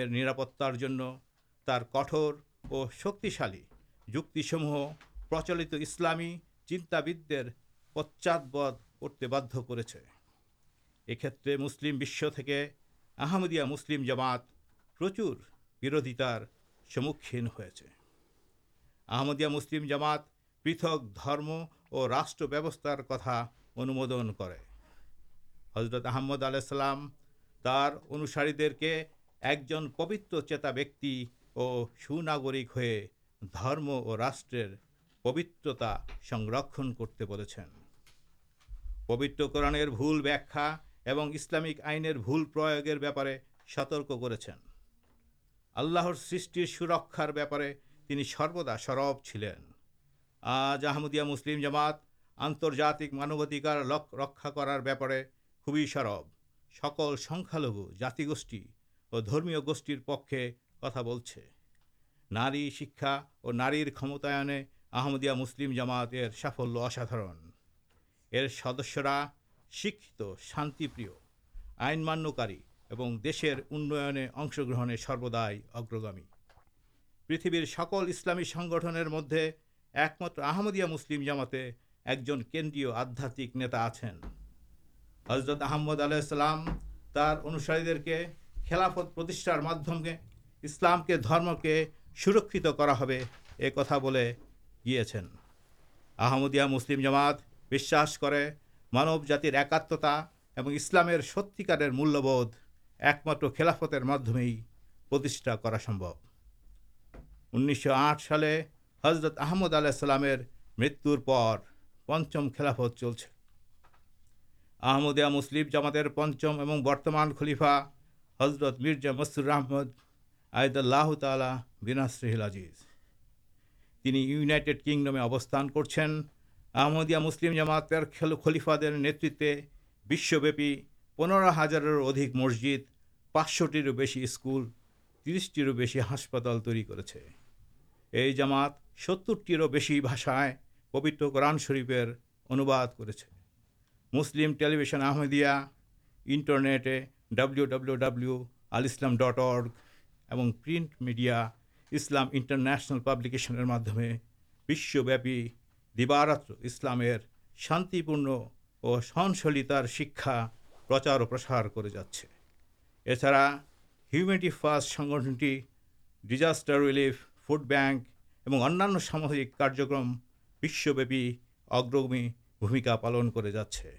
کٹور اور شکشالی جہ پرچلت اسلامی چنتابدے پچھتے بدھ کر ایکتلم جمات پرچر بردتار سمکین جمات پتک اور راشتار حضرت آمد علیہ السلام انوساری کے ایک جن پوتر چتا بیک سوناگر درم اور راشر پوترتا سنرکر پوتر کرنر بھول ویا اور اسلامک آئنی بھول پر سترکر سر سورکارے سروا سربرن آج آمدیا مسلم جامات آنرجاتی سرب سکل سنکھالگو جاتی گوشت اور درمی گوشت پکے کتا بولے نار شکا اور نارمت نے مسلم جماترا شکشت شانتی آئی مانکارشے سروائی اگرگامی پریتھبر سکل اسلامی سنگھنر مدد ایک متر آمدیا مسلم جماعتیں ایک جن کی آدھات نتا آزرت آمد علیہ السلام تر انسانی خلافت پردمے اسلام کے درم کے سورک گیا مسلم جمات بھی مانو جاتر ایکاتا اور اسلام ستر مولیہبھ ایکماتے انیس سو آٹھ سالے حضرت آمد علیہ السلام مرتر پر پنچم خلافت چل سکمیا مسلم جامات پنچم اور برتمان خلیفا حضرت مرزا مصرحمد عید اللہ تعالی بینا سہیل عزیز یونائیٹےڈ کینڈمے ابستان کر آمدیا مسلم جامات خلیف دینی پنر ہزار مسجد پچ سوٹر اسکول ترسٹرو بس ہسپتال تر جامات سترائے پبتر قورن شرفر انوباد کر Muslim television Ahmadiyya internet W W W آل اسلام ڈٹ ارگ پرنٹ میڈیا اسلام انٹرنشنل پبلکشانے بھى دیبارت اسلام شانتی پن اور سہنشل شکشا پرچار پرسار کر جاچا ہیومیٹی فارس سنگھنٹی ڈیزاسٹر ریلف فڈ بینک اور انانیہ سامکرمپی اگرکا پالن کر جاچے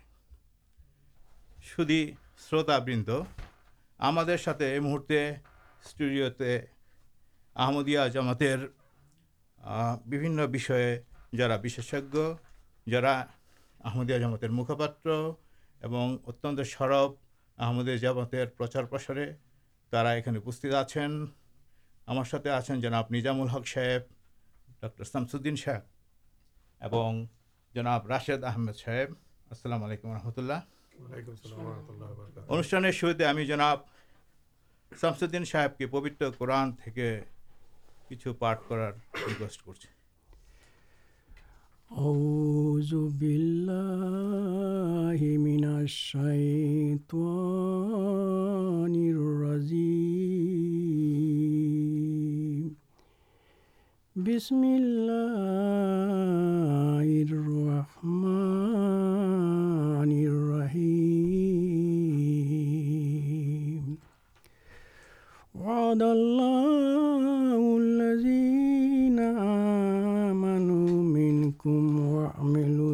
سروت ہمیں یہ مہرت اسٹوڈیو جامات بھی جرا بش جرا آمد اظہم مخپات سرب آمدی جامات پرچار پرسارے تراست آن ہمارے آن جناب نجامل ہق صاحب ڈاکٹر سمسود صاحب جناب راشد احمد صاحب آسلام علیکم و رحمۃ اللہ انوشان شروع ہمیں جناب شامسدین صاحب کے پوتر قرآن کے کچھ پاٹ کرار أعوذ بالله من الشيطان الرجيم. بسم الله الرحمن الرحيم. وعد الله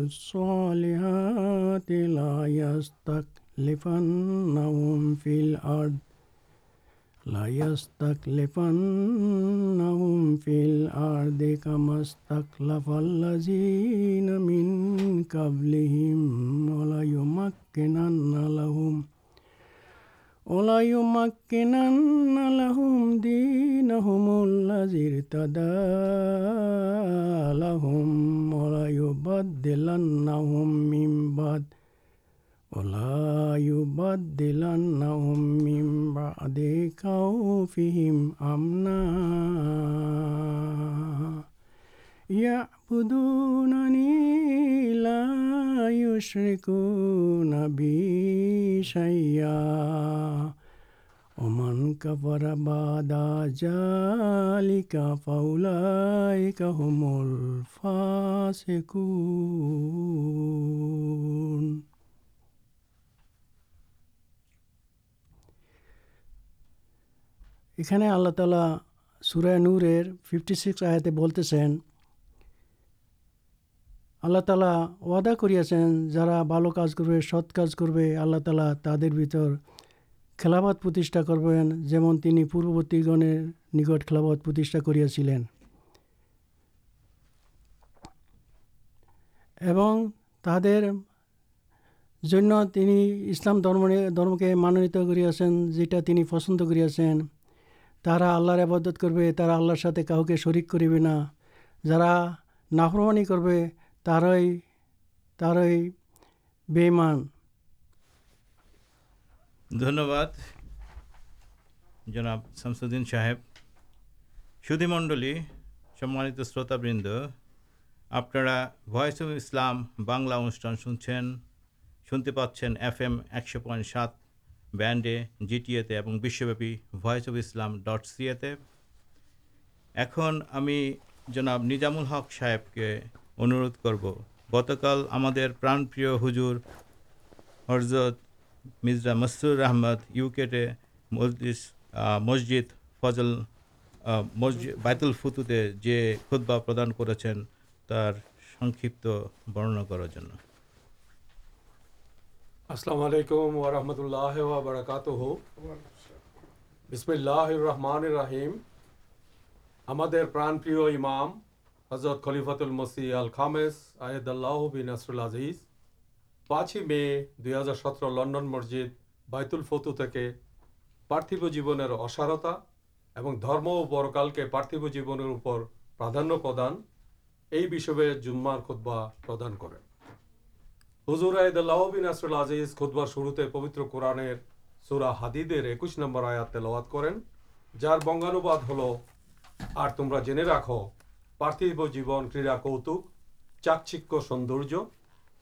الصالحات لا يستكلفنهم في الأرض، لا يستكلفنهم في الأرض كما استكلف الذين من قبلهم ولا يمكنن لهم ولا يمكنن لهم دينهم الذي ارتدى لهم ولا يبدلنهم من بعد ولا يبدلنهم من بعد خوفهم أمنا يعبدونني لا يشركون بي شيئا ومن كفر بعد ذلك فأولئك هم الفاسقون এখানে আল্লাহ তালা সুরায় নূরের ফিফটি সিক্স আয়াতে বলতেছেন اللہ تعالا وادہ کریا بال کچھ کر ست کج کرولہ تعالہ تر بھی کلاواد کربین جمن تین پوری گنے نکٹ خلاپتیشا کرنی اسلام درمکے مانون کرنی پسند کریا آللہ عبادت کر ترا آللہ ساتھ کا شریک کرا نا فرمانی کر دنیہبدمسین صحیح سودی منڈل سمانت شروط بند آپ اف اسلام بنلا انچن ایف ایم ایکش پائنٹ سات، بینڈے جی ٹی ایسبیاپیس اف اسلام ڈٹ سیے اک ہمیں جناب نجامل ہق صاحب کے অনুরোধ করব গতকাল আমাদের প্রাণপ্রিয় হুজুর হরজত মির্জা মসরুর আহমদ ইউকেটে মসজিদ মসজিদ ফজল মসজিদ বাইতুল ফুতুতে যে খুদ্া প্রদান করেছেন তার সংক্ষিপ্ত বর্ণনা করার জন্য السلام علیکم ورحمۃ اللہ وبرکاتہ بسم اللہ الرحمن الرحیم আমাদের প্রাণপ্রিয় ইমাম حضرت خلیفاتل مسی آل خام آئے اللہیز پانچ مے دو ہزار سترہ لنڈن مسجد بائتل فتو پر جیوارتا برکال کے پرارتھ جیو پرادان یہ سیشو جمار کتبا پردان کرزورسر الزیز خودبا شروع سے پبتر قورنہ سورا ہادی ایکش نمبر آیات لواد کریں جار بنگانواد ہل اور تمہارا جنے رکھو پرتھو جیون کوت چاکچ سوندر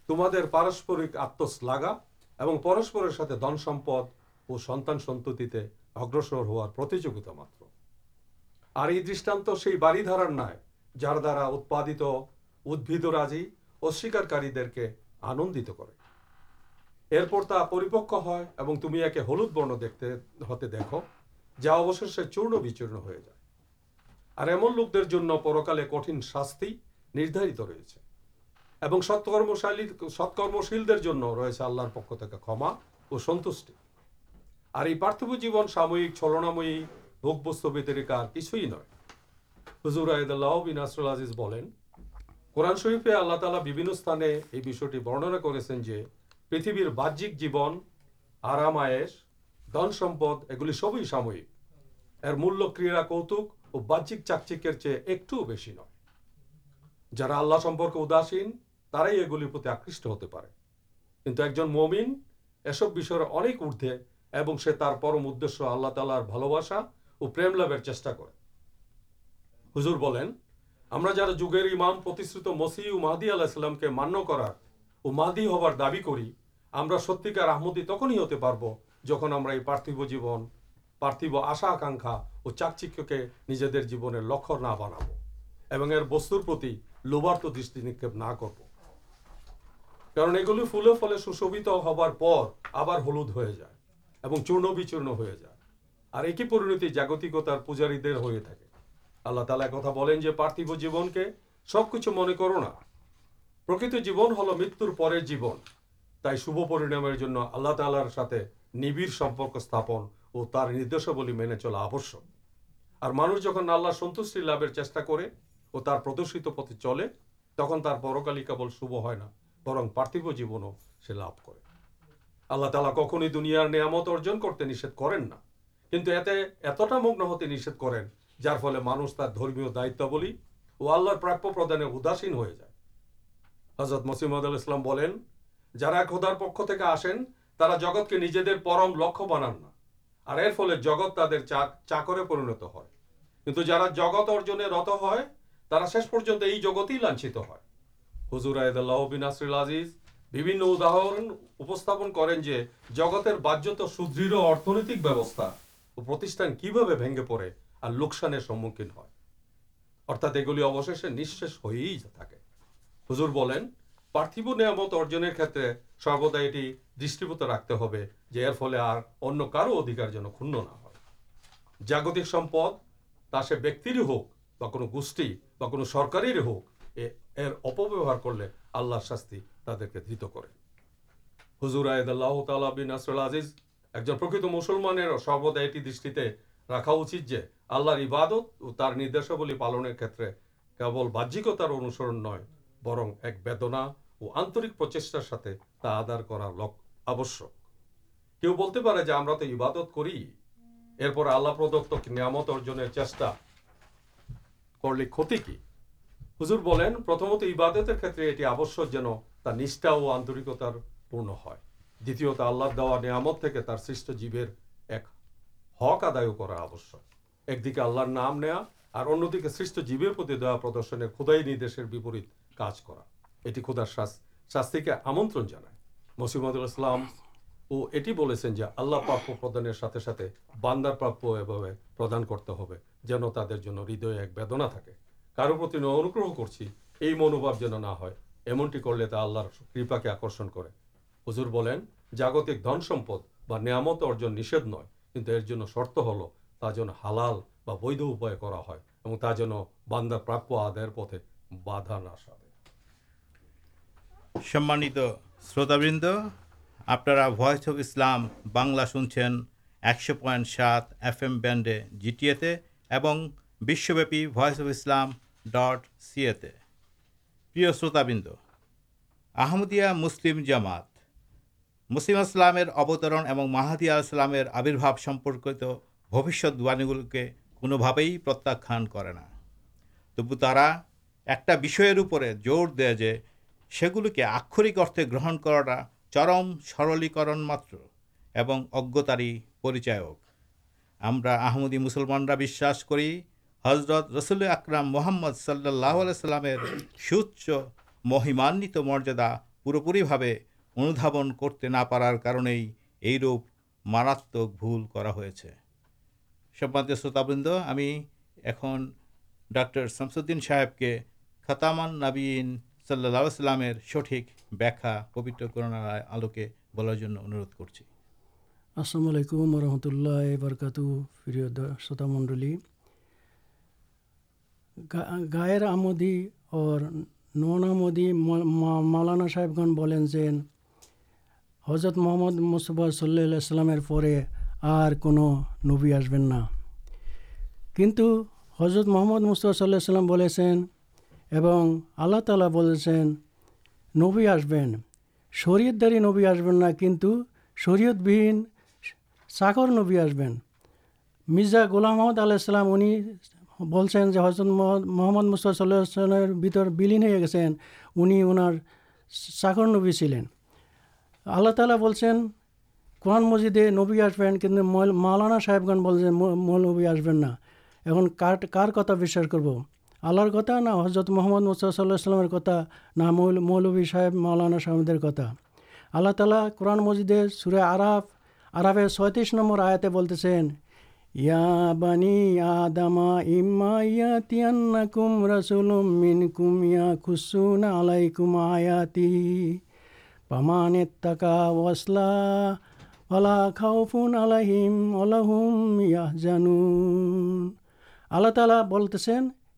تمہیں پارسپرک آتسلاگا اور اسپر سات دن سمپ اور سنتان سنتر ہوتی مار دانت سے نئے جارا اتپاد ادب رازی اور سیکارکار آنند کر کے ہلو برن دیکھتے ہوتے دیکھ جا اوشی چوڑ بچورائے اور ایمن لوکر کٹن شاستی رہے ست کرمشیل پکا اور جیب سامکست قورن شہیفے آلہ تعالی سی برننا کرام آئے دن سمپ ایگل سبھی سامک یہ مولا کھ چاہا ہر جام مسی محدیہ کے مان کر دہلی ستار پرتھو آسا آ چاکچے لکھنا نکلی جاگتکتار پوجار تعلیہ ایک پرارتھ جیون کے سب کچھ من کر جیب ہل مت جیون تھی شاملہ تعالی سمپرک سپن اور تردشبل منے چلا آبش مانوش جہاں آللہ سنتشی لابیر چیٹا اور تر پردوشت پتہ چلے تک ترکالی کے بل شو ہے برن پرتھو جیون تعلق کخی دنیا نیا مت ارجن کرتے نشےد کرتے اتنا مگن ہوتی نشےد کریں جار فل مانس تر دمیہ دائتبل اور آللہ پرابی پردانے اداسین جائے حضرت مسیم بولیں جادار پک تک آسین جگت کے نجی پرم لک بانانا بھجت سرت نتکا کی بھاگے پڑے اور لوکسان ہے اردا یہ گلشیش ہوئے ہزر بولیں پرتھو نیا مت ارجن کچھ دشوت رکھتے ہودھار جن کن نہمپے ہوک گوشت سرکار ہوگر اپار کراستی تعداد دائید اللہ تعالی نسر الزیز ایک جن پرکت مسلمان سرودا دست رکھا جو آلر عبادتولی پالنے کھیت باہرکتار انوسر نو برن ایک بےدنا اور آنک پرچاردار کر لک توادت آدت نیا ارجن چاہتی کیباد جنٹا اور آنرکتار پورا دہلا دعا نیا سیشٹ جیبر ایک ہق آدا کر آشیہ ایک دیکھ کے آل نام اور اندیے سیبرتی دیا پردرشن خدائی ندیشرج شاستی کے آمن مسمد السلام پر ہزر بولیں جاگتکندامت ارجنٹ شرط ہلو تا جن ہالال باندار پرابے بھا نیت شروت بند آپ اف اسلام بنلا سنچین ایکش پائنٹ سات F M بینڈے G T M of Islam dot C A شروت بند آمدیا مسلم جامات مسلم اسلام اور ماہدیہ اسلام آبربابت بوشی گھوم کے کنویں پرتان کرنا تب ایک سگلوکے آخرکار گرہن کر چرم سرلیکرن مطرب اجنتار ہی پریچا ہمسلمانا بس حضرت رسول اکرم محمد صلی اللہ علیہ السلام سوچ مہیمان مریادا پورے پوری اندھا کرتے نہ روپ ماراتے سباد ہمیں اکن ڈاکٹر شمسدین صاحب کے ختمان نبی گرمدی اور مولانا صاحب گنج حضرت محمد مستف صلی اللہ پہ آبی آسبین حضرت محمد مستل اللہ تعالی بول نبی آسبین شرعت داری نبی آسبین کی کنٹ شرد بھیہ ساکر نبی آسبین مرزا گولامحمد علیہ السلام انست محمد مسل صلی اللہ بھیلین گے انہیں ساکھر نبی چلین اللہ تعالی بول کون مسجد نبی آسبین کن مولانا صاحبگن سے مل نبی آسبین ایم کار کتا بھی کرو اللہ کتنا حضرت محمد مسلسل اللہ کتا نہ مولوی صاحب مولانا صحمد کتا اللہ تعالی قرآن مسجد سورہ آرف عربے چترس نمبر آتے بولتے اللہ تعالی بولتے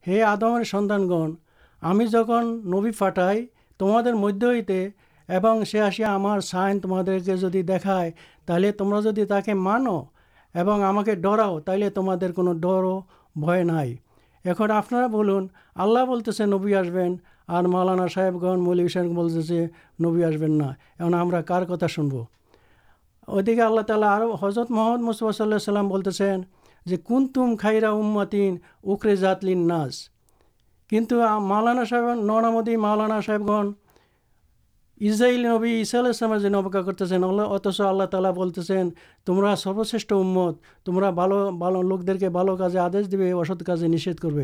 ہی آدم سنتانگن ہمیں جن نبی پٹائی تمہارے مدد سے ہمارے جدی دیکھائے تھی تمہارا جدید تک مانو ہما کے ڈراؤ تھی تمہارے کو ڈرو بھائی اکڑ آپ بولن آللہ بولتے سے نبی آسبین اور مولانا صاحب گن ملو سین بولتے سے نبی آسبینا یہ ہمیں کار کتنا شنب ادیے اللہ تعالی اور حضرت محمد مصفلام بولتے ہیں جو کن تم خائرہ اماتین اخرے جاتل ناز کنتھ مولانا صاحب نانا مدی مولانا صاحب گنزایل نبی اصلاح السلام کرتے ہیں اتس اللہ تعالی بولتے ہیں تمہرا سروشر امت تمہارا بال لوک دکے آدیش دسد کچے نشید کرو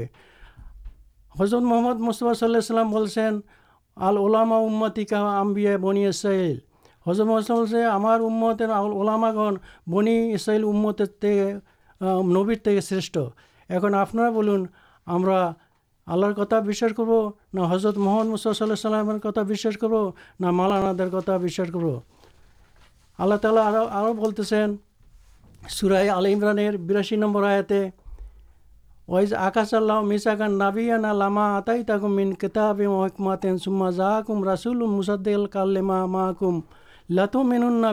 حضرت محمد مصطفی کام بنی اسیل حضرت محسوس ہمارمتے الاما گن بنی اسیل امت نبر تک شرش اک آپ اللہ کتا بھی کرو نہ محمد مسلسل کتا بھی کرب نہ مالاناد کتا بس آللہ تعالی بولتے ہیں سورائ آل عمران بیراشی نمبر آیا آکا سال میسا کان نابیان کے تکما تین سما جا کم راسل مساد کالا محکوم لاتم مین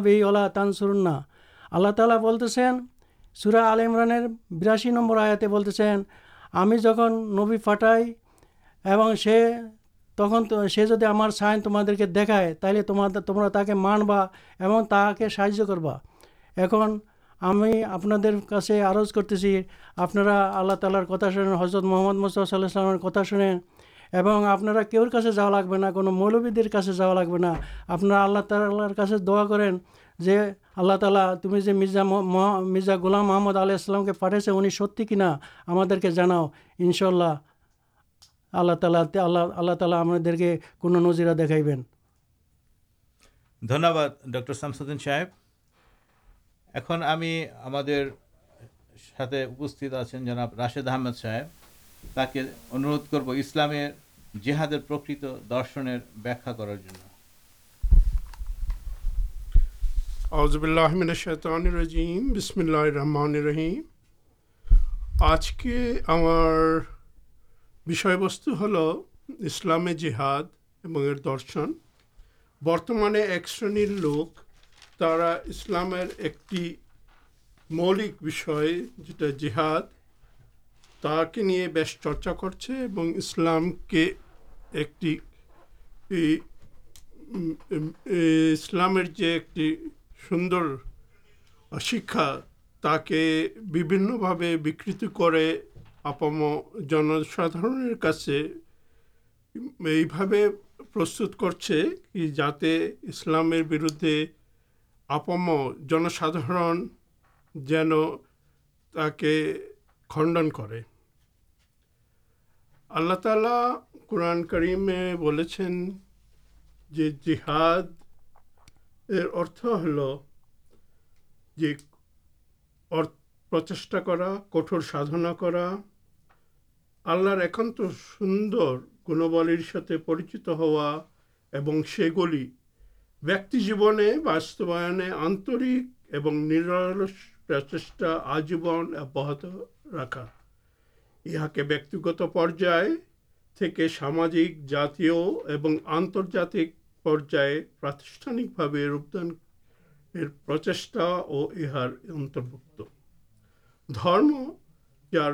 تن سرنا اللہ تعالی بولتے ہیں سورا آل عمران براسی نمبر آیاتے بولتے ہیں ہمیں جہاں نبی پٹائی اور سے تخن تو سے جدی ہمار سائن تمہارے کے دیکھائے تھی تمہارا تمہارا تاکہ مانبا اور تاکہ سہاج کروا এখন আমি আপনাদের কাছে আরজ করতেছি، আপনারা আল্লাহ তালার কথা শোনেন হজরত মোহাম্মদ মোস্তফা সাল্লাহ সাল্লামের কথা শোনেন এবং আপনারা কেউর কাছে যাওয়া লাগবে না، কোনো মৌলবীদের কাছে যাওয়া লাগবে না। আপনারা আল্লাহ তাল্লার কাছে দোয়া করেন جی اللہ تعالیٰ تمہیں جو مرزا مرزا گولام محمد آلیہسلام کے پاس ان کی ستی ہما ان شاء اللہ اللہ تعالی اللہ اللہ تعالی اپنے کجرا دیکھائی دھنیہ واد ڈر سامسدین صاحب اک ہمیں ساتھ آنا راشید احمد صاحب تاکہ اندھ کرو اسلامیہ جہاد پر درشن ویا کر اعوذ اللہ من الشیطان الرجیم، بسم اللہ الرحمن الرحیم۔ آج کے ہمارے جیہاد درشن برتمان ایک شرنر لوک تارا اسلام مولک بھی جیہاد کے لیے بس چرچا کرچے اسلام کے ایکٹی اسلام سوندر شکشا تھینک بکرے اپم جن ساسے یہ جسلام بردے اپم جن سادار جان تنڈن کرالا قرآن کریمے جو جی ہاد پرچا کر کٹور ساجنا کران سوندر گنبل ساتھ پریچت ہوا اور جاستو آنرک اور نل پرچیشا آجیبن اب رکھا یہاں کے بکتی گت پر سامک جاتی آنرجات پرائشانکے روپن اور یہ اتربک درم جار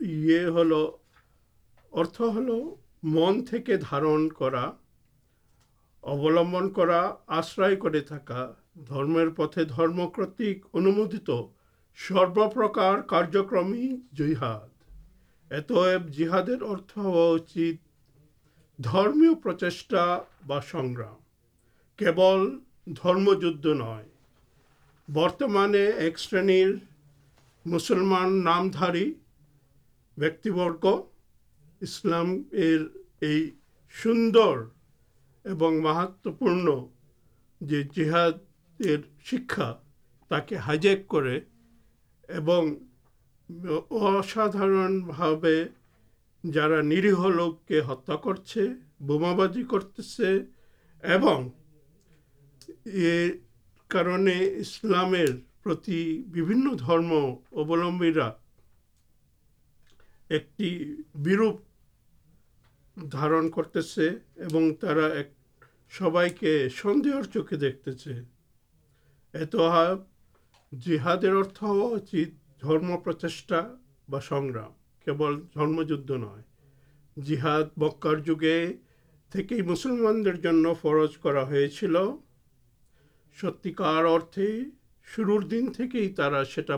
یہ ہل ارتھ ہل منٹ دار کرومن کر آشر کر تکا دمر پتے درم کرتک اندرکار کارکرم جی اتب جیہ ارت ہوا دمشا بنگام کے بول درم جانے ایک شرلمان نام بک اسلام سب ماہپ جی جی ہر شکشا تھی ہائیجیک کردھارن جا نرہ لوک کے ہتھا کرجی کرتے یہ کارن اسلام درم اولمیرا ایک بروپ دار کرتے ایک سب کے سندے چوک دیکھتے اتحا جی ہر ارتھ ہوا چمپ پرچا بنگام كے بول دم جائے جی بکار جگہ مسلمان فرض كا ہو ستار شرور دن كے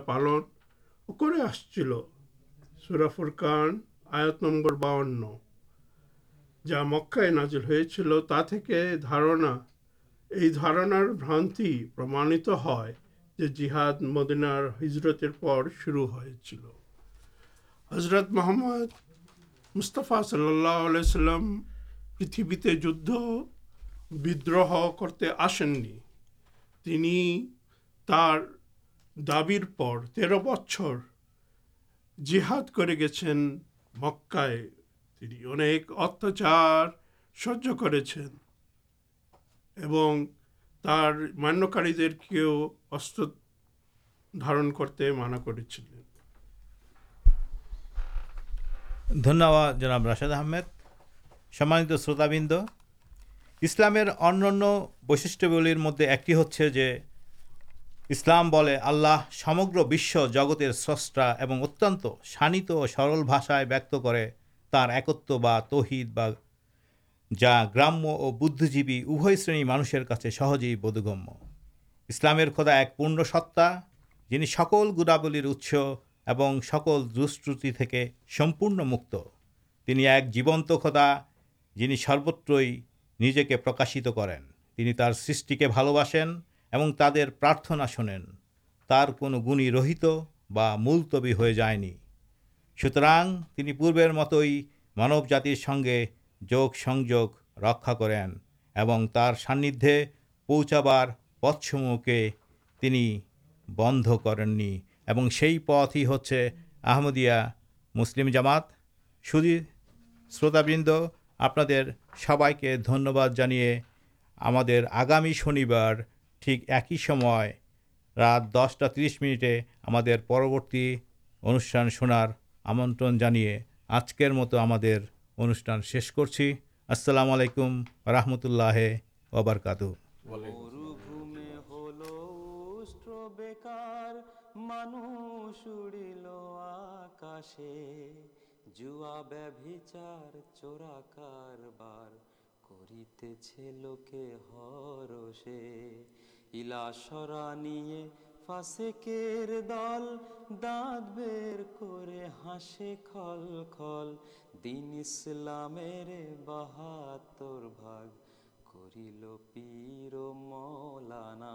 پالنكر آس كی سورافر كان آیا نمبر باون جا مکائے نازل ہو چل تھی دارنا یہ دارنار بھانتی پرمات ہو جیہاد مدینار ہجرت شروع ہو چل حضرت محمد مستفا صلی اللہ علیہ السلام پیتھوتیں جدروہ کرتے آسین در بچر جی ہاد کر گے مکائے۔ اکاچار سہی کرانے کے دارنتے مانا کر دھنیہ جناب راشد آمد سمانت شروط بند اسلام بشر مدد ایک ہی ہوسلام آلہ جگت سا اتن شانت اور سرل بھاشائے بیک کرک جا گرام اور بدھجیوی ابھی شر مانشر کا سہجی بدھگم اسلام ایک پوڑھ ستا جن سکل گودابل اچھ سکل دشتی سمپنمکت ایک جیونت خدا جن سروتر نجے کے پراشت کریں سرشی کے بال بسین پرارتنا شنین تر گنرہ مولت بھی ہو جائے سوتر پوبیر مت ہی مانو جاتر سنگے جگس رکا کر ساندھے پوچھ بار پدسموکے بند کریں پت ہی ہومدیا مسلم جامات سوتا بند آپ سب کے دھنیہ جانے آگامی شنی ٹھیک ایک ہیم دسٹا ترس منیٹے ہمارن آجکر مت ہمانش کر لیکم رحمۃ اللہ وبرکات مان سچار دینسلام بہاتر باغ کرل پیر ملانا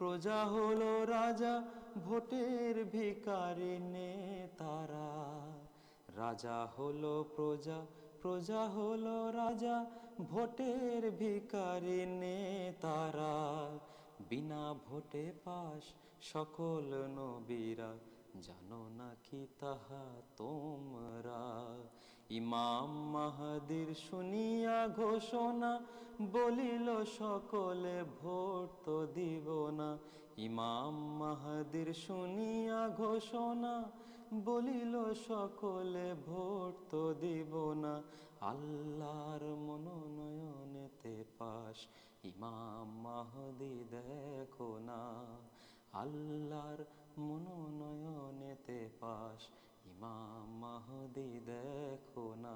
جا ہل راجا بیکارا بنا بٹے پاس سکول جان نی تما اللہ منون پمام دیکھنا اللہ منون پاس مہدی دیکھو نا